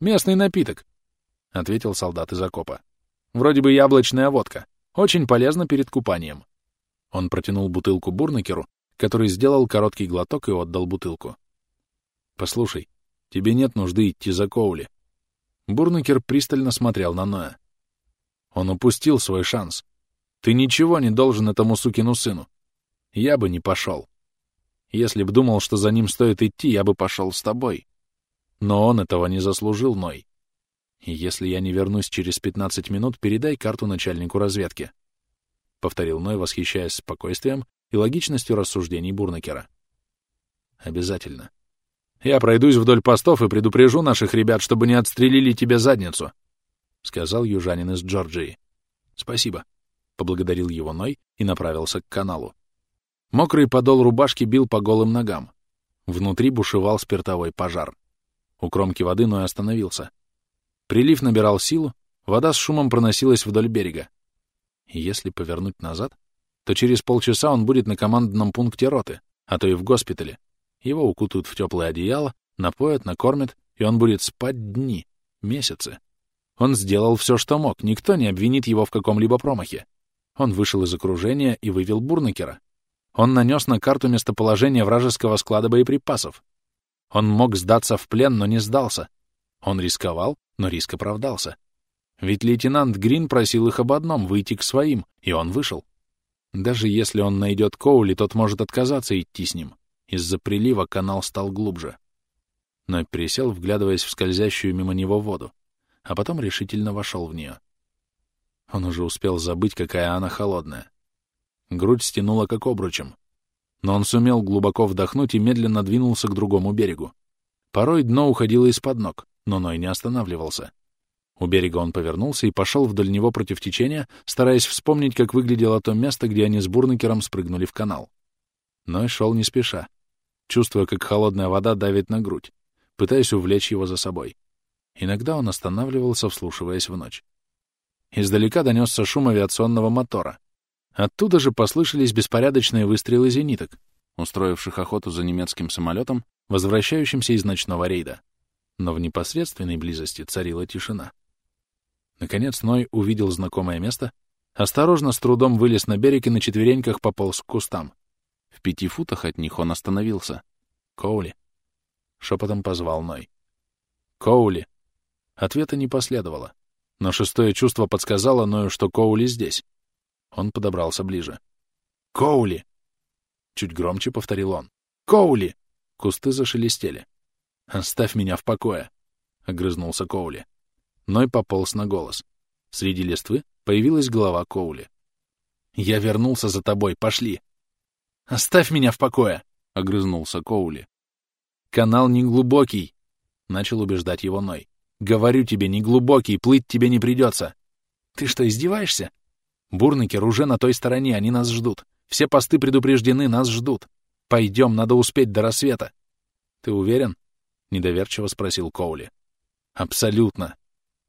«Местный напиток», — ответил солдат из окопа. «Вроде бы яблочная водка. Очень полезно перед купанием». Он протянул бутылку Бурнакеру, который сделал короткий глоток и отдал бутылку. «Послушай, тебе нет нужды идти за Коули». Бурнакер пристально смотрел на Ноя. «Он упустил свой шанс. Ты ничего не должен этому сукину сыну. Я бы не пошел. Если б думал, что за ним стоит идти, я бы пошел с тобой. Но он этого не заслужил, Ной. Если я не вернусь через 15 минут, передай карту начальнику разведки. Повторил Ной, восхищаясь спокойствием и логичностью рассуждений Бурнакера. Обязательно. Я пройдусь вдоль постов и предупрежу наших ребят, чтобы не отстрелили тебе задницу, — сказал южанин из Джорджии. Спасибо поблагодарил его Ной и направился к каналу. Мокрый подол рубашки бил по голым ногам. Внутри бушевал спиртовой пожар. У кромки воды Ной остановился. Прилив набирал силу, вода с шумом проносилась вдоль берега. Если повернуть назад, то через полчаса он будет на командном пункте роты, а то и в госпитале. Его укутают в теплое одеяло, напоят, накормят, и он будет спать дни, месяцы. Он сделал все, что мог, никто не обвинит его в каком-либо промахе. Он вышел из окружения и вывел Бурнакера. Он нанес на карту местоположение вражеского склада боеприпасов. Он мог сдаться в плен, но не сдался. Он рисковал, но риск оправдался. Ведь лейтенант Грин просил их об одном — выйти к своим, и он вышел. Даже если он найдет Коули, тот может отказаться идти с ним. Из-за прилива канал стал глубже. Но пересел, вглядываясь в скользящую мимо него воду, а потом решительно вошел в нее. Он уже успел забыть, какая она холодная. Грудь стянула как обручем. Но он сумел глубоко вдохнуть и медленно двинулся к другому берегу. Порой дно уходило из-под ног, но Ной не останавливался. У берега он повернулся и пошел вдоль него против течения, стараясь вспомнить, как выглядело то место, где они с Бурнакером спрыгнули в канал. Ной шел не спеша, чувствуя, как холодная вода давит на грудь, пытаясь увлечь его за собой. Иногда он останавливался, вслушиваясь в ночь. Издалека донесся шум авиационного мотора. Оттуда же послышались беспорядочные выстрелы зениток, устроивших охоту за немецким самолетом, возвращающимся из ночного рейда. Но в непосредственной близости царила тишина. Наконец Ной увидел знакомое место, осторожно с трудом вылез на берег и на четвереньках пополз к кустам. В пяти футах от них он остановился. «Коули!» — шепотом позвал Ной. «Коули!» Ответа не последовало. Но шестое чувство подсказало Ною, что Коули здесь. Он подобрался ближе. «Коули!» Чуть громче повторил он. «Коули!» Кусты зашелестели. «Оставь меня в покое!» — огрызнулся Коули. Ной пополз на голос. Среди листвы появилась голова Коули. «Я вернулся за тобой, пошли!» «Оставь меня в покое!» — огрызнулся Коули. «Канал неглубокий!» — начал убеждать его Ной. Говорю тебе, не глубокий, плыть тебе не придется. Ты что, издеваешься? Бурнакер уже на той стороне, они нас ждут. Все посты предупреждены, нас ждут. Пойдем, надо успеть до рассвета. Ты уверен? Недоверчиво спросил Коули. Абсолютно.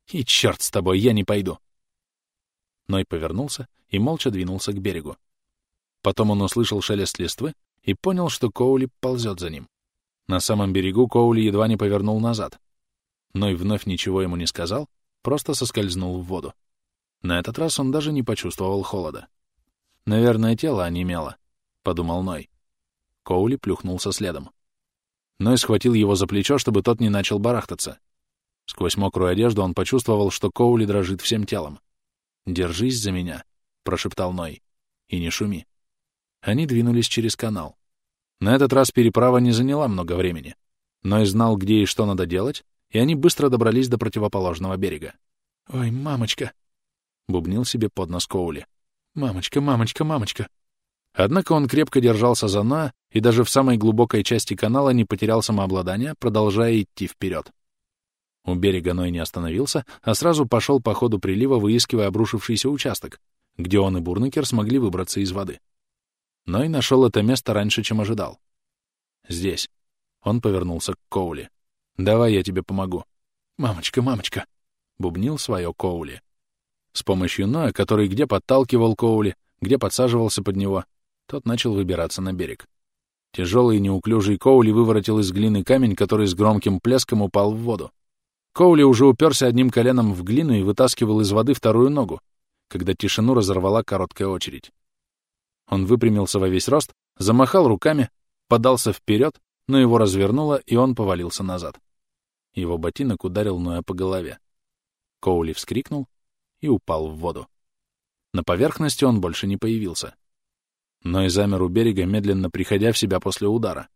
И черт с тобой, я не пойду. Ной повернулся и молча двинулся к берегу. Потом он услышал шелест листвы и понял, что Коули ползет за ним. На самом берегу Коули едва не повернул назад, Ной вновь ничего ему не сказал, просто соскользнул в воду. На этот раз он даже не почувствовал холода. «Наверное, тело онемело», — подумал Ной. Коули плюхнулся следом. Ной схватил его за плечо, чтобы тот не начал барахтаться. Сквозь мокрую одежду он почувствовал, что Коули дрожит всем телом. «Держись за меня», — прошептал Ной. «И не шуми». Они двинулись через канал. На этот раз переправа не заняла много времени. Ной знал, где и что надо делать, и они быстро добрались до противоположного берега. «Ой, мамочка!» — бубнил себе под нос Коули. «Мамочка, мамочка, мамочка!» Однако он крепко держался за Ноа и даже в самой глубокой части канала не потерял самообладания, продолжая идти вперед. У берега Ной не остановился, а сразу пошел по ходу прилива, выискивая обрушившийся участок, где он и Бурнакер смогли выбраться из воды. Ной нашел это место раньше, чем ожидал. «Здесь». Он повернулся к Коули. «Давай я тебе помогу». «Мамочка, мамочка!» — бубнил свое Коули. С помощью Ноя, который где подталкивал Коули, где подсаживался под него, тот начал выбираться на берег. Тяжелый и неуклюжий Коули выворотил из глины камень, который с громким плеском упал в воду. Коули уже уперся одним коленом в глину и вытаскивал из воды вторую ногу, когда тишину разорвала короткая очередь. Он выпрямился во весь рост, замахал руками, подался вперед, но его развернуло, и он повалился назад. Его ботинок ударил Ноя по голове. Коули вскрикнул и упал в воду. На поверхности он больше не появился. Но и замер у берега, медленно приходя в себя после удара.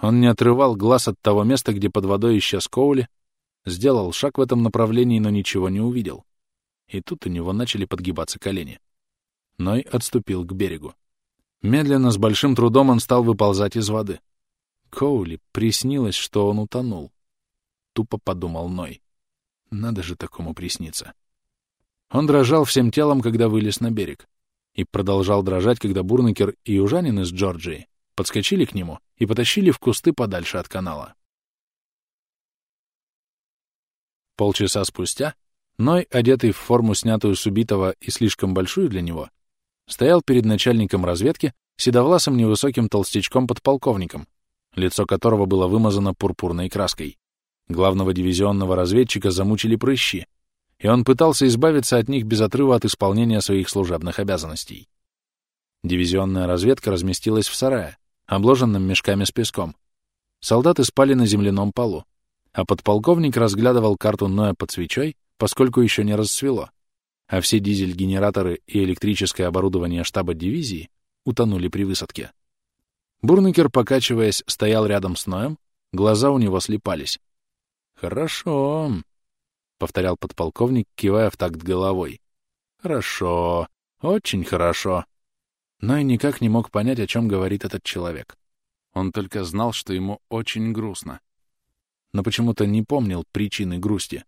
Он не отрывал глаз от того места, где под водой исчез Коули, сделал шаг в этом направлении, но ничего не увидел. И тут у него начали подгибаться колени. Ной отступил к берегу. Медленно, с большим трудом он стал выползать из воды. Коули приснилось, что он утонул. Тупо подумал Ной. Надо же такому присниться. Он дрожал всем телом, когда вылез на берег, и продолжал дрожать, когда Бурнакер и южанин из Джорджии подскочили к нему и потащили в кусты подальше от канала. Полчаса спустя Ной, одетый в форму, снятую с убитого и слишком большую для него, стоял перед начальником разведки, седовласым невысоким толстячком-подполковником, лицо которого было вымазано пурпурной краской. Главного дивизионного разведчика замучили прыщи, и он пытался избавиться от них без отрыва от исполнения своих служебных обязанностей. Дивизионная разведка разместилась в сарае, обложенном мешками с песком. Солдаты спали на земляном полу, а подполковник разглядывал карту Ноя под свечой, поскольку еще не рассвело, а все дизель-генераторы и электрическое оборудование штаба дивизии утонули при высадке. Бурнекер, покачиваясь, стоял рядом с Ноем, глаза у него слепались. «Хорошо», — повторял подполковник, кивая в такт головой. «Хорошо, очень хорошо». Но и никак не мог понять, о чем говорит этот человек. Он только знал, что ему очень грустно. Но почему-то не помнил причины грусти.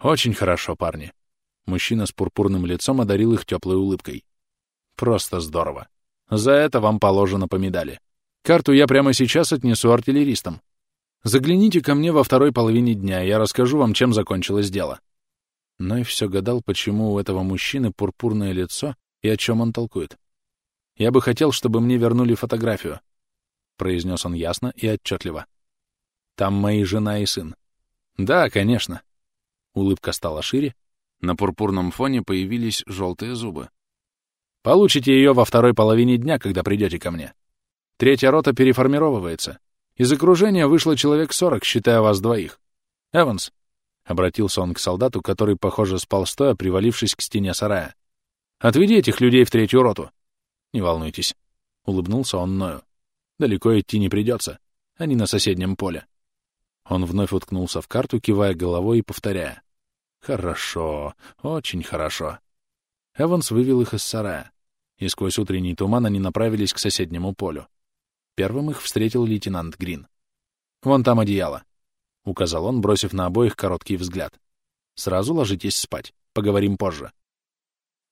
«Очень хорошо, парни». Мужчина с пурпурным лицом одарил их теплой улыбкой. «Просто здорово. За это вам положено по медали. Карту я прямо сейчас отнесу артиллеристам. Загляните ко мне во второй половине дня, я расскажу вам, чем закончилось дело. Но и все гадал, почему у этого мужчины пурпурное лицо и о чем он толкует. Я бы хотел, чтобы мне вернули фотографию, — произнес он ясно и отчетливо. Там мои жена и сын. Да, конечно. Улыбка стала шире, на пурпурном фоне появились желтые зубы. Получите ее во второй половине дня, когда придете ко мне. Третья рота переформировывается. Из окружения вышло человек сорок, считая вас двоих. Эванс, — обратился он к солдату, который, похоже, спал стоя, привалившись к стене сарая. «Отведи этих людей в третью роту». «Не волнуйтесь», — улыбнулся он Ною. «Далеко идти не придется. Они на соседнем поле». Он вновь уткнулся в карту, кивая головой и повторяя. «Хорошо, очень хорошо». Эванс вывел их из сарая, и сквозь утренний туман они направились к соседнему полю. Первым их встретил лейтенант Грин. «Вон там одеяло», — указал он, бросив на обоих короткий взгляд. «Сразу ложитесь спать. Поговорим позже».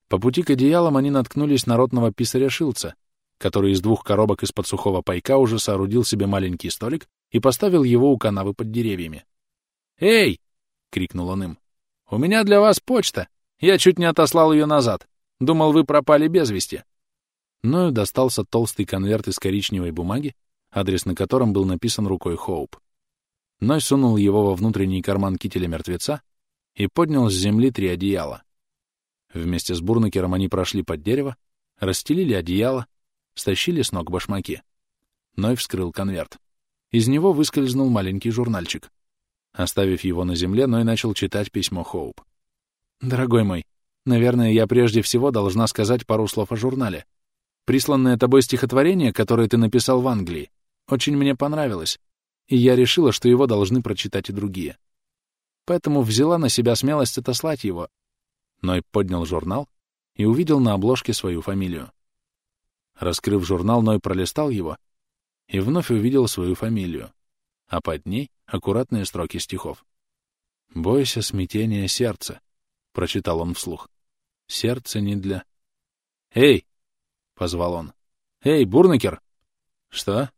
По пути к одеялам они наткнулись на ротного писаря Шилца, который из двух коробок из-под сухого пайка уже соорудил себе маленький столик и поставил его у канавы под деревьями. «Эй!» — крикнул он им. «У меня для вас почта. Я чуть не отослал ее назад. Думал, вы пропали без вести. Ною достался толстый конверт из коричневой бумаги, адрес на котором был написан рукой Хоуп. Ной сунул его во внутренний карман кителя мертвеца и поднял с земли три одеяла. Вместе с Бурнакером они прошли под дерево, расстелили одеяло, стащили с ног башмаки. Ной вскрыл конверт. Из него выскользнул маленький журнальчик. Оставив его на земле, Ной начал читать письмо Хоуп. «Дорогой мой, наверное, я прежде всего должна сказать пару слов о журнале. Присланное тобой стихотворение, которое ты написал в Англии, очень мне понравилось, и я решила, что его должны прочитать и другие. Поэтому взяла на себя смелость отослать его. Ной поднял журнал и увидел на обложке свою фамилию. Раскрыв журнал, Ной пролистал его и вновь увидел свою фамилию, а под ней аккуратные строки стихов. «Бойся смятения сердца», — прочитал он вслух. «Сердце не для...» «Эй!» — позвал он. «Эй, Бурнакер!» «Что?»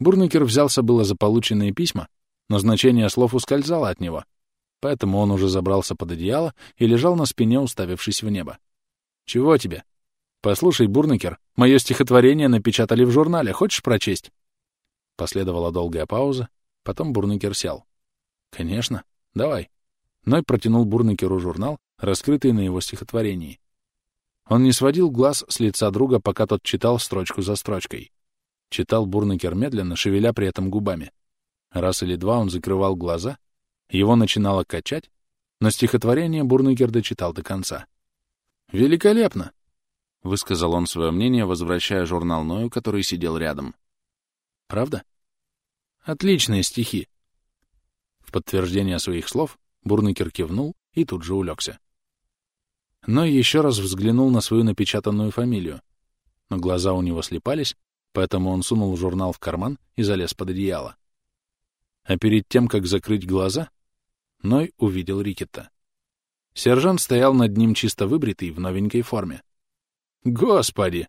Бурнакер взялся было за полученные письма, но значение слов ускользало от него, поэтому он уже забрался под одеяло и лежал на спине, уставившись в небо. «Чего тебе?» «Послушай, Бурнакер, мое стихотворение напечатали в журнале. Хочешь прочесть?» Последовала долгая пауза, потом Бурнакер сел. «Конечно. Давай». Ной протянул Бурнакеру журнал, раскрытый на его стихотворении. Он не сводил глаз с лица друга, пока тот читал строчку за строчкой. Читал Бурнакер медленно, шевеля при этом губами. Раз или два он закрывал глаза, его начинало качать, но стихотворение Бурнакер дочитал до конца. «Великолепно!» — высказал он свое мнение, возвращая журнал Ною, который сидел рядом. «Правда?» «Отличные стихи!» В подтверждение своих слов Бурнакер кивнул и тут же улегся. Ной еще раз взглянул на свою напечатанную фамилию, но глаза у него слепались, поэтому он сунул журнал в карман и залез под одеяло. А перед тем, как закрыть глаза, Ной увидел Рикетта. Сержант стоял над ним чисто выбритый, в новенькой форме. «Господи!»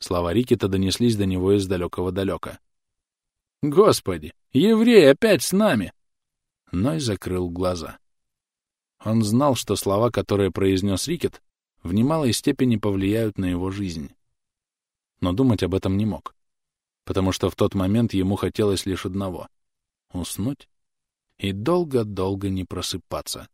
Слова Рикета донеслись до него из далекого-далека. «Господи! Еврей опять с нами!» Ной закрыл глаза. Он знал, что слова, которые произнес Рикет, в немалой степени повлияют на его жизнь. Но думать об этом не мог, потому что в тот момент ему хотелось лишь одного — уснуть и долго-долго не просыпаться.